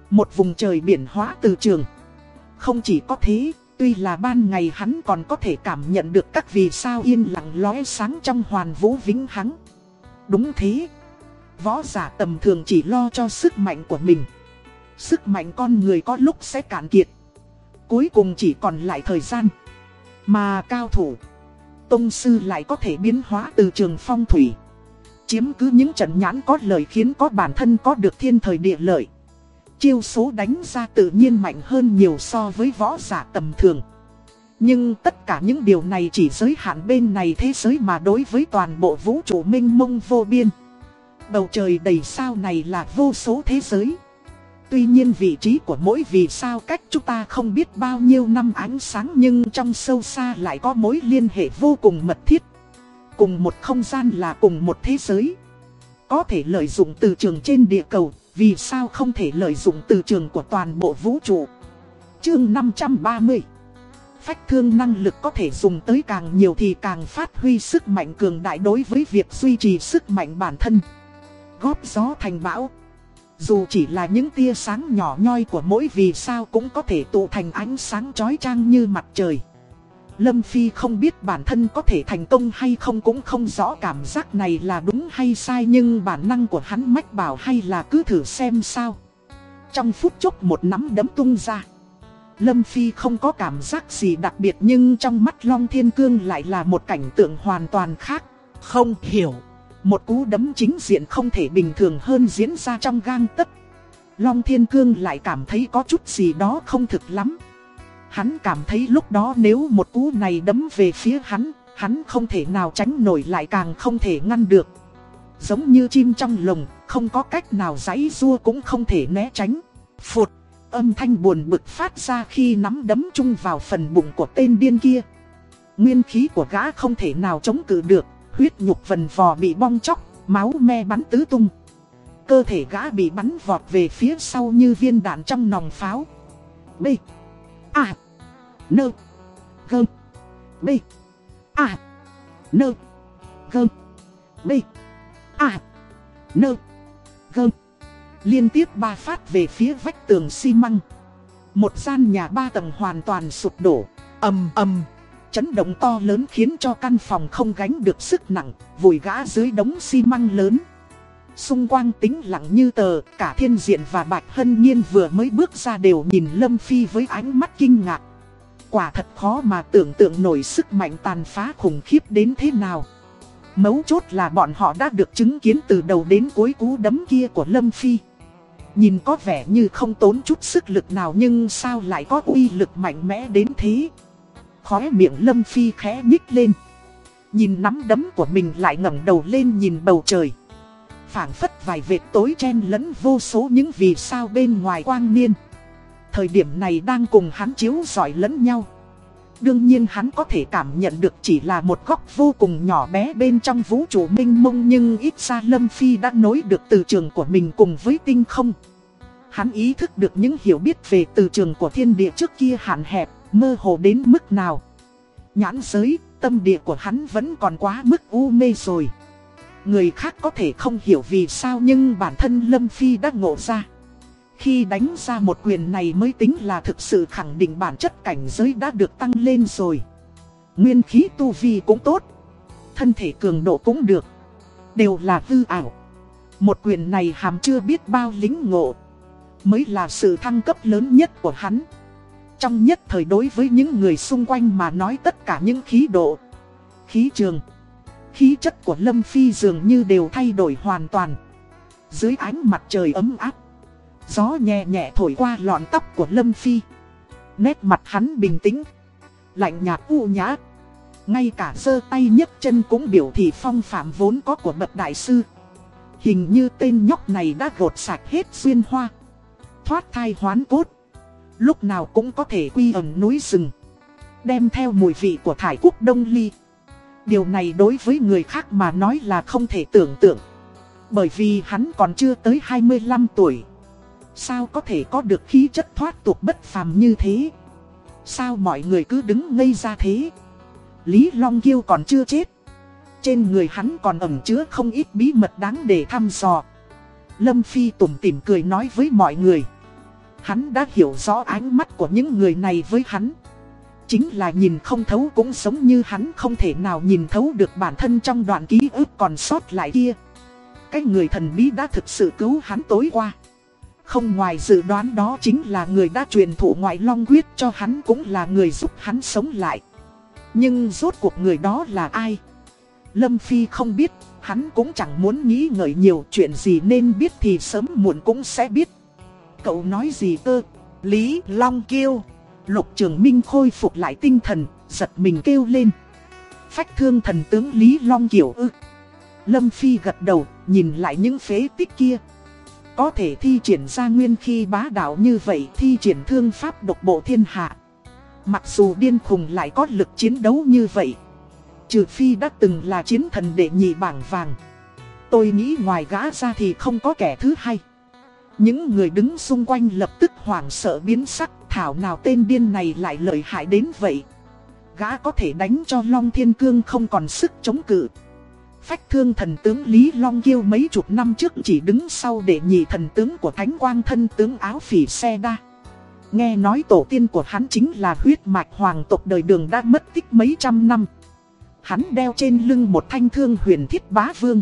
Một vùng trời biển hóa từ trường Không chỉ có thế Tuy là ban ngày hắn còn có thể cảm nhận được các vì sao yên lặng lóe sáng trong hoàn vũ vĩnh hắng Đúng thế Võ giả tầm thường chỉ lo cho sức mạnh của mình. Sức mạnh con người có lúc sẽ cạn kiệt. Cuối cùng chỉ còn lại thời gian. Mà cao thủ, Tông sư lại có thể biến hóa từ trường phong thủy. Chiếm cứ những trận nhãn có lợi khiến có bản thân có được thiên thời địa lợi. Chiêu số đánh ra tự nhiên mạnh hơn nhiều so với võ giả tầm thường. Nhưng tất cả những điều này chỉ giới hạn bên này thế giới mà đối với toàn bộ vũ trụ minh mông vô biên. Bầu trời đầy sao này là vô số thế giới. Tuy nhiên vị trí của mỗi vì sao cách chúng ta không biết bao nhiêu năm ánh sáng nhưng trong sâu xa lại có mối liên hệ vô cùng mật thiết. Cùng một không gian là cùng một thế giới. Có thể lợi dụng từ trường trên địa cầu, Vì sao không thể lợi dụng từ trường của toàn bộ vũ trụ Chương 530 Phách thương năng lực có thể dùng tới càng nhiều thì càng phát huy sức mạnh cường đại đối với việc duy trì sức mạnh bản thân Góp gió thành bão dù chỉ là những tia sáng nhỏ nhoi của mỗi vì sao cũng có thể tụ thành ánh sáng chói chang như mặt trời Lâm Phi không biết bản thân có thể thành công hay không cũng không rõ cảm giác này là đúng hay sai nhưng bản năng của hắn mách bảo hay là cứ thử xem sao. Trong phút chốc một nắm đấm tung ra. Lâm Phi không có cảm giác gì đặc biệt nhưng trong mắt Long Thiên Cương lại là một cảnh tượng hoàn toàn khác. Không hiểu. Một cú đấm chính diện không thể bình thường hơn diễn ra trong gang tấc. Long Thiên Cương lại cảm thấy có chút gì đó không thực lắm. Hắn cảm thấy lúc đó nếu một cú này đấm về phía hắn, hắn không thể nào tránh nổi lại càng không thể ngăn được. Giống như chim trong lồng, không có cách nào giãy rua cũng không thể né tránh. Phụt, âm thanh buồn bực phát ra khi nắm đấm chung vào phần bụng của tên điên kia. Nguyên khí của gã không thể nào chống cự được, huyết nhục vần vò bị bong chóc, máu me bắn tứ tung. Cơ thể gã bị bắn vọt về phía sau như viên đạn trong nòng pháo. B. A. Nơ. Gơm. B. A. Nơ. Gơm. B. A. Nơ. Gơm. Liên tiếp ba phát về phía vách tường xi măng. Một gian nhà ba tầng hoàn toàn sụp đổ. ầm ầm Chấn động to lớn khiến cho căn phòng không gánh được sức nặng, vùi gã dưới đống xi măng lớn. Xung quanh tĩnh lặng như tờ, cả thiên diện và bạch hân nhiên vừa mới bước ra đều nhìn Lâm Phi với ánh mắt kinh ngạc. Quả thật khó mà tưởng tượng nổi sức mạnh tàn phá khủng khiếp đến thế nào. Mấu chốt là bọn họ đã được chứng kiến từ đầu đến cuối cú đấm kia của Lâm Phi. Nhìn có vẻ như không tốn chút sức lực nào nhưng sao lại có uy lực mạnh mẽ đến thế. Khóe miệng Lâm Phi khẽ nhích lên. Nhìn nắm đấm của mình lại ngẩng đầu lên nhìn bầu trời phảng phất vài vệt tối chen lẫn vô số những vì sao bên ngoài quang niên. Thời điểm này đang cùng hắn chiếu giỏi lẫn nhau. Đương nhiên hắn có thể cảm nhận được chỉ là một góc vô cùng nhỏ bé bên trong vũ trụ minh mông nhưng ít ra Lâm Phi đã nối được từ trường của mình cùng với tinh không. Hắn ý thức được những hiểu biết về từ trường của thiên địa trước kia hạn hẹp, mơ hồ đến mức nào. Nhãn giới, tâm địa của hắn vẫn còn quá mức u mê rồi. Người khác có thể không hiểu vì sao nhưng bản thân Lâm Phi đã ngộ ra. Khi đánh ra một quyền này mới tính là thực sự khẳng định bản chất cảnh giới đã được tăng lên rồi. Nguyên khí tu vi cũng tốt. Thân thể cường độ cũng được. Đều là hư ảo. Một quyền này hàm chưa biết bao lính ngộ. Mới là sự thăng cấp lớn nhất của hắn. Trong nhất thời đối với những người xung quanh mà nói tất cả những khí độ. Khí trường, Khí chất của Lâm Phi dường như đều thay đổi hoàn toàn. Dưới ánh mặt trời ấm áp, Gió nhẹ nhẹ thổi qua lọn tóc của Lâm Phi. Nét mặt hắn bình tĩnh, Lạnh nhạt u nhã. Ngay cả sơ tay nhấc chân cũng biểu thị phong phạm vốn có của bậc đại sư. Hình như tên nhóc này đã gột sạch hết xuyên hoa. Thoát thai hoán cốt. Lúc nào cũng có thể quy ẩn núi rừng, Đem theo mùi vị của thải quốc đông ly Điều này đối với người khác mà nói là không thể tưởng tượng. Bởi vì hắn còn chưa tới 25 tuổi. Sao có thể có được khí chất thoát tục bất phàm như thế? Sao mọi người cứ đứng ngây ra thế? Lý Long Kiêu còn chưa chết. Trên người hắn còn ẩn chứa không ít bí mật đáng để thăm dò. Lâm Phi tủm tỉm cười nói với mọi người. Hắn đã hiểu rõ ánh mắt của những người này với hắn. Chính là nhìn không thấu cũng giống như hắn không thể nào nhìn thấu được bản thân trong đoạn ký ức còn sót lại kia. Cái người thần bí đã thực sự cứu hắn tối qua. Không ngoài dự đoán đó chính là người đã truyền thụ ngoại long quyết cho hắn cũng là người giúp hắn sống lại. Nhưng rốt cuộc người đó là ai? Lâm Phi không biết, hắn cũng chẳng muốn nghĩ ngợi nhiều chuyện gì nên biết thì sớm muộn cũng sẽ biết. Cậu nói gì cơ? Lý Long kêu. Lục Trường Minh khôi phục lại tinh thần, giật mình kêu lên. Phách thương thần tướng Lý Long kiểu ư. Lâm Phi gật đầu, nhìn lại những phế tích kia. Có thể thi triển ra nguyên khi bá đạo như vậy thi triển thương pháp độc bộ thiên hạ. Mặc dù điên khùng lại có lực chiến đấu như vậy. Trừ phi đã từng là chiến thần đệ nhị bảng vàng. Tôi nghĩ ngoài gã ra thì không có kẻ thứ hai. Những người đứng xung quanh lập tức hoảng sợ biến sắc, Thảo nào tên điên này lại lợi hại đến vậy? Gã có thể đánh cho Long Thiên Cương không còn sức chống cự. Phách thương thần tướng Lý Long Kiêu mấy chục năm trước chỉ đứng sau để nhị thần tướng của Thánh Quang thân tướng áo phỉ xe đa. Nghe nói tổ tiên của hắn chính là huyết mạch hoàng tộc đời đường đã mất tích mấy trăm năm. Hắn đeo trên lưng một thanh thương huyền thiết bá vương.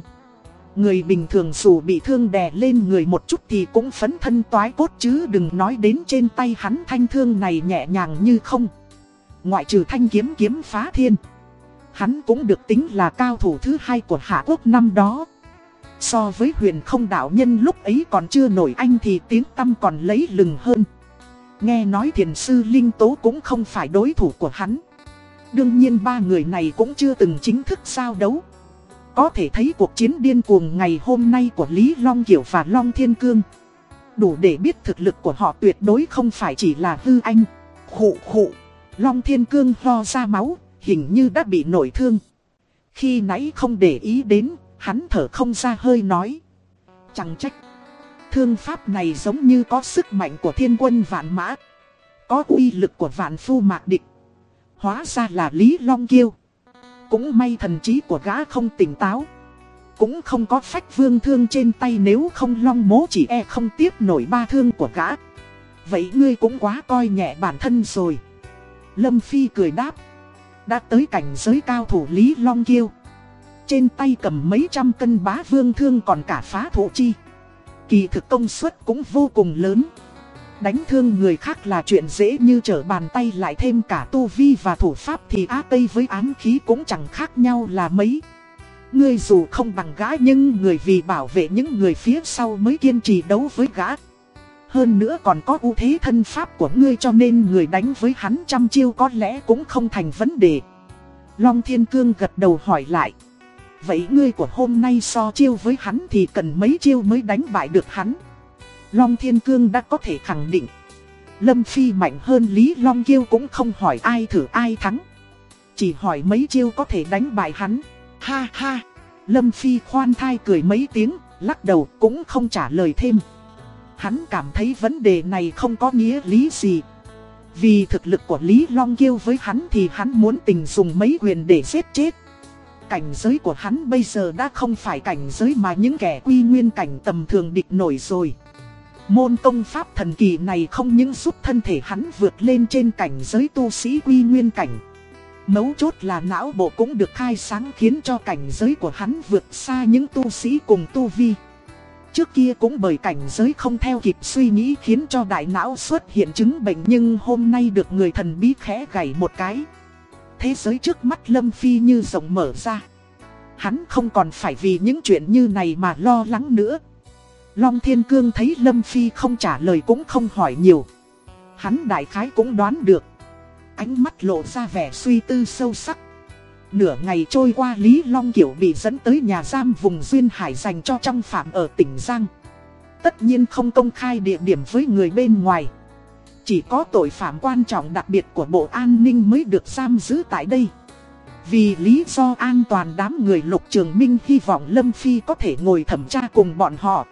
Người bình thường dù bị thương đè lên người một chút thì cũng phấn thân toái cốt chứ đừng nói đến trên tay hắn thanh thương này nhẹ nhàng như không. Ngoại trừ thanh kiếm kiếm phá thiên. Hắn cũng được tính là cao thủ thứ hai của Hạ Quốc năm đó. So với huyền không đạo nhân lúc ấy còn chưa nổi anh thì tiếng tâm còn lấy lừng hơn. Nghe nói thiền sư Linh Tố cũng không phải đối thủ của hắn. Đương nhiên ba người này cũng chưa từng chính thức giao đấu. Có thể thấy cuộc chiến điên cuồng ngày hôm nay của Lý Long Kiều và Long Thiên Cương. Đủ để biết thực lực của họ tuyệt đối không phải chỉ là hư anh. Khụ khụ. Long Thiên Cương ho ra máu, Hình như đã bị nổi thương. Khi nãy không để ý đến, Hắn thở không ra hơi nói. Chẳng trách. Thương pháp này giống như có sức mạnh của thiên quân vạn mã. Có uy lực của vạn phu mạc địch. Hóa ra là Lý Long Kiêu cũng may thần trí của gã không tỉnh táo. Cũng không có phách vương thương trên tay nếu không long mố chỉ e không tiếp nổi ba thương của gã. Vậy ngươi cũng quá coi nhẹ bản thân rồi. Lâm Phi cười đáp. Đã tới cảnh giới cao thủ Lý Long Kiêu. Trên tay cầm mấy trăm cân bá vương thương còn cả phá thủ chi. Kỳ thực công suất cũng vô cùng lớn. Đánh thương người khác là chuyện dễ như trở bàn tay lại thêm cả tu vi và thủ pháp thì á tây với ám khí cũng chẳng khác nhau là mấy. Ngươi dù không bằng gã nhưng người vì bảo vệ những người phía sau mới kiên trì đấu với gã. Hơn nữa còn có ưu thế thân pháp của ngươi cho nên người đánh với hắn trăm chiêu có lẽ cũng không thành vấn đề. Long Thiên Cương gật đầu hỏi lại. Vậy ngươi của hôm nay so chiêu với hắn thì cần mấy chiêu mới đánh bại được hắn? Long Thiên Cương đã có thể khẳng định. Lâm Phi mạnh hơn Lý Long Kiêu cũng không hỏi ai thử ai thắng. Chỉ hỏi mấy chiêu có thể đánh bại hắn. Ha ha. Lâm Phi khoan thai cười mấy tiếng, lắc đầu cũng không trả lời thêm. Hắn cảm thấy vấn đề này không có nghĩa lý gì. Vì thực lực của Lý Long Kiêu với hắn thì hắn muốn tình dùng mấy quyền để giết chết. Cảnh giới của hắn bây giờ đã không phải cảnh giới mà những kẻ quy nguyên cảnh tầm thường địch nổi rồi. Môn công pháp thần kỳ này không những giúp thân thể hắn vượt lên trên cảnh giới tu sĩ quy nguyên cảnh. Mấu chốt là não bộ cũng được khai sáng khiến cho cảnh giới của hắn vượt xa những tu sĩ cùng tu vi. Trước kia cũng bởi cảnh giới không theo kịp suy nghĩ khiến cho đại não xuất hiện chứng bệnh nhưng hôm nay được người thần bí khẽ gảy một cái. Thế giới trước mắt Lâm Phi như rộng mở ra. Hắn không còn phải vì những chuyện như này mà lo lắng nữa. Long Thiên Cương thấy Lâm Phi không trả lời cũng không hỏi nhiều. Hắn đại khái cũng đoán được. Ánh mắt lộ ra vẻ suy tư sâu sắc. Nửa ngày trôi qua Lý Long Kiểu bị dẫn tới nhà giam vùng Duyên Hải dành cho trong phạm ở tỉnh Giang. Tất nhiên không công khai địa điểm với người bên ngoài. Chỉ có tội phạm quan trọng đặc biệt của Bộ An ninh mới được giam giữ tại đây. Vì lý do an toàn đám người lục trường minh hy vọng Lâm Phi có thể ngồi thẩm tra cùng bọn họ.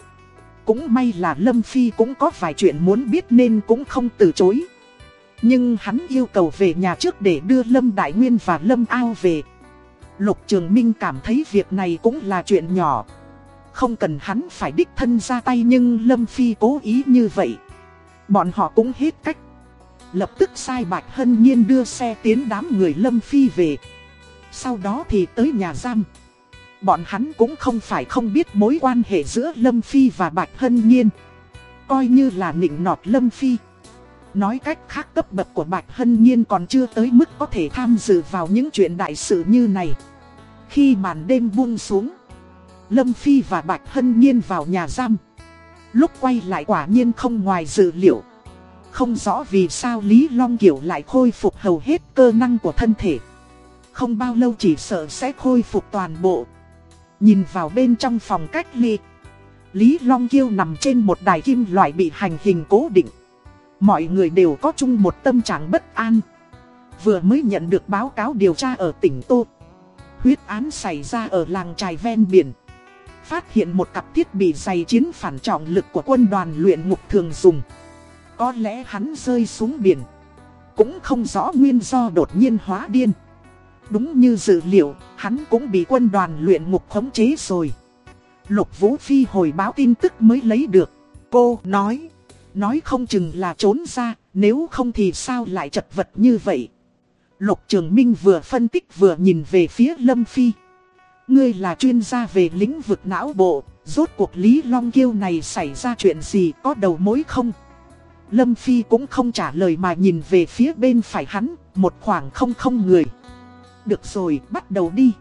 Cũng may là Lâm Phi cũng có vài chuyện muốn biết nên cũng không từ chối. Nhưng hắn yêu cầu về nhà trước để đưa Lâm Đại Nguyên và Lâm Ao về. Lục Trường Minh cảm thấy việc này cũng là chuyện nhỏ. Không cần hắn phải đích thân ra tay nhưng Lâm Phi cố ý như vậy. Bọn họ cũng hết cách. Lập tức sai Bạch Hân Nhiên đưa xe tiến đám người Lâm Phi về. Sau đó thì tới nhà giam. Bọn hắn cũng không phải không biết mối quan hệ giữa Lâm Phi và Bạch Hân Nhiên. Coi như là nịnh nọt Lâm Phi. Nói cách khác cấp bậc của Bạch Hân Nhiên còn chưa tới mức có thể tham dự vào những chuyện đại sự như này. Khi màn đêm buông xuống, Lâm Phi và Bạch Hân Nhiên vào nhà giam. Lúc quay lại quả nhiên không ngoài dự liệu. Không rõ vì sao Lý Long Kiều lại khôi phục hầu hết cơ năng của thân thể. Không bao lâu chỉ sợ sẽ khôi phục toàn bộ. Nhìn vào bên trong phòng cách ly Lý Long Kiêu nằm trên một đài kim loại bị hành hình cố định Mọi người đều có chung một tâm trạng bất an Vừa mới nhận được báo cáo điều tra ở tỉnh Tô Huyết án xảy ra ở làng trài ven biển phát hiện một cặp thiết bị dày chiến phản trọng lực của quân đoàn luyện ngục thường dùng. Có lẽ hắn rơi xuống biển. Cũng không rõ nguyên do đột nhiên hóa điên. Đúng như dự liệu, hắn cũng bị quân đoàn luyện ngục khống chế rồi. Lục Vũ Phi hồi báo tin tức mới lấy được. Cô nói. Nói không chừng là trốn ra, nếu không thì sao lại chật vật như vậy. Lục Trường Minh vừa phân tích vừa nhìn về phía Lâm Phi. Ngươi là chuyên gia về lĩnh vực não bộ, rốt cuộc Lý Long Kiêu này xảy ra chuyện gì có đầu mối không? Lâm Phi cũng không trả lời mà nhìn về phía bên phải hắn, một khoảng không không người. Được rồi, bắt đầu đi.